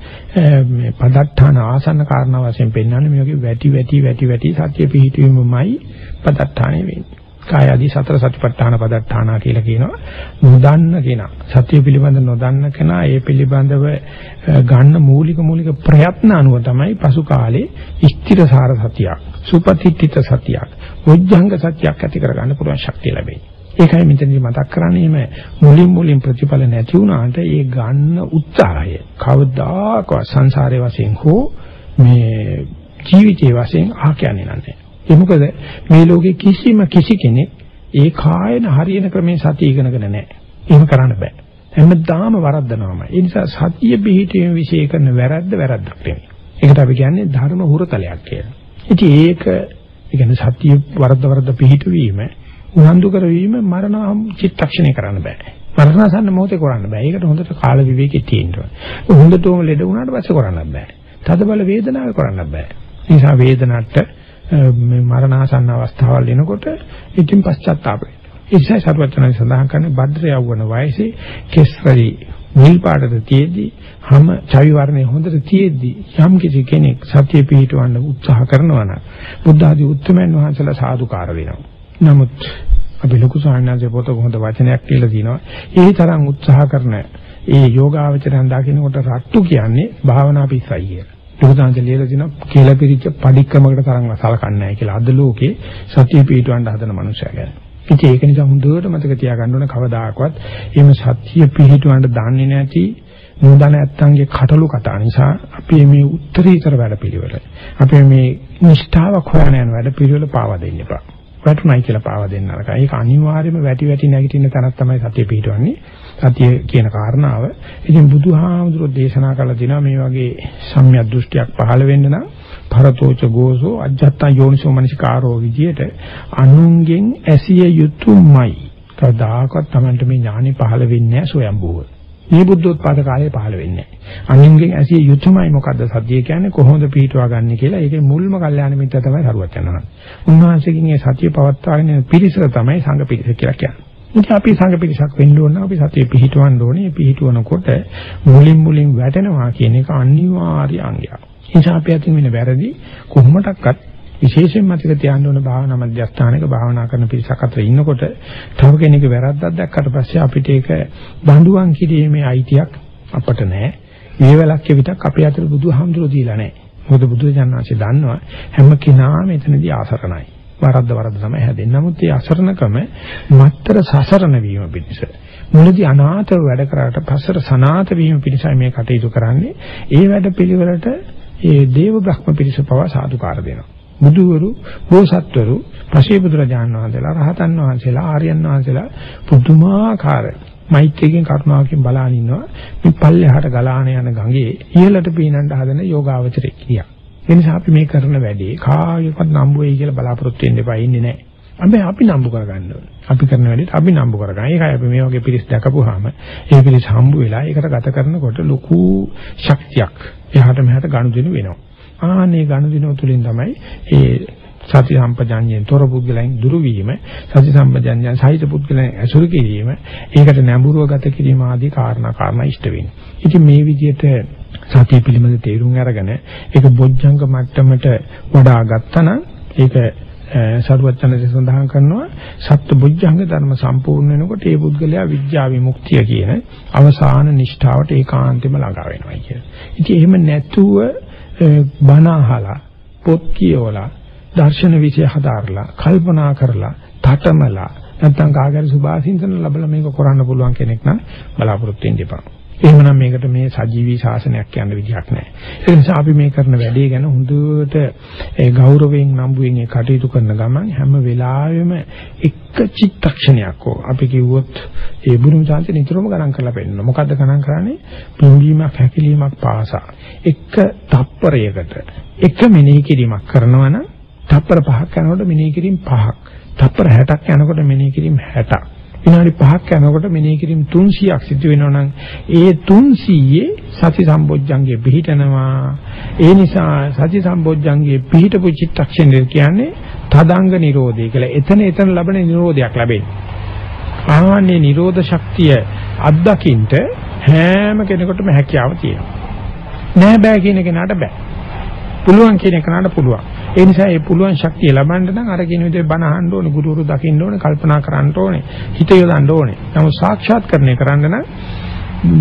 මේ පදත්තාන ආසන්න කාරණා වශයෙන් පෙන්වන්නේ මේ වගේ වැටි වැටි වැටි වැටි සතිය පිහිටීමමයි පදත්තානේ වෙන්නේ. කාය ආදී සතර සතිපට්ඨාන පදත්තානා කියලා කියනවා. නොදන්න කෙනා සතිය පිළිබඳ නොදන්න කෙනා ඒ පිළිබඳව ගන්න මූලික මූලික ප්‍රයත්න අනුව තමයි පසු කාලේ ස්ථිරසාර සතියක්, සුපතිත්‍ිත සතියක්, උද්ධංග සතියක් ඇති කරගන්න පුළුවන් ශක්තිය ලැබෙන්නේ. ඒකයි මෙතනදි මතක් කරන්නේම මුලින් මුලින් ප්‍රතිඵල නැති වුණාට ඒ ගන්න උත්සාහය කවදාකවත් සංසාරයේ වශයෙන් හෝ මේ ජීවිතයේ වශයෙන් ආ කියන්නේ නැහැ. ඒ මොකද මේ ලෝකේ කිසිම කිසි කෙනෙක් ඒ කායන හරියන ක්‍රමේ සතිය ඉගෙනගෙන නැහැ. එහෙම කරන්න බෑ. හැමදාම වරද්දනවාමයි. ඒ නිසා සතිය පිහිටීම විශේෂ කරන වැරද්ද වැරද්දක් නෙමෙයි. ඒකට අපි කියන්නේ ධර්ම හුරතලයක් කියලා. ඉතින් ඒක ඒ කියන්නේ සතිය වරද්ද වරද්ද පිහිටවීම උනන්දු කරවීම මරණ චිත්තක්ෂණය කරන්න බෑ. මරණසන්න මොහොතේ කරන්න බෑ. ඒකට හොඳට කාල විවේකී තියෙනවා. හොඳටම ලෙඩ වුණාට පස්සේ කරන්න බෑ. තද බල වේදනාව කරන්න බෑ. ඒ නිසා වේදනට මේ මරණාසන්න අවස්ථාවල් එනකොට ඉතින් පශ්චාත්තාප වෙනවා. ඒ නිසා සර්වඥයන් සඳහන් කරන්නේ භද්‍ර යවවන වයසේ කෙස්රි නිල් පාටට තියේදී හැම චවි වර්ණේ හොඳට තියේදී යම් කිසි කෙනෙක් සතිය පිහිටවන්න උත්සාහ කරනවා නම් බුද්ධ ආදී උත්තරමයන් වහන්සේලා සාදුකාර වෙනවා. නමුත් අපි ලොකු සාහනanse පොත හොඳ වචනයක් කියලා දිනවා. ඒ තරම් උත්සාහ කරන ඒ යෝගාවචරයන් දකින්නකොට රට්ටු කියන්නේ භාවනා පිස්සයි කියලා. ලොකුදාන්ත ලියලා දිනවා කියලා පිළිච්ච padikkamakata තරම් සලකන්නේ නැහැ කියලා. අද ලෝකේ සතිය පිටවන්න හදන මනුස්සයා ගැන. ඉතින් ඒක නිසා හොඳට මතක තියාගන්න ඕන කවදාකවත් එහෙම සතිය පිටවන්න දන්නේ නැති නොදැන නැත්තන්ගේ කටළු කතා නිසා අපි මේ උත්තරීතර වැඩ පිළිවෙල අපි මේ නිෂ්ඨාවක් හොයන යන වැඩ පිළිවෙල පාවා දෙන්න එපා. වැටුණයි කියලා පාවා දෙන්න අරකයි. ඒක අනිවාර්යයෙන්ම වැටි වැටි නැගිටින්න තැනක් තමයි සතිය පිටවන්නේ. සතිය කියන කාරණාව. ඉතින් බුදුහාමුදුරෝ දේශනා කළ දිනා මේ වගේ සම්‍යක් දෘෂ්ටියක් පහළ වෙන්න නම් පරතෝච ගෝසෝ අජත්තා යෝනිසෝ මනසිකාරෝ විදියට අනුන්ගෙන් ඇසිය යුතුයමයි. කවදාකවත් Tamanට මේ ඥානෙ පහළ වෙන්නේ නැහැ සොයම්බුව. මේ බුද්ධෝත්පාද කාලේ පහළ වෙන්නේ නැහැ. අනින්ගෙන් ඇසිය යුතුයමයි මොකද්ද සතිය කියන්නේ කොහොමද පිටවා ගන්න කියලා. ඒකේ මුල්ම කල්යාණ මිත්‍ර තමයි හරුවත් යනවා. උන්වහන්සේකින් මේ සතිය පවත්වාගෙන පිරිසර තමයි සංඝ පිරිස කියලා කියන්නේ. ඉතින් අපි සංඝ පිරිසක් වෙන්න ඕන අපි සතිය පිහිටවන්න ඕනේ. පිහිටවනකොට මුලින් මුලින් වැටෙනවා කියන එක අනිවාර්ය අංගයක්. ඒ නිසා අපි අතින් වෙන වැරදි කොහොමඩක්වත් විශේෂයෙන් මතක තියාගන්න ඕන භාවනා මධ්‍යස්ථානයක භාවනා කරන පිරිසක් අතර ඉන්නකොට තව කෙනෙකුගේ වැරද්දක් දැක්කට පස්සේ අපිට ඒක බඳුන් කිරීමේ අයිතියක් අපට නැහැ. මේ වෙලක්ක විතක් අපේ අතට බුදුහාමුදුරුවෝ දීලා නැහැ. මොකද බුදුජානනාංශය දන්නවා හැම කෙනාම එතනදී ආසරණයි. වරද්ද වරද්ද තමයි හැදෙන්නේ. නමුත් මේ අසරණකම මත්තර සසරණ වීම පිණිස මුලදී අනාථව වැඩ කරාට පස්සට සනාත වීම පිණිසයි මේ කටයුතු කරන්නේ. ඒ වැඩ පිළිවෙලට ඒ දේව බ්‍රහ්ම පිරිස පවා සාදුකාර දෙනවා. බුදුවරු, බෝසත්වරු, පසේ බුදුරජාණන් වහන්සේලා, රහතන් වහන්සේලා, ආර්යයන් වහන්සේලා පුදුමාකාර මෛත්‍රියෙන් කරුණාවකින් බලාගෙන ඉන්නවා. මේ පල්ලෙහාට ගලාන යන ගඟේ ඉහළට පීනන්න හදන යෝගාවචරෙක් කියා. ඒ නිසා අපි මේ කරන වැඩේ කායයක්වත් නම්බු වෙයි කියලා බලාපොරොත්තු වෙන්න එපා ඉන්නේ නැහැ. අපි අපි නම්බු කරගන්න ඕනේ. අපි කරන වැඩේට අපි නම්බු කරගන්න. ඒකයි අපි මේ වගේ පිරිස් දැකපුවාම ඒ පිරිස් හම්බ වෙලා ඒකට ගත කරනකොට ලොකු ශක්තියක් එහාට මෙහාට ගනුදෙනු වෙනවා. ආනේ ගනුදෙනු තුලින් තමයි ඒ සති සම්පජඤ්ඤයෙන් තොර පුද්ගලයන් දුරු වීම සති සම්පජඤ්ඤයන් සහිත පුද්ගලයන් ඇසුරු කිරීම ඒකට නැඹුරුව ගත කිරීම ආදී කාරණා කාරණා ඉෂ්ට වෙන්නේ. ඉතින් මේ විදිහට සතිය පිළිබඳ තේරුම් අරගෙන ඒක බොජ්ජංග මට්ටමට වඩා ගත්තනම් ඒක සරුවචනසේ සඳහන් කරනවා සත්‍ය බොජ්ජංග ධර්ම සම්පූර්ණ වෙනකොට ඒ පුද්ගලයා විද්‍යා විමුක්තිය කියන අවසාන නිෂ්ඨාවට ඒකාන්තෙම ළඟා වෙනවා කියලා. ඉතින් එහෙම නැතුව බණ අහලා පොත් කියවලා දර්ශන විෂය හදාarලා කල්පනා කරලා තටමලා නැත්නම් කාගරි සුභාසින්සන ලැබලා මේක කරන්න පුළුවන් කෙනෙක් නම් බලාපොරොත්තු වෙන්න එපා. එහෙමනම් මේකට මේ සජීවී ශාසනයක් කියන්න විදිහක් නැහැ. ඒ නිසා අපි මේ කරන වැඩේ ගැන හොඳට ඒ ගෞරවයෙන් නම්බුවෙන් ඒ කටයුතු කරන ගමන් හැම වෙලාවෙම එක චිත්තක්ෂණයක් හෝ අපි කිව්වොත් ඒ බුදුන් සාන්ති නිතරම ගණන් කරලා පෙන්නනවා. මොකද්ද ගණන් කරන්නේ? පින්වීමක් හැකිලීමක් පාසා එක තප්පරයකට එක මෙනෙහි කිරීමක් කරනවා නම් තප්පර පහක් යනකොට මෙනෙහි කිරීම පහක්. තප්පර 60ක් යනකොට මෙනෙහි කිරීම 60ක්. විනාඩි 5ක් යනකොට මෙනෙහි කිරීම 300ක් සිදු වෙනවා නම් ඒ 300ේ සති සම්බොජ්ජංගේ පිහිටනවා. ඒ නිසා සති සම්බොජ්ජංගේ පිහිටපු චිත්තක්ෂණය කියන්නේ තදංග නිරෝධය කියලා. එතන එතන ලැබෙන නිරෝධයක් ලැබෙන්නේ. ආන්නේ නිරෝධ ශක්තිය අත්දකින්න හැම කෙනෙකුටම හැකියාව තියෙනවා. නෑ බෑ කියන කෙනාට බෑ. පුළුවන් කියන කෙනාට පුළුවන් ඒ නිසා මේ පුළුවන් ශක්තිය ලබන්න නම් අර කියන විදිහට බණ අහන්න ඕනේ, ගුරුවරු දකින්න ඕනේ, කල්පනා කරන්න ඕනේ, හිත යොදන්න ඕනේ. නමුත් සාක්ෂාත්කරණය කරන්න නම්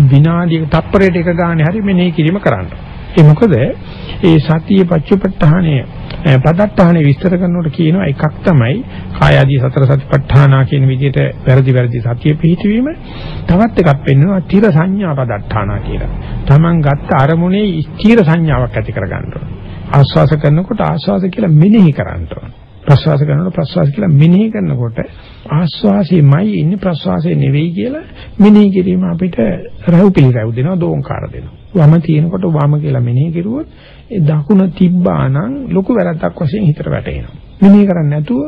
විනාඩියක තප්පරයකට එක ගානේ හරි මෙනෙහි කිරීම කරන්න. ඒ මොකද ඒ සතිය පච්චපට්ඨානය පදට්ඨානය විස්තර කරනකොට කියනවා එකක් තමයි කාය ආදී සතර සතිපට්ඨානා කියන විදිහට වැරදි වැරදි සතිය පිහිටවීම තවත් එකක් පෙන්වනවා තිර සංඥා පදට්ඨානා කියලා. Taman ගත්ත අරමුණේ ස්ථිර සංඥාවක් ඇති කරගන්න ඕනේ. ආස්වාස කරනකොට ආස්වාස කියලා මෙනෙහි කරන්න ඕන. ප්‍රස්වාස කරනකොට ප්‍රස්වාස කියලා මෙනෙහි කරනකොට ආස්වාසෙමයි ඉන්නේ ප්‍රස්වාසය නෙවෙයි කියලා මෙනෙහි කිරීම අපිට රහු පිළිරව් දෙනවා දෝංකාර දෙනවා. වම තියෙනකොට වම කියලා මෙනෙහි කරුවොත් ඒ දකුණ තිබ්බා නම් ලොකු වැරද්දක් වශයෙන් හිතට වැටෙනවා. මෙනෙහි කරන්නේ නැතුව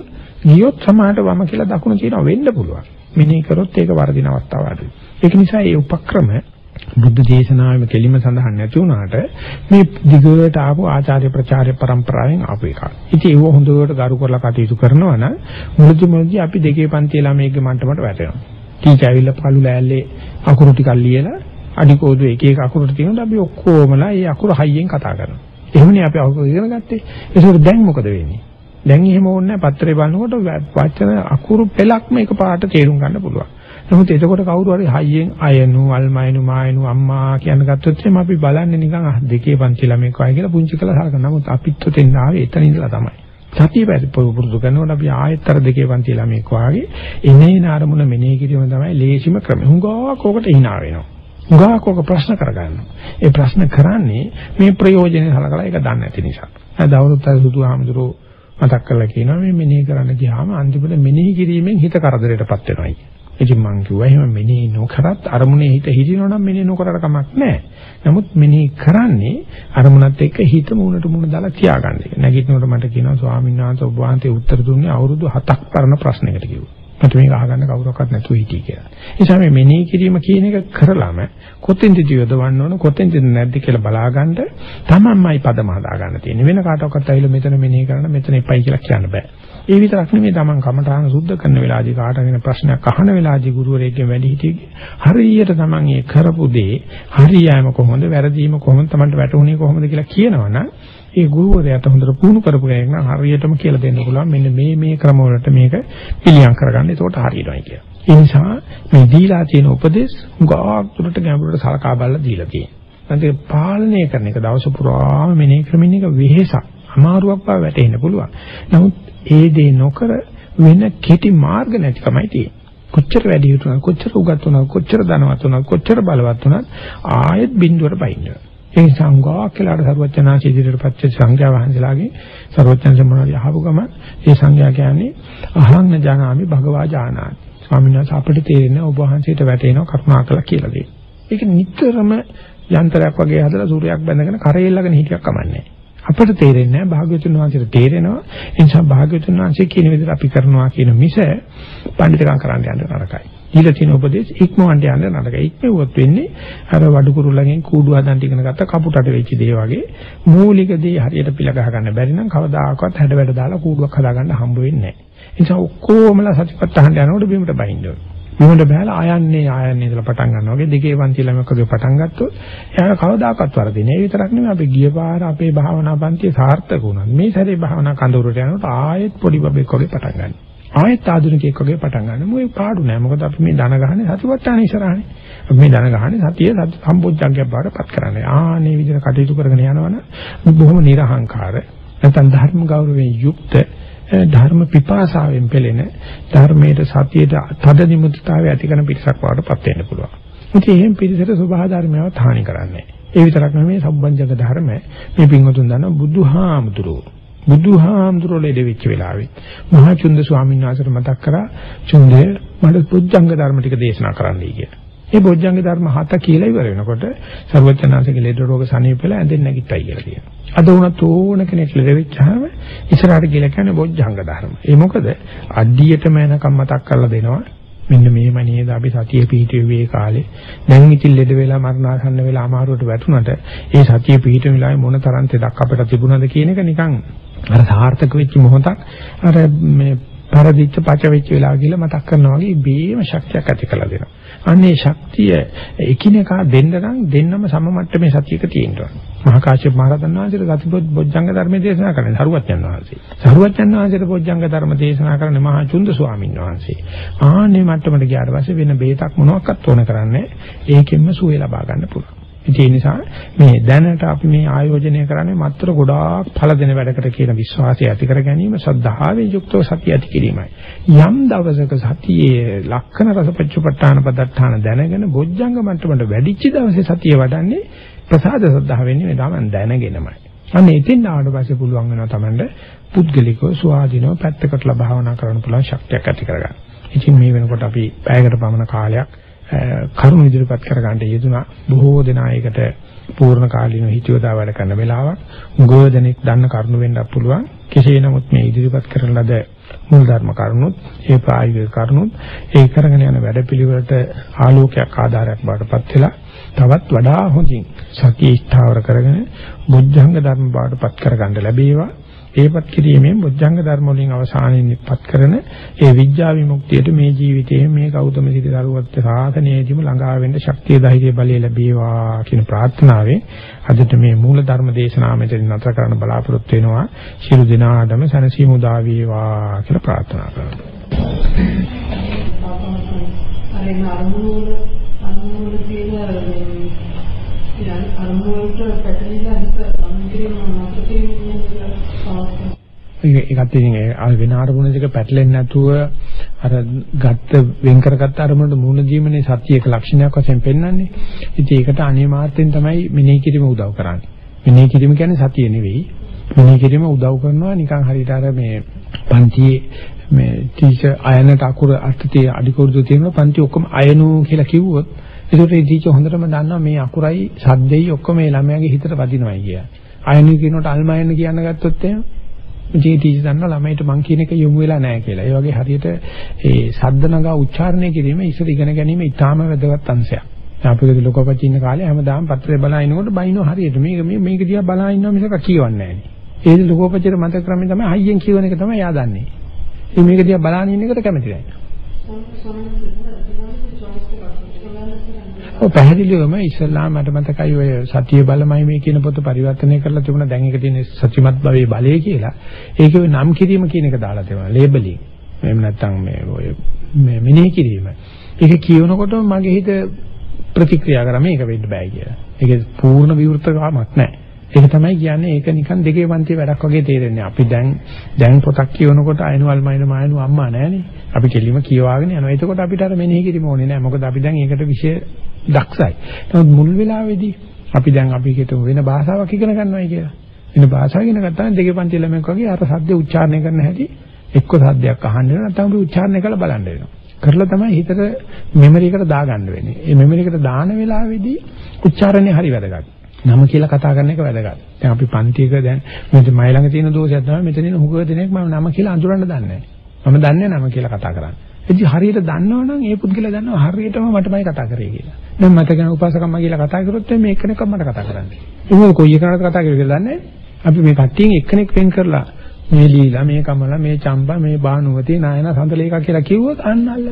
ගියොත් සමාහට වම කියලා දකුණ තියෙනවා වෙන්න පුළුවන්. මෙනෙහි කරොත් ඒක වර්ධින අවස්ථාවක් අඩුයි. ඒක නිසා මේ උපක්‍රම බුද්ධ දේශනාවෙම කෙලිම සඳහන් නැති වුණාට මේ දිගට ආපු ආචාර්ය ප්‍රචාරය પરම්පරාවෙන් ආපු එකක්. ඉතින් ඒව හොඳට ගරු කරලා කටයුතු කරනවා නම් මුලදි මුලදි අපි දෙකේ පන්ති ළමයිගේ මට්ටමට වැටෙනවා. ටීචර් ඇවිල්ලා පළු ලෑල්ලේ අකුරු ටිකක් ලියලා අඩි කෝඩු එක එක අකුරු තියෙනකොට අපි ඔක්කොමලා ඒ අකුරු හයියෙන් කතා කරනවා. එහෙමනේ අපි අකුරු ඉගෙන ගත්තේ. ඒකෝට දැන් මොකද වෙන්නේ? දැන් එහෙම ඕනේ නැහැ. පත්‍රේ බලනකොට වචන අකුරු පෙළක්ම එකපාරට තේරුම් ගන්න පුළුවන්. නමුත් එතකොට කවුරු හරි හයියෙන් අයනු අල්මයිනු මායනු අම්මා කියන ගත්තොත් එimhe අපි බලන්නේ නිකන් දෙකේ පන්ති ළමෙක් වගේ කියලා පුංචි කළා සලකන. නමුත් අපිත් උතෙන් ආවේ එතන ඉඳලා තමයි. සතිය පුරුදු කරනකොට අපි ආයෙත්තර දෙකේ පන්ති ළමෙක් වගේ එනේන අරමුණ මෙනෙහි කිරීම තමයි ලේසිම ක්‍රමය. හුඟක් ඔකට hina වෙනවා. හුඟක් ඔක ප්‍රශ්න කරගන්නවා. ඒ ප්‍රශ්න කරන්නේ මේ ප්‍රයෝජනේ සලකලා ඒක දන්නේ නැති නිසා. අද අවුරුද්දට සුදු ආමඳුරෝ මතක් කරලා කියනවා මේ මෙනෙහි කරන්න ගියාම අන්තිමට මෙනෙහි කිරීමෙන් හිත කරදරයටපත් වෙනවා කියලා. ඉතින් මං කිව්වා එහෙම මෙනෙහි නොකරත් අරමුණේ හිත හිරිනවා නම් මෙනෙහි නොකරට කමක් නැහැ. නමුත් මෙනෙහි කරන්නේ අරමුණත් එක්ක හිත මූණට මූණ දාලා තියාගන්න එක. නැගිටිනකොට මට කියනවා ස්වාමීන් වහන්සේ ඔබ වහන්සේ උත්තර දුන්නේ අවුරුදු 7ක් පරණ ප්‍රශ්නයකට කිව්වා. මට මේක අහගන්න කවුරක්වත් නැතුව හිටියේ කියලා. ඒ නිසා මේ මෙනෙහි කිරීම කියන එක කරලම කොතෙන්ද යොදවන්න ඕන කොතෙන්ද නැද්ද කියලා බලාගන්න තමන්මයි පදම හදාගන්න තියෙන්නේ. වෙන කාටවත් ඇවිල්ලා මෙතන මෙනෙහි කරන්න මෙතන එපයි කියලා කියන්න බෑ. ඒ විතරක් නෙමෙයි තමන් කමඨාන සුද්ධ කරන වෙලාවදී කාටගෙන ප්‍රශ්නයක් අහන වෙලාවදී ගුරුවරයෙක්ගෙන් වැඩි හිටියේ හරියට තමන් ඒ කරපු දේ හරියෑම කොහොමද වැරදීම කොහොමද තමන්ට වැටුනේ කොහොමද කියලා කියනවනම් ඒ ගුරුවරයාට හොඳට පුහුණු කරපු කෙනෙක් නම් හරියටම කියලා දෙන්න පුළුවන් මෙන්න මේ මේ ක්‍රමවලට මේක පිළියම් කරගන්න ඒකට හරියනවා කියලා. ඒ නිසා මේ දීලා තියෙන උපදේශ ගාක් දුරට ගැඹුරට සලකා බලලා දීලා තියෙනවා. නැත්නම් පාලනය කරන එක දවස පුරාම මෙනෙහි කරමින් එක වෙහෙසක්. අමාරුවක් බව වැටෙන්න පුළුවන්. නමුත් ඒ දේ නොකර වෙන කෙටි මාර්ග නැතිකමයි තියෙන්නේ. කොච්චර වැඩි යුතුනක් කොච්චර උගත් වුණා කොච්චර ධනවත් වුණා කොච්චර බලවත් වුණත් ආයෙත් බිඳුවට බයින්නවා. ඒ නිසා උගාක් කියලාට සරුවචනාංශ ඉදිරියට පච්ච සංඝයා වහන්සේලාගේ සරුවචන සම්මානය අහපු ගමන් ඒ සංඝයා කියන්නේ අහං ජානාමි භගවා ජානාති. ස්වාමීන් වහන්සේ අපිට තේරෙන්නේ ඔබ වහන්සේට වැටෙනවා කරුණාකර කියලා දෙන්න. ඒක නිතරම යන්ත්‍රයක් වගේ හදලා සූර්යයක් බැඳගෙන කරේල්ලගෙන හිටියක් කමන්නේ. අපිට තේරෙන්නේ නැහැ භාග්‍යවතුන් වහන්සේට තේරෙනවා. ඒ නිසා භාග්‍යවතුන් වහන්සේ කියන විදිහට අපි කරනවා කියන මිස පඬිතුකම් කරන්න යන්න නරකයි. දීලා තියෙන උපදේශ ඉක්මවන්න යන්න නරකයි. ඉක්මවුවොත් වෙන්නේ අර වඩු කුරුල්ලගෙන් කූඩු හදන්න ඉගෙන ගත්ත කපුටට වෙච්ච දේ වගේ මූලික දේ හරියට පිළ ගහ ගන්න බැරි නම් කවදාකවත් හැඩ වැඩ දාලා කූඩුවක් හදාගන්න හම්බ වෙන්නේ නැහැ. ඒ නිසා ඔක්කොමලා සතිපත්තහන් යනකොට බිමට බහින්න ඕනේ. බිමට බහලා ආයන්නේ ආයන්නේ ඉඳලා පටන් ගන්නවා වගේ දෙකේ පන්ති ළමයක් වගේ පටන් ගත්තොත් එයාට කවදාකවත් වරදින්නේ. ඒ විතරක් නෙමෙයි අපි ගිය පාර අපේ භාවනා පන්තිය සාර්ථක වුණා. මේ සැරේ භාවනා කඳවුරට යනකොට ආයෙත් පොඩි බබෙක් වගේ පටන් ගන්නවා. ආයෙත් ආධුනිකයෙක් වගේ පටන් ගන්න. මොකේ පාඩු නෑ. මොකද අපි මේ ධන ගහන්නේ සතිපට්ඨාන ඉස්සරහනේ. අපි මේ ධන ගහන්නේ සතිය සම්පෝඥංගයක් බවට පත් කරන්නේ. ආනේ විදිහට කටයුතු කරගෙන යනවනම් බොහොම නිර්හංකාර නැත්නම් ධර්ම ගෞරවයෙන් යුක්ත ධර්ම පිපාසාවෙන් පෙළෙන ධර්මයේ සතියට තද නිමුත්තාවය ඇති කරන පිරිසක් වඩපත් වෙන්න පුළුවන්. ඉතින් එහෙම පිරිසට සබහා ධර්මයව හානි කරන්නේ. ඒ විතරක් නෙමෙයි සම්බන්ජක ධර්ම මේ පින්වතුන් දන්නා බුදුහාමුදුරුවෝ බුදුහාමුදුරුවෝ ලෙඩ වෙච්ච වෙලාවේ මහා චුන්ද ස්වාමීන් වහන්සේට මතක් කරා චුන්දේ මට පුජ්ජංග ධර්ම ටික දේශනා කරන්නයි කියලා. මේ බොජ්ජංග ධර්ම හත කියලා ඉවර වෙනකොට සර්වචනාංශගේ ලෙඩ රෝග සනීපෙලා ඇඳෙන් නැගිට්ටයි කියලා කියනවා. අද වුණත් ඕන කෙනෙක් ලෙඩ වෙච්චාම ඉස්සරහට කියලා කියන්නේ බොජ්ජංග ධර්ම. ඒ මොකද අඩියටම එනකම් මතක් කරලා දෙනවා. මෙන්න මේම නේද අපි සතිය පිහිටුවේ කාලේ. දැන් ඉතින් ලෙඩ වෙලා මරණාසන්න වෙලා අමාරුවට වැටුණට ඒ සතිය පිහිටුව වෙලාවේ මොන තරම් තෙදක් අපිට තිබුණද කියන එක නිකන් අර සාර්ථක වෙච්ච මොහොතක් අර මේ පරදිච්ච පච වෙච්ච වෙලාව කියලා මතක් කරනවා වගේ බේම ශක්තියක් ඇති කළ දෙනවා. අන්නේ ශක්තිය එකිනෙකා දෙන්න නම් දෙන්නම සම මට්ටමේ සතියක තියෙනවා. මහා කාශ්‍යප මහ රහතන් වහන්සේට ගතිපොත් බොජ්ජංග ධර්ම දේශනා කරන්නේ සරුවච්චන් වහන්සේ. සරුවච්චන් වහන්සේට බොජ්ජංග ධර්ම දේශනා කරන්නේ මහා චුන්ද ස්වාමීන් වහන්සේ. ආන්නේ මට්ටමට ගියාට පස්සේ වෙන බේතක් මොනවත් ඕන කරන්නේ ඒකෙන්ම සුවය ලබා ගන්න පුළුවන්. ඒ නිසා මේ දැනට අපි මේ ආයෝජනය කරන්නේ මත්තර ගොඩාක් ඵල දෙන වැඩකට කියන විශ්වාසය ඇති කර ගැනීම සද්ධාවෙන් යුක්තව සතිය ඇති කිරීමයි. යම් දවසක සතියේ ලක්ෂණ රසපච්චපට්ඨාන පදත්තාන දැනගෙන බොජ්ජංග මට්ටමට වැඩිච්ච දවසේ සතිය වඩන්නේ ප්‍රසාද සද්ධා වෙන්නේ මේ තමයි දැනගෙනමයි. අන්න එතෙන් ආවට පස්සේ පුළුවන් වෙනවා Tamande පුද්ගලිකව ස්වාධීනව පැත්තකට භාවනා කරන්න පුළුවන් ශක්තියක් ඇති කරගන්න. ඉතින් මේ වෙනකොට අපි පැයකට පමණ කාලයක් කරුණ ඉදිරිපත් කර ගන්න යෙදුනා බොහෝ දෙනා ඒකට පූර්ණ කාලීනව හිතියදා වැඩ කරන වෙලාවක්. උගව දෙනෙක් දන්න කරුණ වෙන්නත් පුළුවන්. කෙසේ නමුත් මේ ඉදිරිපත් කරන ලද මූල ධර්ම කරුණුත් ඒ ප්‍රායෝගික කරුණුත් ඒ කරගෙන යන වැඩපිළිවෙලට ආලෝකයක් ආධාරයක් බාටපත් වෙලා තවත් වඩා හොඳින් සතිය ස්ථාවර කරගෙන බුද්ධංග ධර්ම බාටපත් කරගන්න ලැබේවා. ඒපත් කිරීමෙන් බොජ්ජංග ධර්ම වලින් අවසානයේපත් කරන ඒ විඥා විමුක්තියට මේ ජීවිතයේ මේ ගෞතම සිටි දරුවත් සාසනයේදීම ළඟා වෙන්න ශක්තිය ධෛර්ය බලය ලැබේවා කියන ප්‍රාර්ථනාවෙන් අදට මේ මූල ධර්ම දේශනාව මෙතන නතර කරන්න බලාපොරොත්තු වෙනවා. ශිරු දිනාටම සනසීමු දා වේවා කියලා ප්‍රාර්ථනා කරනවා. අරගෙන අරමුණු වල අරමුණු වල තියෙන ඒකත් ඉතින් ඒ වෙන අරමුණක පැටලෙන්නේ නැතුව අර ගත්ත වෙන් කරගත්ත අරමුණට මුහුණ දීමනේ සතියක ලක්ෂණයක් වශයෙන් පෙන්වන්නේ. ඉතින් ඒකට අනිමාර්ථයෙන් තමයි මෙනෙහි කිරීම උදව් කරන්නේ. මෙනෙහි කිරීම කියන්නේ සතිය නෙවෙයි. මෙනෙහි කිරීම උදව් කරනවා නිකන් හරියට අර මේ පන්තියේ මේ ටීචර් අයනට අකුර අර්ථතිය අඩිකුරුදු තියෙනවා පන්ති ඔක්කොම අයනු කියලා කිව්වොත් ඒකට ඒ ටීචර් හොඳටම දන්නවා මේ අකුරයි සද්දෙයි ඔක්කොම මේ ළමයාගේ හිතට වදිනවයි කියලා. අයනු කියනකොට අල්මයන් කියන්න ගත්තොත් එහෙම ඉතින් ටීචර් දන්නා ළමයිට මං කියන එක යොමු වෙලා නැහැ කියලා. ඒ වගේ හරියට ඒ සද්ද නගා උච්චාරණය කිරීම ඉස්සර ඉගෙන ගැනීම ඉතාම වැදගත් අංශයක්. අපේ ලෝකපති ඉන්න කාලේ හැමදාම පත්‍රේ බලා ඉනකොට බයිනෝ හරියට මේක මේ මේක දිහා බලා ඉන්නවා මිසක කියවන්නේ නැහැ නේ. ඒ ලෝකපතිට මතක කරන්නේ තමයි හයියෙන් කියවන එක තමයි යා දන්නේ. ඉතින් මේක දිහා බලාගෙන ඉන්න එකට කැමති නැහැ. ඔව් පැහැදිලිවම ඉස්ලාම මට මතකයි ඔය සතිය බලමයි මේ කියන පොත පරිවර්තනය කරලා තිබුණා දැන් ඒක තියෙන සත්‍යමත් භවයේ බලය කියලා. ඒකේ ඔය නම් කිරීම කියන එක දාලා තිබුණා ලේබලින්. එහෙම නැත්නම් මේ ඔය මේ මෙනෙහි කිරීම. ඒක කියනකොට මගේ හිත ප්‍රතික්‍රියා කරා මේක වෙන්න බෑ කියලා. ඒකේ පූර්ණ විවෘතකමක් නැහැ. ඒක තමයි කියන්නේ ඒක නිකන් දෙකේ පන්ති වැඩක් වගේ තේරෙන්නේ. අපි දැන් දැන් පොතක් කියවනකොට අයනුවල් මයින මායනු අම්මා නැහනේ. අපි කෙලිම කියවාගෙන යනවා. එතකොට අපිට අර මෙනෙහි කිරීම ඕනේ නැහැ. මොකද අපි දැන් ඒකට විශේෂ දක්ෂයි. නමුත් මුල් වෙලාවේදී අපි දැන් අපි හිතමු වෙන භාෂාවක් ඉගෙන ගන්නවයි කියලා. වෙන භාෂාවක් ඉගෙන ගත්තාම දෙකේ පන්ති ළමෙක් වගේ අර සද්ද උච්චාරණය කරන හැටි එක්ක සද්දයක් අහන්න වෙනවා නැත්නම් අපි උච්චාරණය කරලා බලන්න වෙනවා. කරලා තමයි හිතට මෙමරි එකට දාගන්න වෙන්නේ. ඒ මෙමරි එකට දාන වෙලාවේදී උච්චාරණය හරි වැදගත්. නම කියලා කතා කරන එක වැදගත්. දැන් අපි පන්තියක දැන් මෙතන මයි ළඟ තියෙන දෝෂයක් තමයි මෙතන ඉන්න හුඟ දෙනෙක් මම නම කියලා අඳුරන්න දන්නේ නැහැ. මම දන්නේ නම කියලා කතා කරන්නේ. ඉතින් හරියට දන්නවනම් ඒ පුද්ගලයා දන්නවා හරියටම මටමයි කතා කරේ කියලා. දැන් මට ගැන උපාසකම්ම කියලා කතා කරොත් මේ එක්කෙනෙක්ව මට කතා කරන්නේ. ඒක කොයි එකකටද කතා කරේ කියලා දන්නේ අපි මේ කට්ටියෙන් එක්කෙනෙක් වෙන් කරලා මේ ලීලා මේ කමලා මේ චම්පා මේ බානුවතී නායනා සඳලේකා කියලා කිව්වොත් අන්න අල්ල.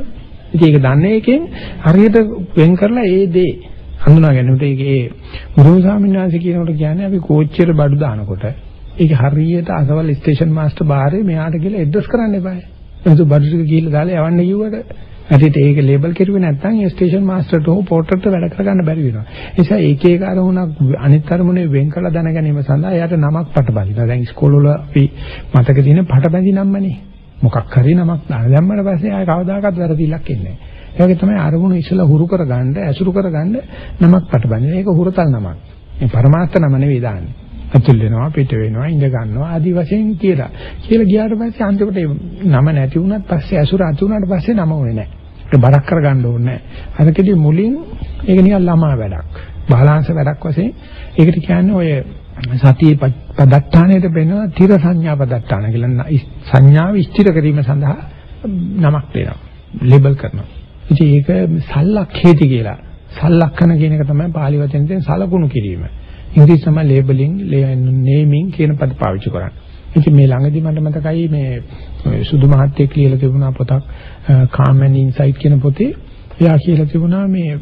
ඉතින් ඒක දන්නේ එකෙන් හරියට වෙන් කරලා ඒ දේ හඳුනා ගැනීමට ඒකේ ගුරු ස්වාමීන් වහන්සේ කියනකොට කියන්නේ අපි කෝච්චියට බඩු දානකොට ඒක හරියට අසවල් ස්ටේෂන් මාස්ටර් බාරේ මෙයාට කියලා ඇඩ්‍රස් කරන්න එපායි. එතකොට බඩු ටික ගිහිල්ලා දාලා යවන්න කිව්වට ඇටිට ඒක ලේබල් කරුවේ නැත්නම් ඒ ස්ටේෂන් මාස්ටර්ට හෝ පෝටර්ට වැඩ කරගන්න බැරි වෙනවා. ඒ නිසා එක එක අරමුණක් අනිත් අරමුණේ වෙන් කළ දැන ගැනීම සඳහා එයාට නමක් පටබඳිනවා. දැන් ඉස්කෝලවල අපි මතක තියෙන පටබඳි නම්මනේ. මොකක් හරි නමක් දාන දැම්මට පස්සේ ආය කවදාකවත් වැරදිලක් එන්නේ නැහැ. ඒ වගේ තමයි අරමුණු ඉස්සලා හුරු කරගන්න, ඇසුරු කරගන්න නමක් පටබඳින. ඒක හුරතල් නමක්. මේ පරමාර්ථ නම නෙවෙයි දාන්නේ. අතුල් වෙනවා, පිට වෙනවා, ඉඳ ගන්නවා ආදි වශයෙන් කියලා. කියලා ගියාට පස්සේ අන්තිමට නම නැති වුණත් පස්සේ ඇසුර අතු වුණාට පස්සේ නම ඕනේ නැහැ. ඒක බරක් කරගන්න ඕනේ නැහැ. අරකදී මුලින් ඒක නිකන් ළමා වැඩක්. බාලාංශ වැඩක් වශයෙන් ඒකට කියන්නේ ඔය සතියේ පදත්තානයේ වෙනවා තිර සංඥා පදත්තාන කියලා සංඥාව ස්ථිර කිරීම සඳහා නමක් දෙනවා. ලේබල් කරනවා. ඉතින් ඒක සල්ලක්ඛේති කියලා. සල්ලක්ඛන කියන එක තමයි පාලි වචනෙන් සලකුණු කිරීම. ඉංග්‍රීසි තමයි ලේබලින්, නේමින් කියන පද පාවිච්චි කරන්නේ. ඉතින් මේ ළඟදි මට මතකයි මේ සුදු මහත්තයෙක් කියලා තිබුණා පොතක් Calm and Insight කියන පොතේ. එයා කියලා තිබුණා මේ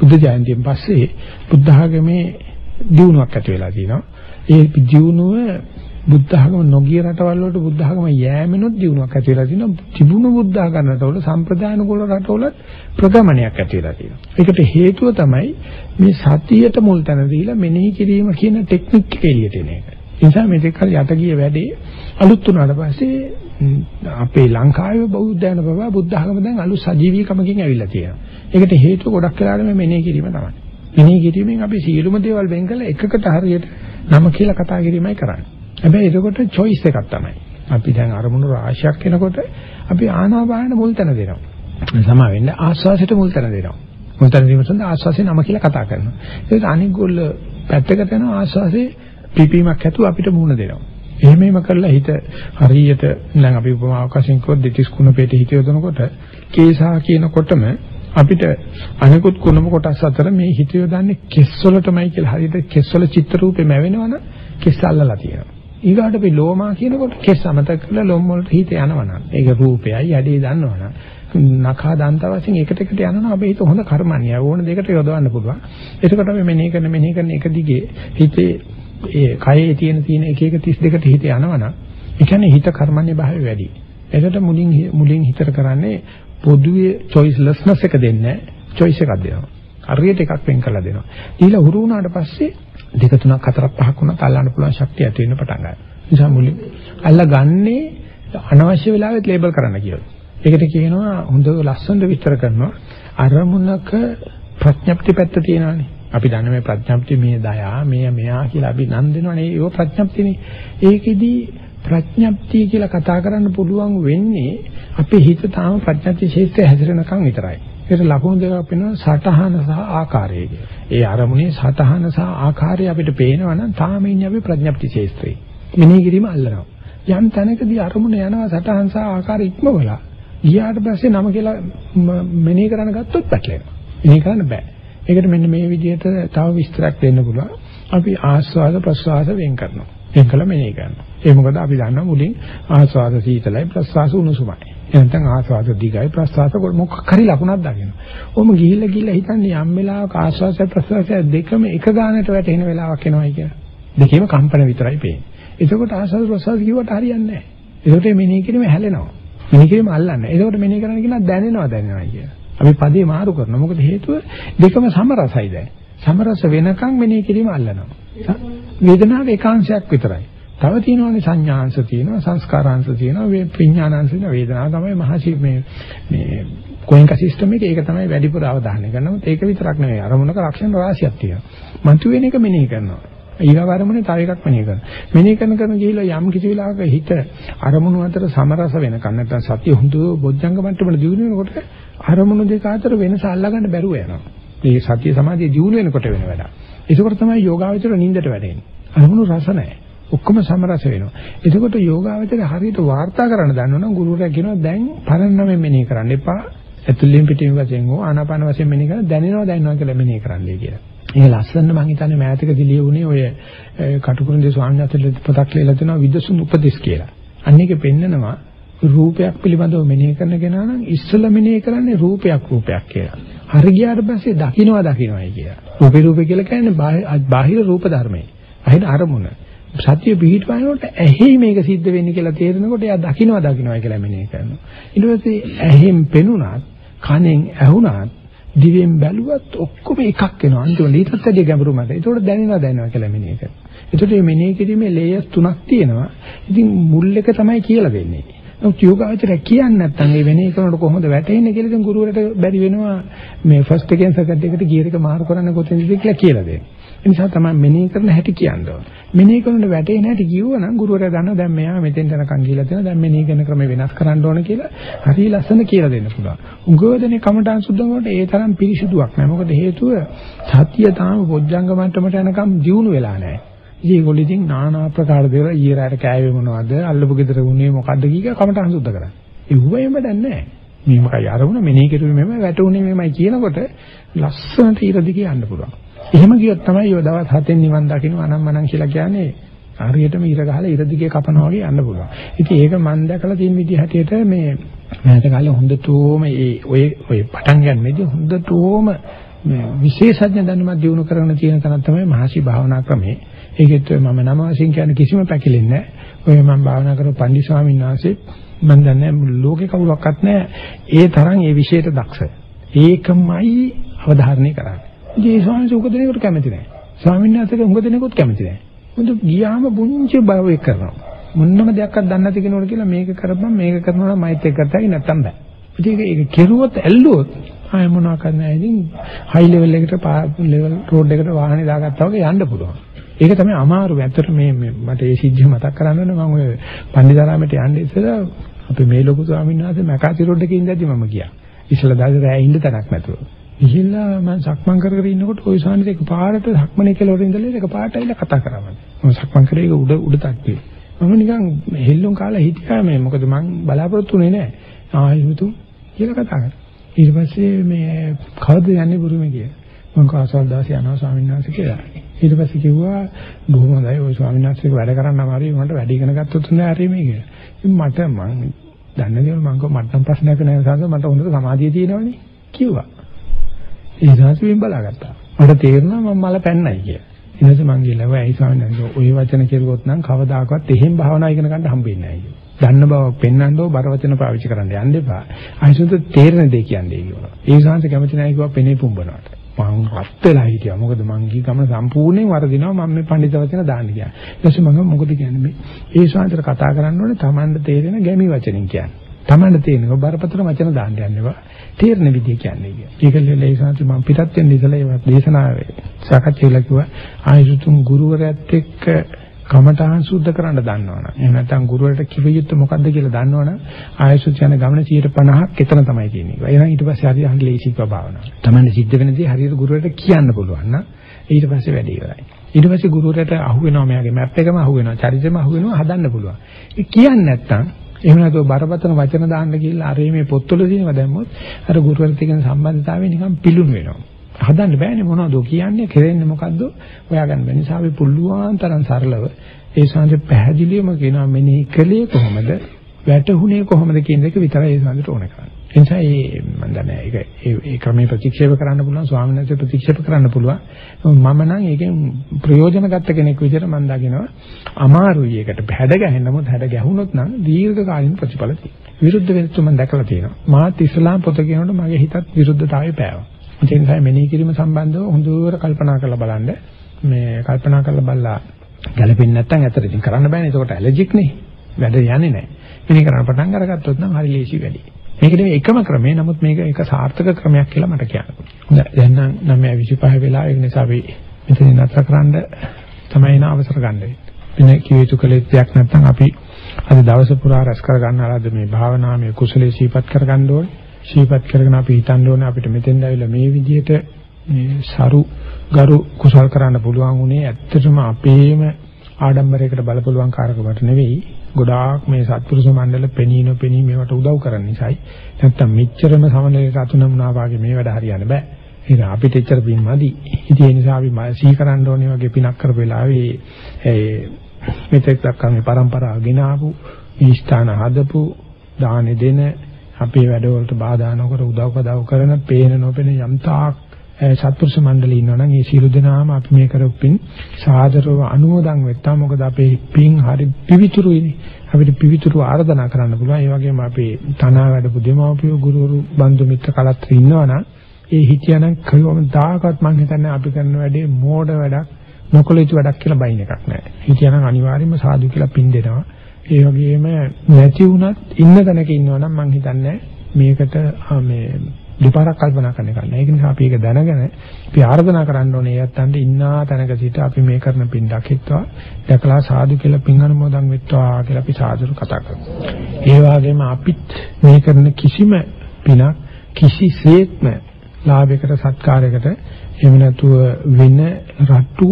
බුද්ධ ජයන්තියෙන් පස්සේ බුද්ධ ආගමේ දියුණුවක් ඇති වෙලා තියෙනවා. ඒ දියුණුව බුද්ධ ආගම නොගිය රටවල් වලට බුද්ධ ආගම යෑමෙනොත් දිනුවක් ඇති වෙලා තියෙනවා. තිබුණු බුද්ධ ආගම රටවල සම්ප්‍රදාන කුල රටවලත් ප්‍රගමනයක් ඇති වෙලා තියෙනවා. ඒකට හේතුව තමයි මේ සතියට මුල් තැන දීලා මෙනෙහි කිරීම කියන ටෙක්නික් එක එළියට එන එක. ඒ නිසා මේ දෙකල් යට ගිය වැඩේ අලුත් වුණාට පස්සේ අපේ ලංකාවේ බෞද්ධයන බව බුද්ධ ආගම දැන් අලුත් සජීවීකමකින් ඇවිල්ලා තියෙනවා. ඒකට හේතුව ගොඩක් වෙලාවට මේ මෙනෙහි කිරීම තමයි. මෙනෙහි කිරීමෙන් අපි සියලුම දේවල් වෙන් කරලා එකකට හරියට නම කියලා කතා කිරීමයි කරන්නේ. හැබැයි එතකොට choice එකක් තමයි. අපි දැන් අරමුණු රාශියක් එනකොට අපි ආනාපාන මුල් තැන දෙනවා. සමා වෙන්න ආස්වාසයට මුල් තැන දෙනවා. මුල් තැන දීම සඳහා ආස්වාසේ නම කියලා කතා කරනවා. ඒක අනිත් ගොල්ල පැත්තකට යනවා ආස්වාසේ පිපීමක් ඇතුව අපිට මුණ දෙනවා. එහෙම එහෙම කරලා හිත හරියට දැන් අපි උපමාවක් වශයෙන් කිව්වොත් දෙතිස් කුණපේට හිත යොදනකොට කේසා කියනකොටම අපිට අනිකුත් කුණප කොටස් අතර මේ හිත යොදන්නේ කෙස්වලටමයි කියලා හරියට කෙස්වල චිත්‍ර රූපෙම වෙනවනම් කෙස් අල්ලලා තියෙනවා. ඊගාට අපි ලෝමා කියනකොට කෙස් අමතක කරලා ලොම් වලට හිත යනවනම් ඒක රූපයයි යඩේ දන්නවනම් නඛා දන්ත වශයෙන් එකට එකට යනවා අපි හිත හොඳ කර්මන්නේ ඕන දෙකට යොදවන්න පුළුවන්. එතකොට අපි මෙනෙහි කරන මෙනෙහි කරන එක දිගේ හිතේ ඒ කයේ තියෙන තියෙන එක එක 32ට හිත යනවනම් ඒ කියන්නේ හිත කර්මන්නේ භාවය වැඩි. එතකොට මුලින් මුලින් හිතර කරන්නේ පොදුවේ choicelessness එක දෙන්නේ choice එකක් දෙනවා. හරියට එකක් වෙන් කරලා දෙනවා. ඊළඟ හුරු වුණාට පස්සේ දෙක තුනක් හතරක් පහක් වුණත් අල්ලන්න පුළුවන් ශක්තිය ඇති වෙන්න පටන් ගන්නවා. නිසා මුලින් අල්ලගන්නේ අනවශ්‍ය වෙලාවෙත් ලේබල් කරන්න කියලා. ඒකට කියනවා හොඳ ලස්සනට විස්තර කරනවා අරමුණක ප්‍රඥප්ති පැත්ත තියෙනවානේ. අපි දන්න මේ ප්‍රඥප්ති මේ දයා මේ මෙයා කියලා අපි නම් දෙනවනේ ඒක ප්‍රඥප්තිනේ. ඒකෙදි ප්‍රඥප්තිය කියලා කතා කරන්න පුළුවන් වෙන්නේ අපේ හිත තාම ප්‍රඥප්ති ශේෂ්ත්‍රය හැසිරෙනකන් විතරයි. ඒකට ලකුණු දෙකක් වෙනවා සටහන සහ ආකාරය ඒ අරමුණේ සටහන සහ ආකාරය අපිට පේනවා නම් තාම ඉන්නේ අපි ප්‍රඥප්ති ශේෂ්ත්‍රේ. මෙනෙහි කිරීම අල්ලනවා. යම් තැනකදී අරමුණ යනවා සටහන් සහ ආකාරය ඉක්මවලා ගියාට පස්සේ නම කියලා මෙනෙහි කරන්න ගත්තොත් පැටලෙනවා. මෙනෙහි කරන්න බෑ. ඒකට මෙන්න මේ විදිහට තව විස්තරයක් දෙන්න පුළුවන්. අපි ආස්වාද ප්‍රසවාස වෙන් කරනවා. වෙන් කළ මෙනෙහි කරනවා. ඒ මොකද අපි දන්නවා මුලින් ආස්වාද සීතලයි ප්‍රසවාස උණුසුමයි. එහෙනම් ආස්වාද දිගයි ප්‍රසවාස මොකක් හරි ලකුණක් දාගෙන. ඔහොම ගිහිල්ලා ගිහිල්ලා හිතන්නේ යම් වෙලාවක ආස්වාද ප්‍රසවාස දෙකම එක ගානට වැටෙන වෙලාවක් එනවයි කියලා. දෙකේම කම්පන විතරයි පේන්නේ. එතකොට ආස්වාද ප්‍රසවාස කිව්වට හරියන්නේ නැහැ. ඒකට මෙනෙහි කිරීම හැලෙනවා. මෙනෙහි කිරීම අල්ලන්නේ. ඒකට මෙනෙහි කරන්න කියනවා දැනෙනවා දැනෙනවා කියලා. අපි පදේ මාරු කරනවා. මොකද හේතුව දෙකම සමරසයි දැන්. සමරස වෙනකන් මෙනෙහි කිරීම අල්ලනවා. වේදනාව ඒකාංශයක් විතරයි. තව තියෙනවානේ සංඥාංශ තියෙනවා සංස්කාරාංශ තියෙනවා වේ විඥානාංශ තියෙනවා. වේදනාව තමයි මහසි මේ මේ කොයින්ක සිස්ටම් එකේ ඒක තමයි වැඩිපුර අවධානය කරනමුත් ඒක විතරක් නෙවෙයි අරමුණක ලක්ෂණ රාශියක් තියෙනවා. මතුවෙන එක මෙනෙහි කරනවා. ඊගව අරමුණේ තව එකක් මෙනෙහි කරනවා. මෙනෙහි කරන කරන ගිහිලා යම් කිසි වෙලාවක හිත අරමුණු අතර සමරස වෙනකන් නැත්නම් සතිය හොඳ බොජ්ජංග මට්ටමට දියුණු වෙනකොට අරමුණු දෙක අතර වෙනස අල්ලගන්න බැරුව යනවා. මේ සතිය සමාධිය දියුණු වෙනකොට වෙන වැඩක්. ඒකෝර තමයි යෝගාවචර නින්දට වැටෙන්නේ අරමුණු රස නැහැ. ඔක්කොම සමරස වෙනවා. එතකොට යෝගාවචරය හරියට වාර්තා කරන්න දන්නවනම් ගුරුවරයා කියනවා දැන් පරණම මෙනෙහි කරන්න එපා. ඇතුළෙන් පිටින් වශයෙන් හෝ ආනාපාන වශයෙන් මෙනෙහි කරලා දැනෙනවා දැනෙනවා කියලා මෙනෙහි කරන්නයි කියලා. ඒක ලස්සන මම හිතන්නේ මෑතකදී ලියුනේ ඔය කටුකුරුන්දේ ස්වාමීන් වහන්සේ පොතක් ලියලා තිනවා විදසුන් උපදෙස් කියලා. අන්න ඒක පෙන්නනවා රූපයක් පිළිබඳව මෙනෙහි කරන කෙනා නම් ඉස්සෙල්ලා මෙනෙහි කරන්නේ රූපයක් රූපයක් කියලා. හරි ගියාට පස්සේ දකින්නවා දකින්නයි කියලා. රූපේ රූපේ කියලා කියන්නේ බාහිර රූප ධර්මයි. අහින අරමුණ. සතිය පිහිටවනකොට ඇහි මේක සිද්ධ වෙන්නේ කියලා තේරෙනකොට එයා දකින්නවා දකින්නවා කියලා මෙනෙහි කරනවා. ඊට පස්සේ ඇහෙන් පෙනුනත්, කනෙන් ඇහුනත්, දිවෙන් බැලුවත් ඔක්කොම එකක් වෙනවා. අන්තිමට ඊටත් වැඩිය ගැඹුරු මත. ඒතකොට දැනෙනවා දැනෙනවා කියලා මෙනෙහි කරනවා. ඒතකොට මේ මෙනෙහි කිරීමේ ලේයර්ස් තුනක් තියෙනවා. ඉතින් මුල් එක තමයි කියලා දෙන්නේ. නමුත් යෝගාචරය කියන්නේ නැත්නම් මේ වෙනේ කරනකොට කොහොමද වැටෙන්නේ කියලා ඉතින් ගුරුවරට බැරි වෙනවා මේ ෆස්ට් එකෙන් සෙකන්ඩ් එකට ගියර් එක මාරු කරන්න කොතෙන්ද කියලා කියලා දෙන්න. ඒ නිසා තමයි මෙනෙහි කරන හැටි කියන්න ඕන. මෙනෙහි කරනකොට වැටෙන්නේ නැහැටි කිව්වනම් ගුරුවරයා දන්නවා දැන් මෙයා මෙතෙන් යනකම් ගිහිලා තියෙනවා දැන් මෙනෙහි කරන ක්‍රම වෙනස් කරන්න ඕන කියලා හරිය ලස්සන කියලා දෙන්න පුළුවන්. උගෝදනේ කමටහන් සුද්ධ කරනකොට ඒ තරම් පිරිසිදුවක් නැහැ. මොකද හේතුව සතිය තාම පොජ්ජංග මට්ටමට යනකම් දියුණු වෙලා නැහැ. ඉතින් ඒගොල්ලෝ ඉතින් নানা ආකාර දේවල් ඊය රාට කෑවේ මොනවද අල්ලපු ගෙදර වුණේ මොකද්ද කීක කමටහන් සුද්ධ කරන්නේ. ඒවම දැන් නැහැ. මේ මොකයි අරමුණ මෙනෙහි කරුවේ මෙමය වැටුනේ මෙමය කියනකොට ලස්සනට ඊරදි කියන්න පුළුවන්. එහෙම ගියොත් තමයි ඔය දවස් හතෙන් නිවන් දකින්න අනම්මනම් කියලා කියන්නේ හරියටම ඉර ගහලා ඉර දිගේ කපනවා වගේ යන්න පුළුවන්. ඉතින් ඒක මම දැකලා තියෙන විදිහ හැටියට මේ මෑත කාලේ හොඳටම ඒ ඔය ඔය පටන් ගන්නෙදී හොඳටම මේ විශේෂඥ දැනුමක් දිනු කරගෙන තියෙන තැන තමයි මහසි භාවනා ක්‍රමේ. ඒකෙත් මම නම වශයෙන් කියන්නේ කිසිම පැකිලෙන්නේ නැහැ. ඔය මම භාවනා කරපු පන්දි ස්වාමීන් වහන්සේ මම දන්නේ ලෝකේ කවුරක්වත් නැහැ. ඒ තරම් ඒ විශේෂයට දක්ෂ. ඒකමයි අවධාරණය කරන්නේ. ඉතින් ඒ ස්වාමීන් වහන්සේ උග දෙනෙකුට කැමති නැහැ. ස්වාමීන් වහන්සේට උග දෙනෙකුට කැමති නැහැ. මොකද ගියාම පුංචි බව කරනවා. මොන්නම දෙයක්වත් දන්නේ නැති කෙනෙකුට කියලා මේක කරපම් මේක කරනවා නම් මයිත් එක්ක කරතයි නැත්තම් බෑ. ඉතින් ඒක කෙරුවොත් ඇල්ලුවොත් ආය මොනවා කරන්නේ ඉතින් හයි ලෙවල් එකට ලෙවල් රෝඩ් එකට වාහනේ දාගත්තා වගේ යන්න පුළුවන්. ඒක තමයි අමාරු. ඇත්තට මේ මට ඒ සිද්ධිය මතක් කරගන්න ඕනේ මම ඔය පන්දිදාරාමයට යන්නේ ඉස්සෙල්ලා අපි මේ ලොකු ස්වාමීන් වහන්සේ මැකාසි රෝඩ් එකේ ඉඳද්දි මම ගියා. ඉස්සෙල්ලා දාසේ රෑ ඉන්න තැනක් නැතුව. ගිහිල්ලා මම සක්මන් කර කර ඉන්නකොට ওই සානිට එක පාරට සක්මනේ කෙලවර ඉඳලා එක පාරට ඇවිල්ලා කතා කරා මම. මම සක්මන් කරේ ඒක උඩ උඩ තට්ටුවේ. මම නිකන් හෙල්ලුම් කාලා හිටියා මේ මොකද මං බලාපොරොත්තු වෙන්නේ නැහැ. ආයෙත් කියලා කතා කරා. ඊට පස්සේ මේ කවද යන්නේ බුරුමේ කියලා. මම කාසල් දාසේ යනවා ස්වාමීන් වහන්සේ කියලා. ඊට පස්සේ කිව්වා බොහොම හොඳයි ওই ස්වාමීන් වහන්සේක වැඩ කරන්න අමාරුයි මට වැඩි ඉගෙන ගත්තොත් හොඳයි හරි මේ කියලා. ඉතින් මට මං දන්නේ නැහැ මං කව මට නම් ප්‍රශ්නයක් නැහැ සංස මට හොඳට සමාධිය තියෙනවනේ කිව්වා. ඒ සංසුවෙන් බලාගත්තා. මට තේරුණා මම මල පැන්නයි කියලා. ඊට පස්සේ මං ගිහලා ඔය ස්වාමීන් වහන්සේ ওই වචන කෙරුවොත් නම් කවදාකවත් එහෙම භාවනා ඉගෙන ගන්න හම්බෙන්නේ නැහැ කිව්වා. දන්න බව පෙන්වන්න ඕ බර වචන පාවිච්චි කරන්න යන්න එපා. අයිසුන්ට තේරෙන දේ කියන්නේ කිව්වා. ඒ සංස කැමති නැහැ කිව්වා පෙනේ පුම්බනවට. මං රත් වෙලා හිටියා. මොකද මං ගිහ ගමන සම්පූර්ණයෙන් වරදිනවා මම මේ පඬිත වචන දාන්න ගියා. ඊට පස්සේ මම මොකද කියන්නේ මේ ඒ ශාන්තර කතා කරන්න ඕනේ Tamanට තේරෙන ගැමි වචනින් කියන්නේ. Tamanට තේරෙන බරපතල වචන දාන්න යන්නවා. තේරෙන විදිය කියන්නේ කියන්නේ. ඒකල්ල ඒ ශාන්ත මම පිටත් වෙන්න ඉතලා ඒ දේශනාවේ සාකච්ඡා කළා ආයසුතුන් ගුරුවරයාත් එක්ක කමඨහං සුද්ධ කරන්න දන්නවනම් එහෙම නැත්නම් ගුරුවරට කිව යුත්තේ මොකද්ද කියලා දන්නවනම් ආයසුත් යන ගමන 150ක් එතන තමයි තියෙන්නේ. එහෙනම් ඊට පස්සේ හරිය හරි ලේසිව භාවනාව. Tamanne සිද්ධ වෙන දේ හරියට ගුරුවරට කියන්න පුළුවන් නම් ඊට පස්සේ වැඩි ඉවරයි. ඊට පස්සේ ගුරුවරට අහු වෙනවා මෙයාගේ මැප් එකම අහු වෙනවා, චරිතෙම අහු වෙනවා හදන්න පුළුවන්. ඒ කියන්නේ නැත්නම් එහෙම නැතුව බරපතල වචන දාන්න ගිහලා අර මේ පොත්වල තියෙනවා දැම්මොත් අර ගුරුවරට තියෙන සම්බන්ධතාවය නිකන් පිලුණු වෙනවා. හදන්න බෑනේ මොනවද කියන්නේ කෙරෙන්නේ මොකද්ද? හොයාගන්න බැහැ නිසා අපි පුළුවන් තරම් සරලව ඒ සංජ පැහැදිලිවම කියනවා මෙනෙහි කළේ කොහොමද? වැටුනේ කොහොමද කියන එක විතරයි ඒ සංජට ඕන කරන්නේ. ඒ නිසා ඒ මම දන්නේ ඒක ඒ ඒ ක්‍රමයේ ප්‍රතික්ෂේප කරන්න පුළුවන් ස්වාමීන් වහන්සේ ප්‍රතික්ෂේප කරන්න පුළුවන්. මම නම් ඒකෙන් ප්‍රයෝජන ගත්ත කෙනෙක් විදිහට මම දකිනවා අමාරුයි ඒකට හැඩ ගැහෙන්න මොකද හැඩ ගැහුනොත් නම් දීර්ඝ කාලින ප්‍රතිඵල තියෙනවා. විරුද්ධ වෙනතු මම දැකලා තියෙනවා. මාත් ඉස්ලාම් පොත කියනකොට මගේ හිතත් විරුද්ධතාවය පෑවා. ඒ නිසා මෙනෙහි කිරීම සම්බන්ධව හොඳට කල්පනා කරලා බලන්න මේ කල්පනා කරලා බලලා ගැළපෙන්නේ නැත්නම් ඇත්තට ඉතින් කරන්න බෑනේ. ඒකට ඇලර්ජික් නේ. වැඩ යන්නේ නැහැ. මෙනෙහි කරන්න පටන් අරගත්තොත් නම් හරි ලේසි වැඩි. මේක නෙවෙයි එකම ක්‍රමය. නමුත් මේක එක සාර්ථක ක්‍රමයක් කියලා මට කියන්න. හොඳයි. දැන් නම් 9:25 වෙලා ඒ නිසා අපි මෙතනින් නතර කරන්න තමයි න අවසර ගන්න වෙන්නේ. වෙන කිව යුතු කලෙත් දෙයක් නැත්නම් අපි අද දවස පුරා රැස් කර ගන්න ආරද මේ භාවනාමය කුසලයේ සීපත් කර ගන්න ඕනේ. සීපත් කරගෙන අපි හිතන්න ඕනේ අපිට මෙතෙන්ද ඇවිල්ලා මේ විදිහට මේ සරු ගරු කුසල් කරන්න පුළුවන් උනේ ඇත්තටම අපේම ආඩම්බරයකට බලපුලුවන් කාරකමට නෙවෙයි ගොඩාක් මේ සත්පුරුෂ මණ්ඩල පෙනී නොපෙනී මේවට උදව් කරන නිසායි. නැත්තම් මෙච්චරම සමනලයට අතුනමුනා වාගේ මේ වැඩ හරියන්න බෑ. ඒක අපිට එච්චර පින් මදි ඉතින් ඒ නිසා අපි සී කරන්න ඕනේ වගේ පිනක් කරපු වෙලාවේ ඒ මෙතෙක් දක්වා මේ પરම්පරාව ගෙන ආපු මේ ස්ථාන හදපු දානෙ දෙන අපේ වැඩවලට බාධා නොකර උදව් පදව් කරන පේන නොපෙන යම් තාක් සත්පුරුෂ මණ්ඩලී ඉන්නවනම් ඒ සියලු දෙනාම අපි මේ කරපු පින් සාදරව අනුමෝදන් වෙත්තා මොකද අපේ පින් හරි පිවිතුරුයිනේ අපිට පිවිතුරු ආරාධනා කරන්න පුළුවන් ඒ වගේම අපේ තනා වැඩපු දෙමව්පියෝ ගුරුවරු බන්දු මිත්‍ර කලත්‍ර ඉන්නවනම් ඒ හිතියනම් කවම දායකවත් මම හිතන්නේ අපි කරන වැඩේ මෝඩ වැඩක් නොකළ යුතු වැඩක් කියලා බයින් එකක් නැහැ. හිතියනම් අනිවාර්යයෙන්ම සාදු කියලා පින් දෙනවා. ඒ වගේම නැති වුණත් ඉන්න තැනක ඉන්නවනම් මම හිතන්නේ මේකට මේ දෙපාරක් කල්පනා කරන්න එක නෑ. ඒක නිසා අපි ඒක දැනගෙන අපි ආර්දනා කරන්න ඕනේ යත්තන්ට ඉන්නා තැනක සිට අපි මේ කරන පින් දකිත්වා දැකලා සාදු කියලා පින් අනුමෝදන් වෙත්වා කියලා අපි සාදුරු කතා කරමු. ඒ වගේම අපිත් මේ කරන කිසිම පිනක් කිසිසේත්ම ලාභයකට සත්කාරයකට එහෙම නැතුව වෙන රට්ටු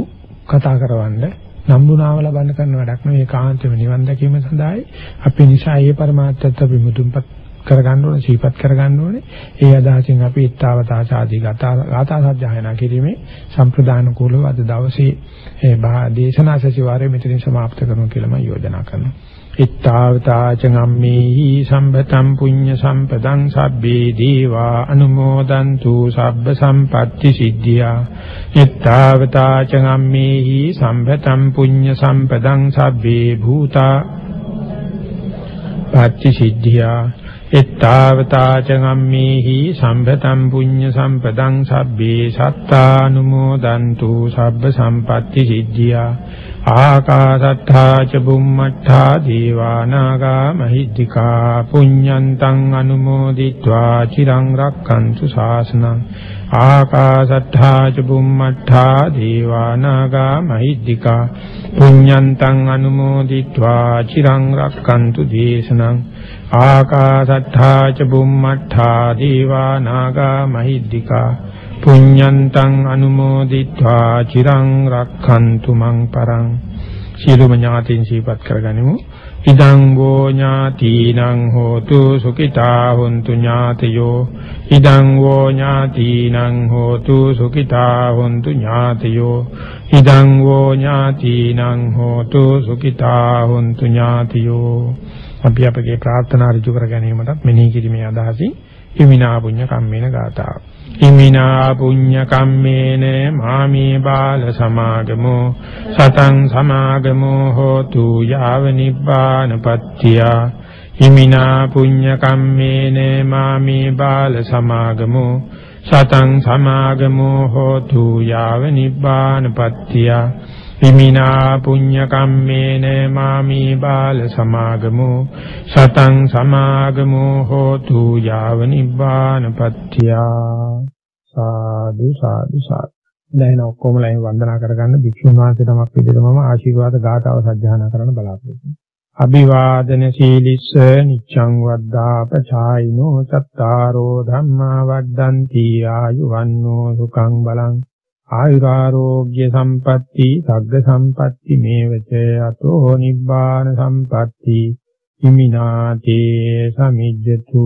කතා කරවන්න නම්බුනාව ලබන්න කරන වැඩක් නෙවෙයි ඒකාන්තම නිවන් දැකීම සඳහායි අපි නිසා ඒ પરමාර්ථයත් අපි මුදුන්පත් කරගන්න ඕනේ, සීපත් කරගන්න ඕනේ. ඒ අදහසින් අපි ඊත්තාවතා සාදී ගාථා සජ්ජායනා කිරීමේ සම්ප්‍රදාන කූලව අද දවසේ ඒ දේශනා සැසිවාරයේ මෙතනින් સમાપ્ત කරමු කියලා මම යෝජනා කරනවා. ඊත්තාවතා චගම්මේහි සම්පතම් පුඤ්ඤ සම්පතං සබ්බේ දීවා අනුමෝදන්තු සබ්බ සම්පatti සිද්ධියා. ඊත්තාවතා චගම්මේහි සම්පතම් පුඤ්ඤ සම්පතං සබ්බේ භූතා පච්ච සිද්ධියා එත්තාවතාචගම්මේහි සම්පතම් පුඤ්ඤ සම්පදං සබ්බේ සත්තානුමෝදන්තු සබ්බ සම්පatti සිද්ධියා ආකාසත්තා ච බුම්මත්තා දීවානාගා මහිද්దికා පුඤ්ඤන්තං අනුමෝදිත්වා චිරං රක්칸තු ශාසනං ආකාසත්තා ච බුම්මත්තා දීවානාගා මහිද්దికා පුඤ්ඤන්තං අනුමෝදිත්වා චිරං රක්칸තු දේශනං ආකාසත්තා ච බුම්මත්තා දීවානාගා මහිද්దికා පුඤ්ඤන්තං අනුමෝදිත්වා චිරං රක්ඛන්තු මං පරං සියලුම ඥාතීන් සිහිපත් කරගනිමු ඉදං වෝ ඥාතිනං හෝතු සුඛිතා හොන්තු ඥාතයෝ ඉදං වෝ ඥාතිනං හෝතු සුඛිතා හොන්තු ඥාතයෝ ඉදං වෝ ඥාතිනං හෝතු සුඛිතා හොන්තු ඥාතයෝ අපි අපගේ ප්‍රාර්ථනා ඍජු කර ගැනීමටත් මෙනෙහි කිරීමේ අදහසින් හිමිනා පුඤ්ඤ කම්මේන ගාතාව ඉමිනා පුඤ්ඤ කම්මේන මාමේ බාල සමාගමෝ සතං සමාගමෝ හෝතු යාව නිබ්බානපත්තිය ඉමිනා පුඤ්ඤ කම්මේන මාමේ බාල සමාගමෝ සතං සමාගමෝ හෝතු යාව නිබ්බානපත්තිය ඉමිනා පුඤ්ඤ කම්මේන මාමී බාල සමාගමෝ සතං සමාගමෝ හෝතු යාව නිබ්බානපත්ත්‍ය සාදු සාදු සාදු. දැන් ඔක්කොම ලයින් වන්දනා කරගන්න භික්ෂුන් වහන්සේ තමක් විදිහට මම ආශිර්වාද ගාථාව සජ්ජායනා කරන්න බලාපොරොත්තු අභිවාදන සීලිස්ස නිච්ඡං වද්දා පචායිනෝ සත්තාරෝ ධම්මා වද්දන්ති ආයුවන්නෝ සුඛං බලං ආයුරාෝග්‍ය සම්පatti සග්ග සම්පatti මේවච අතෝ නිබ්බාන සම්පatti හිමිනාතේ සමිජ්ජතු.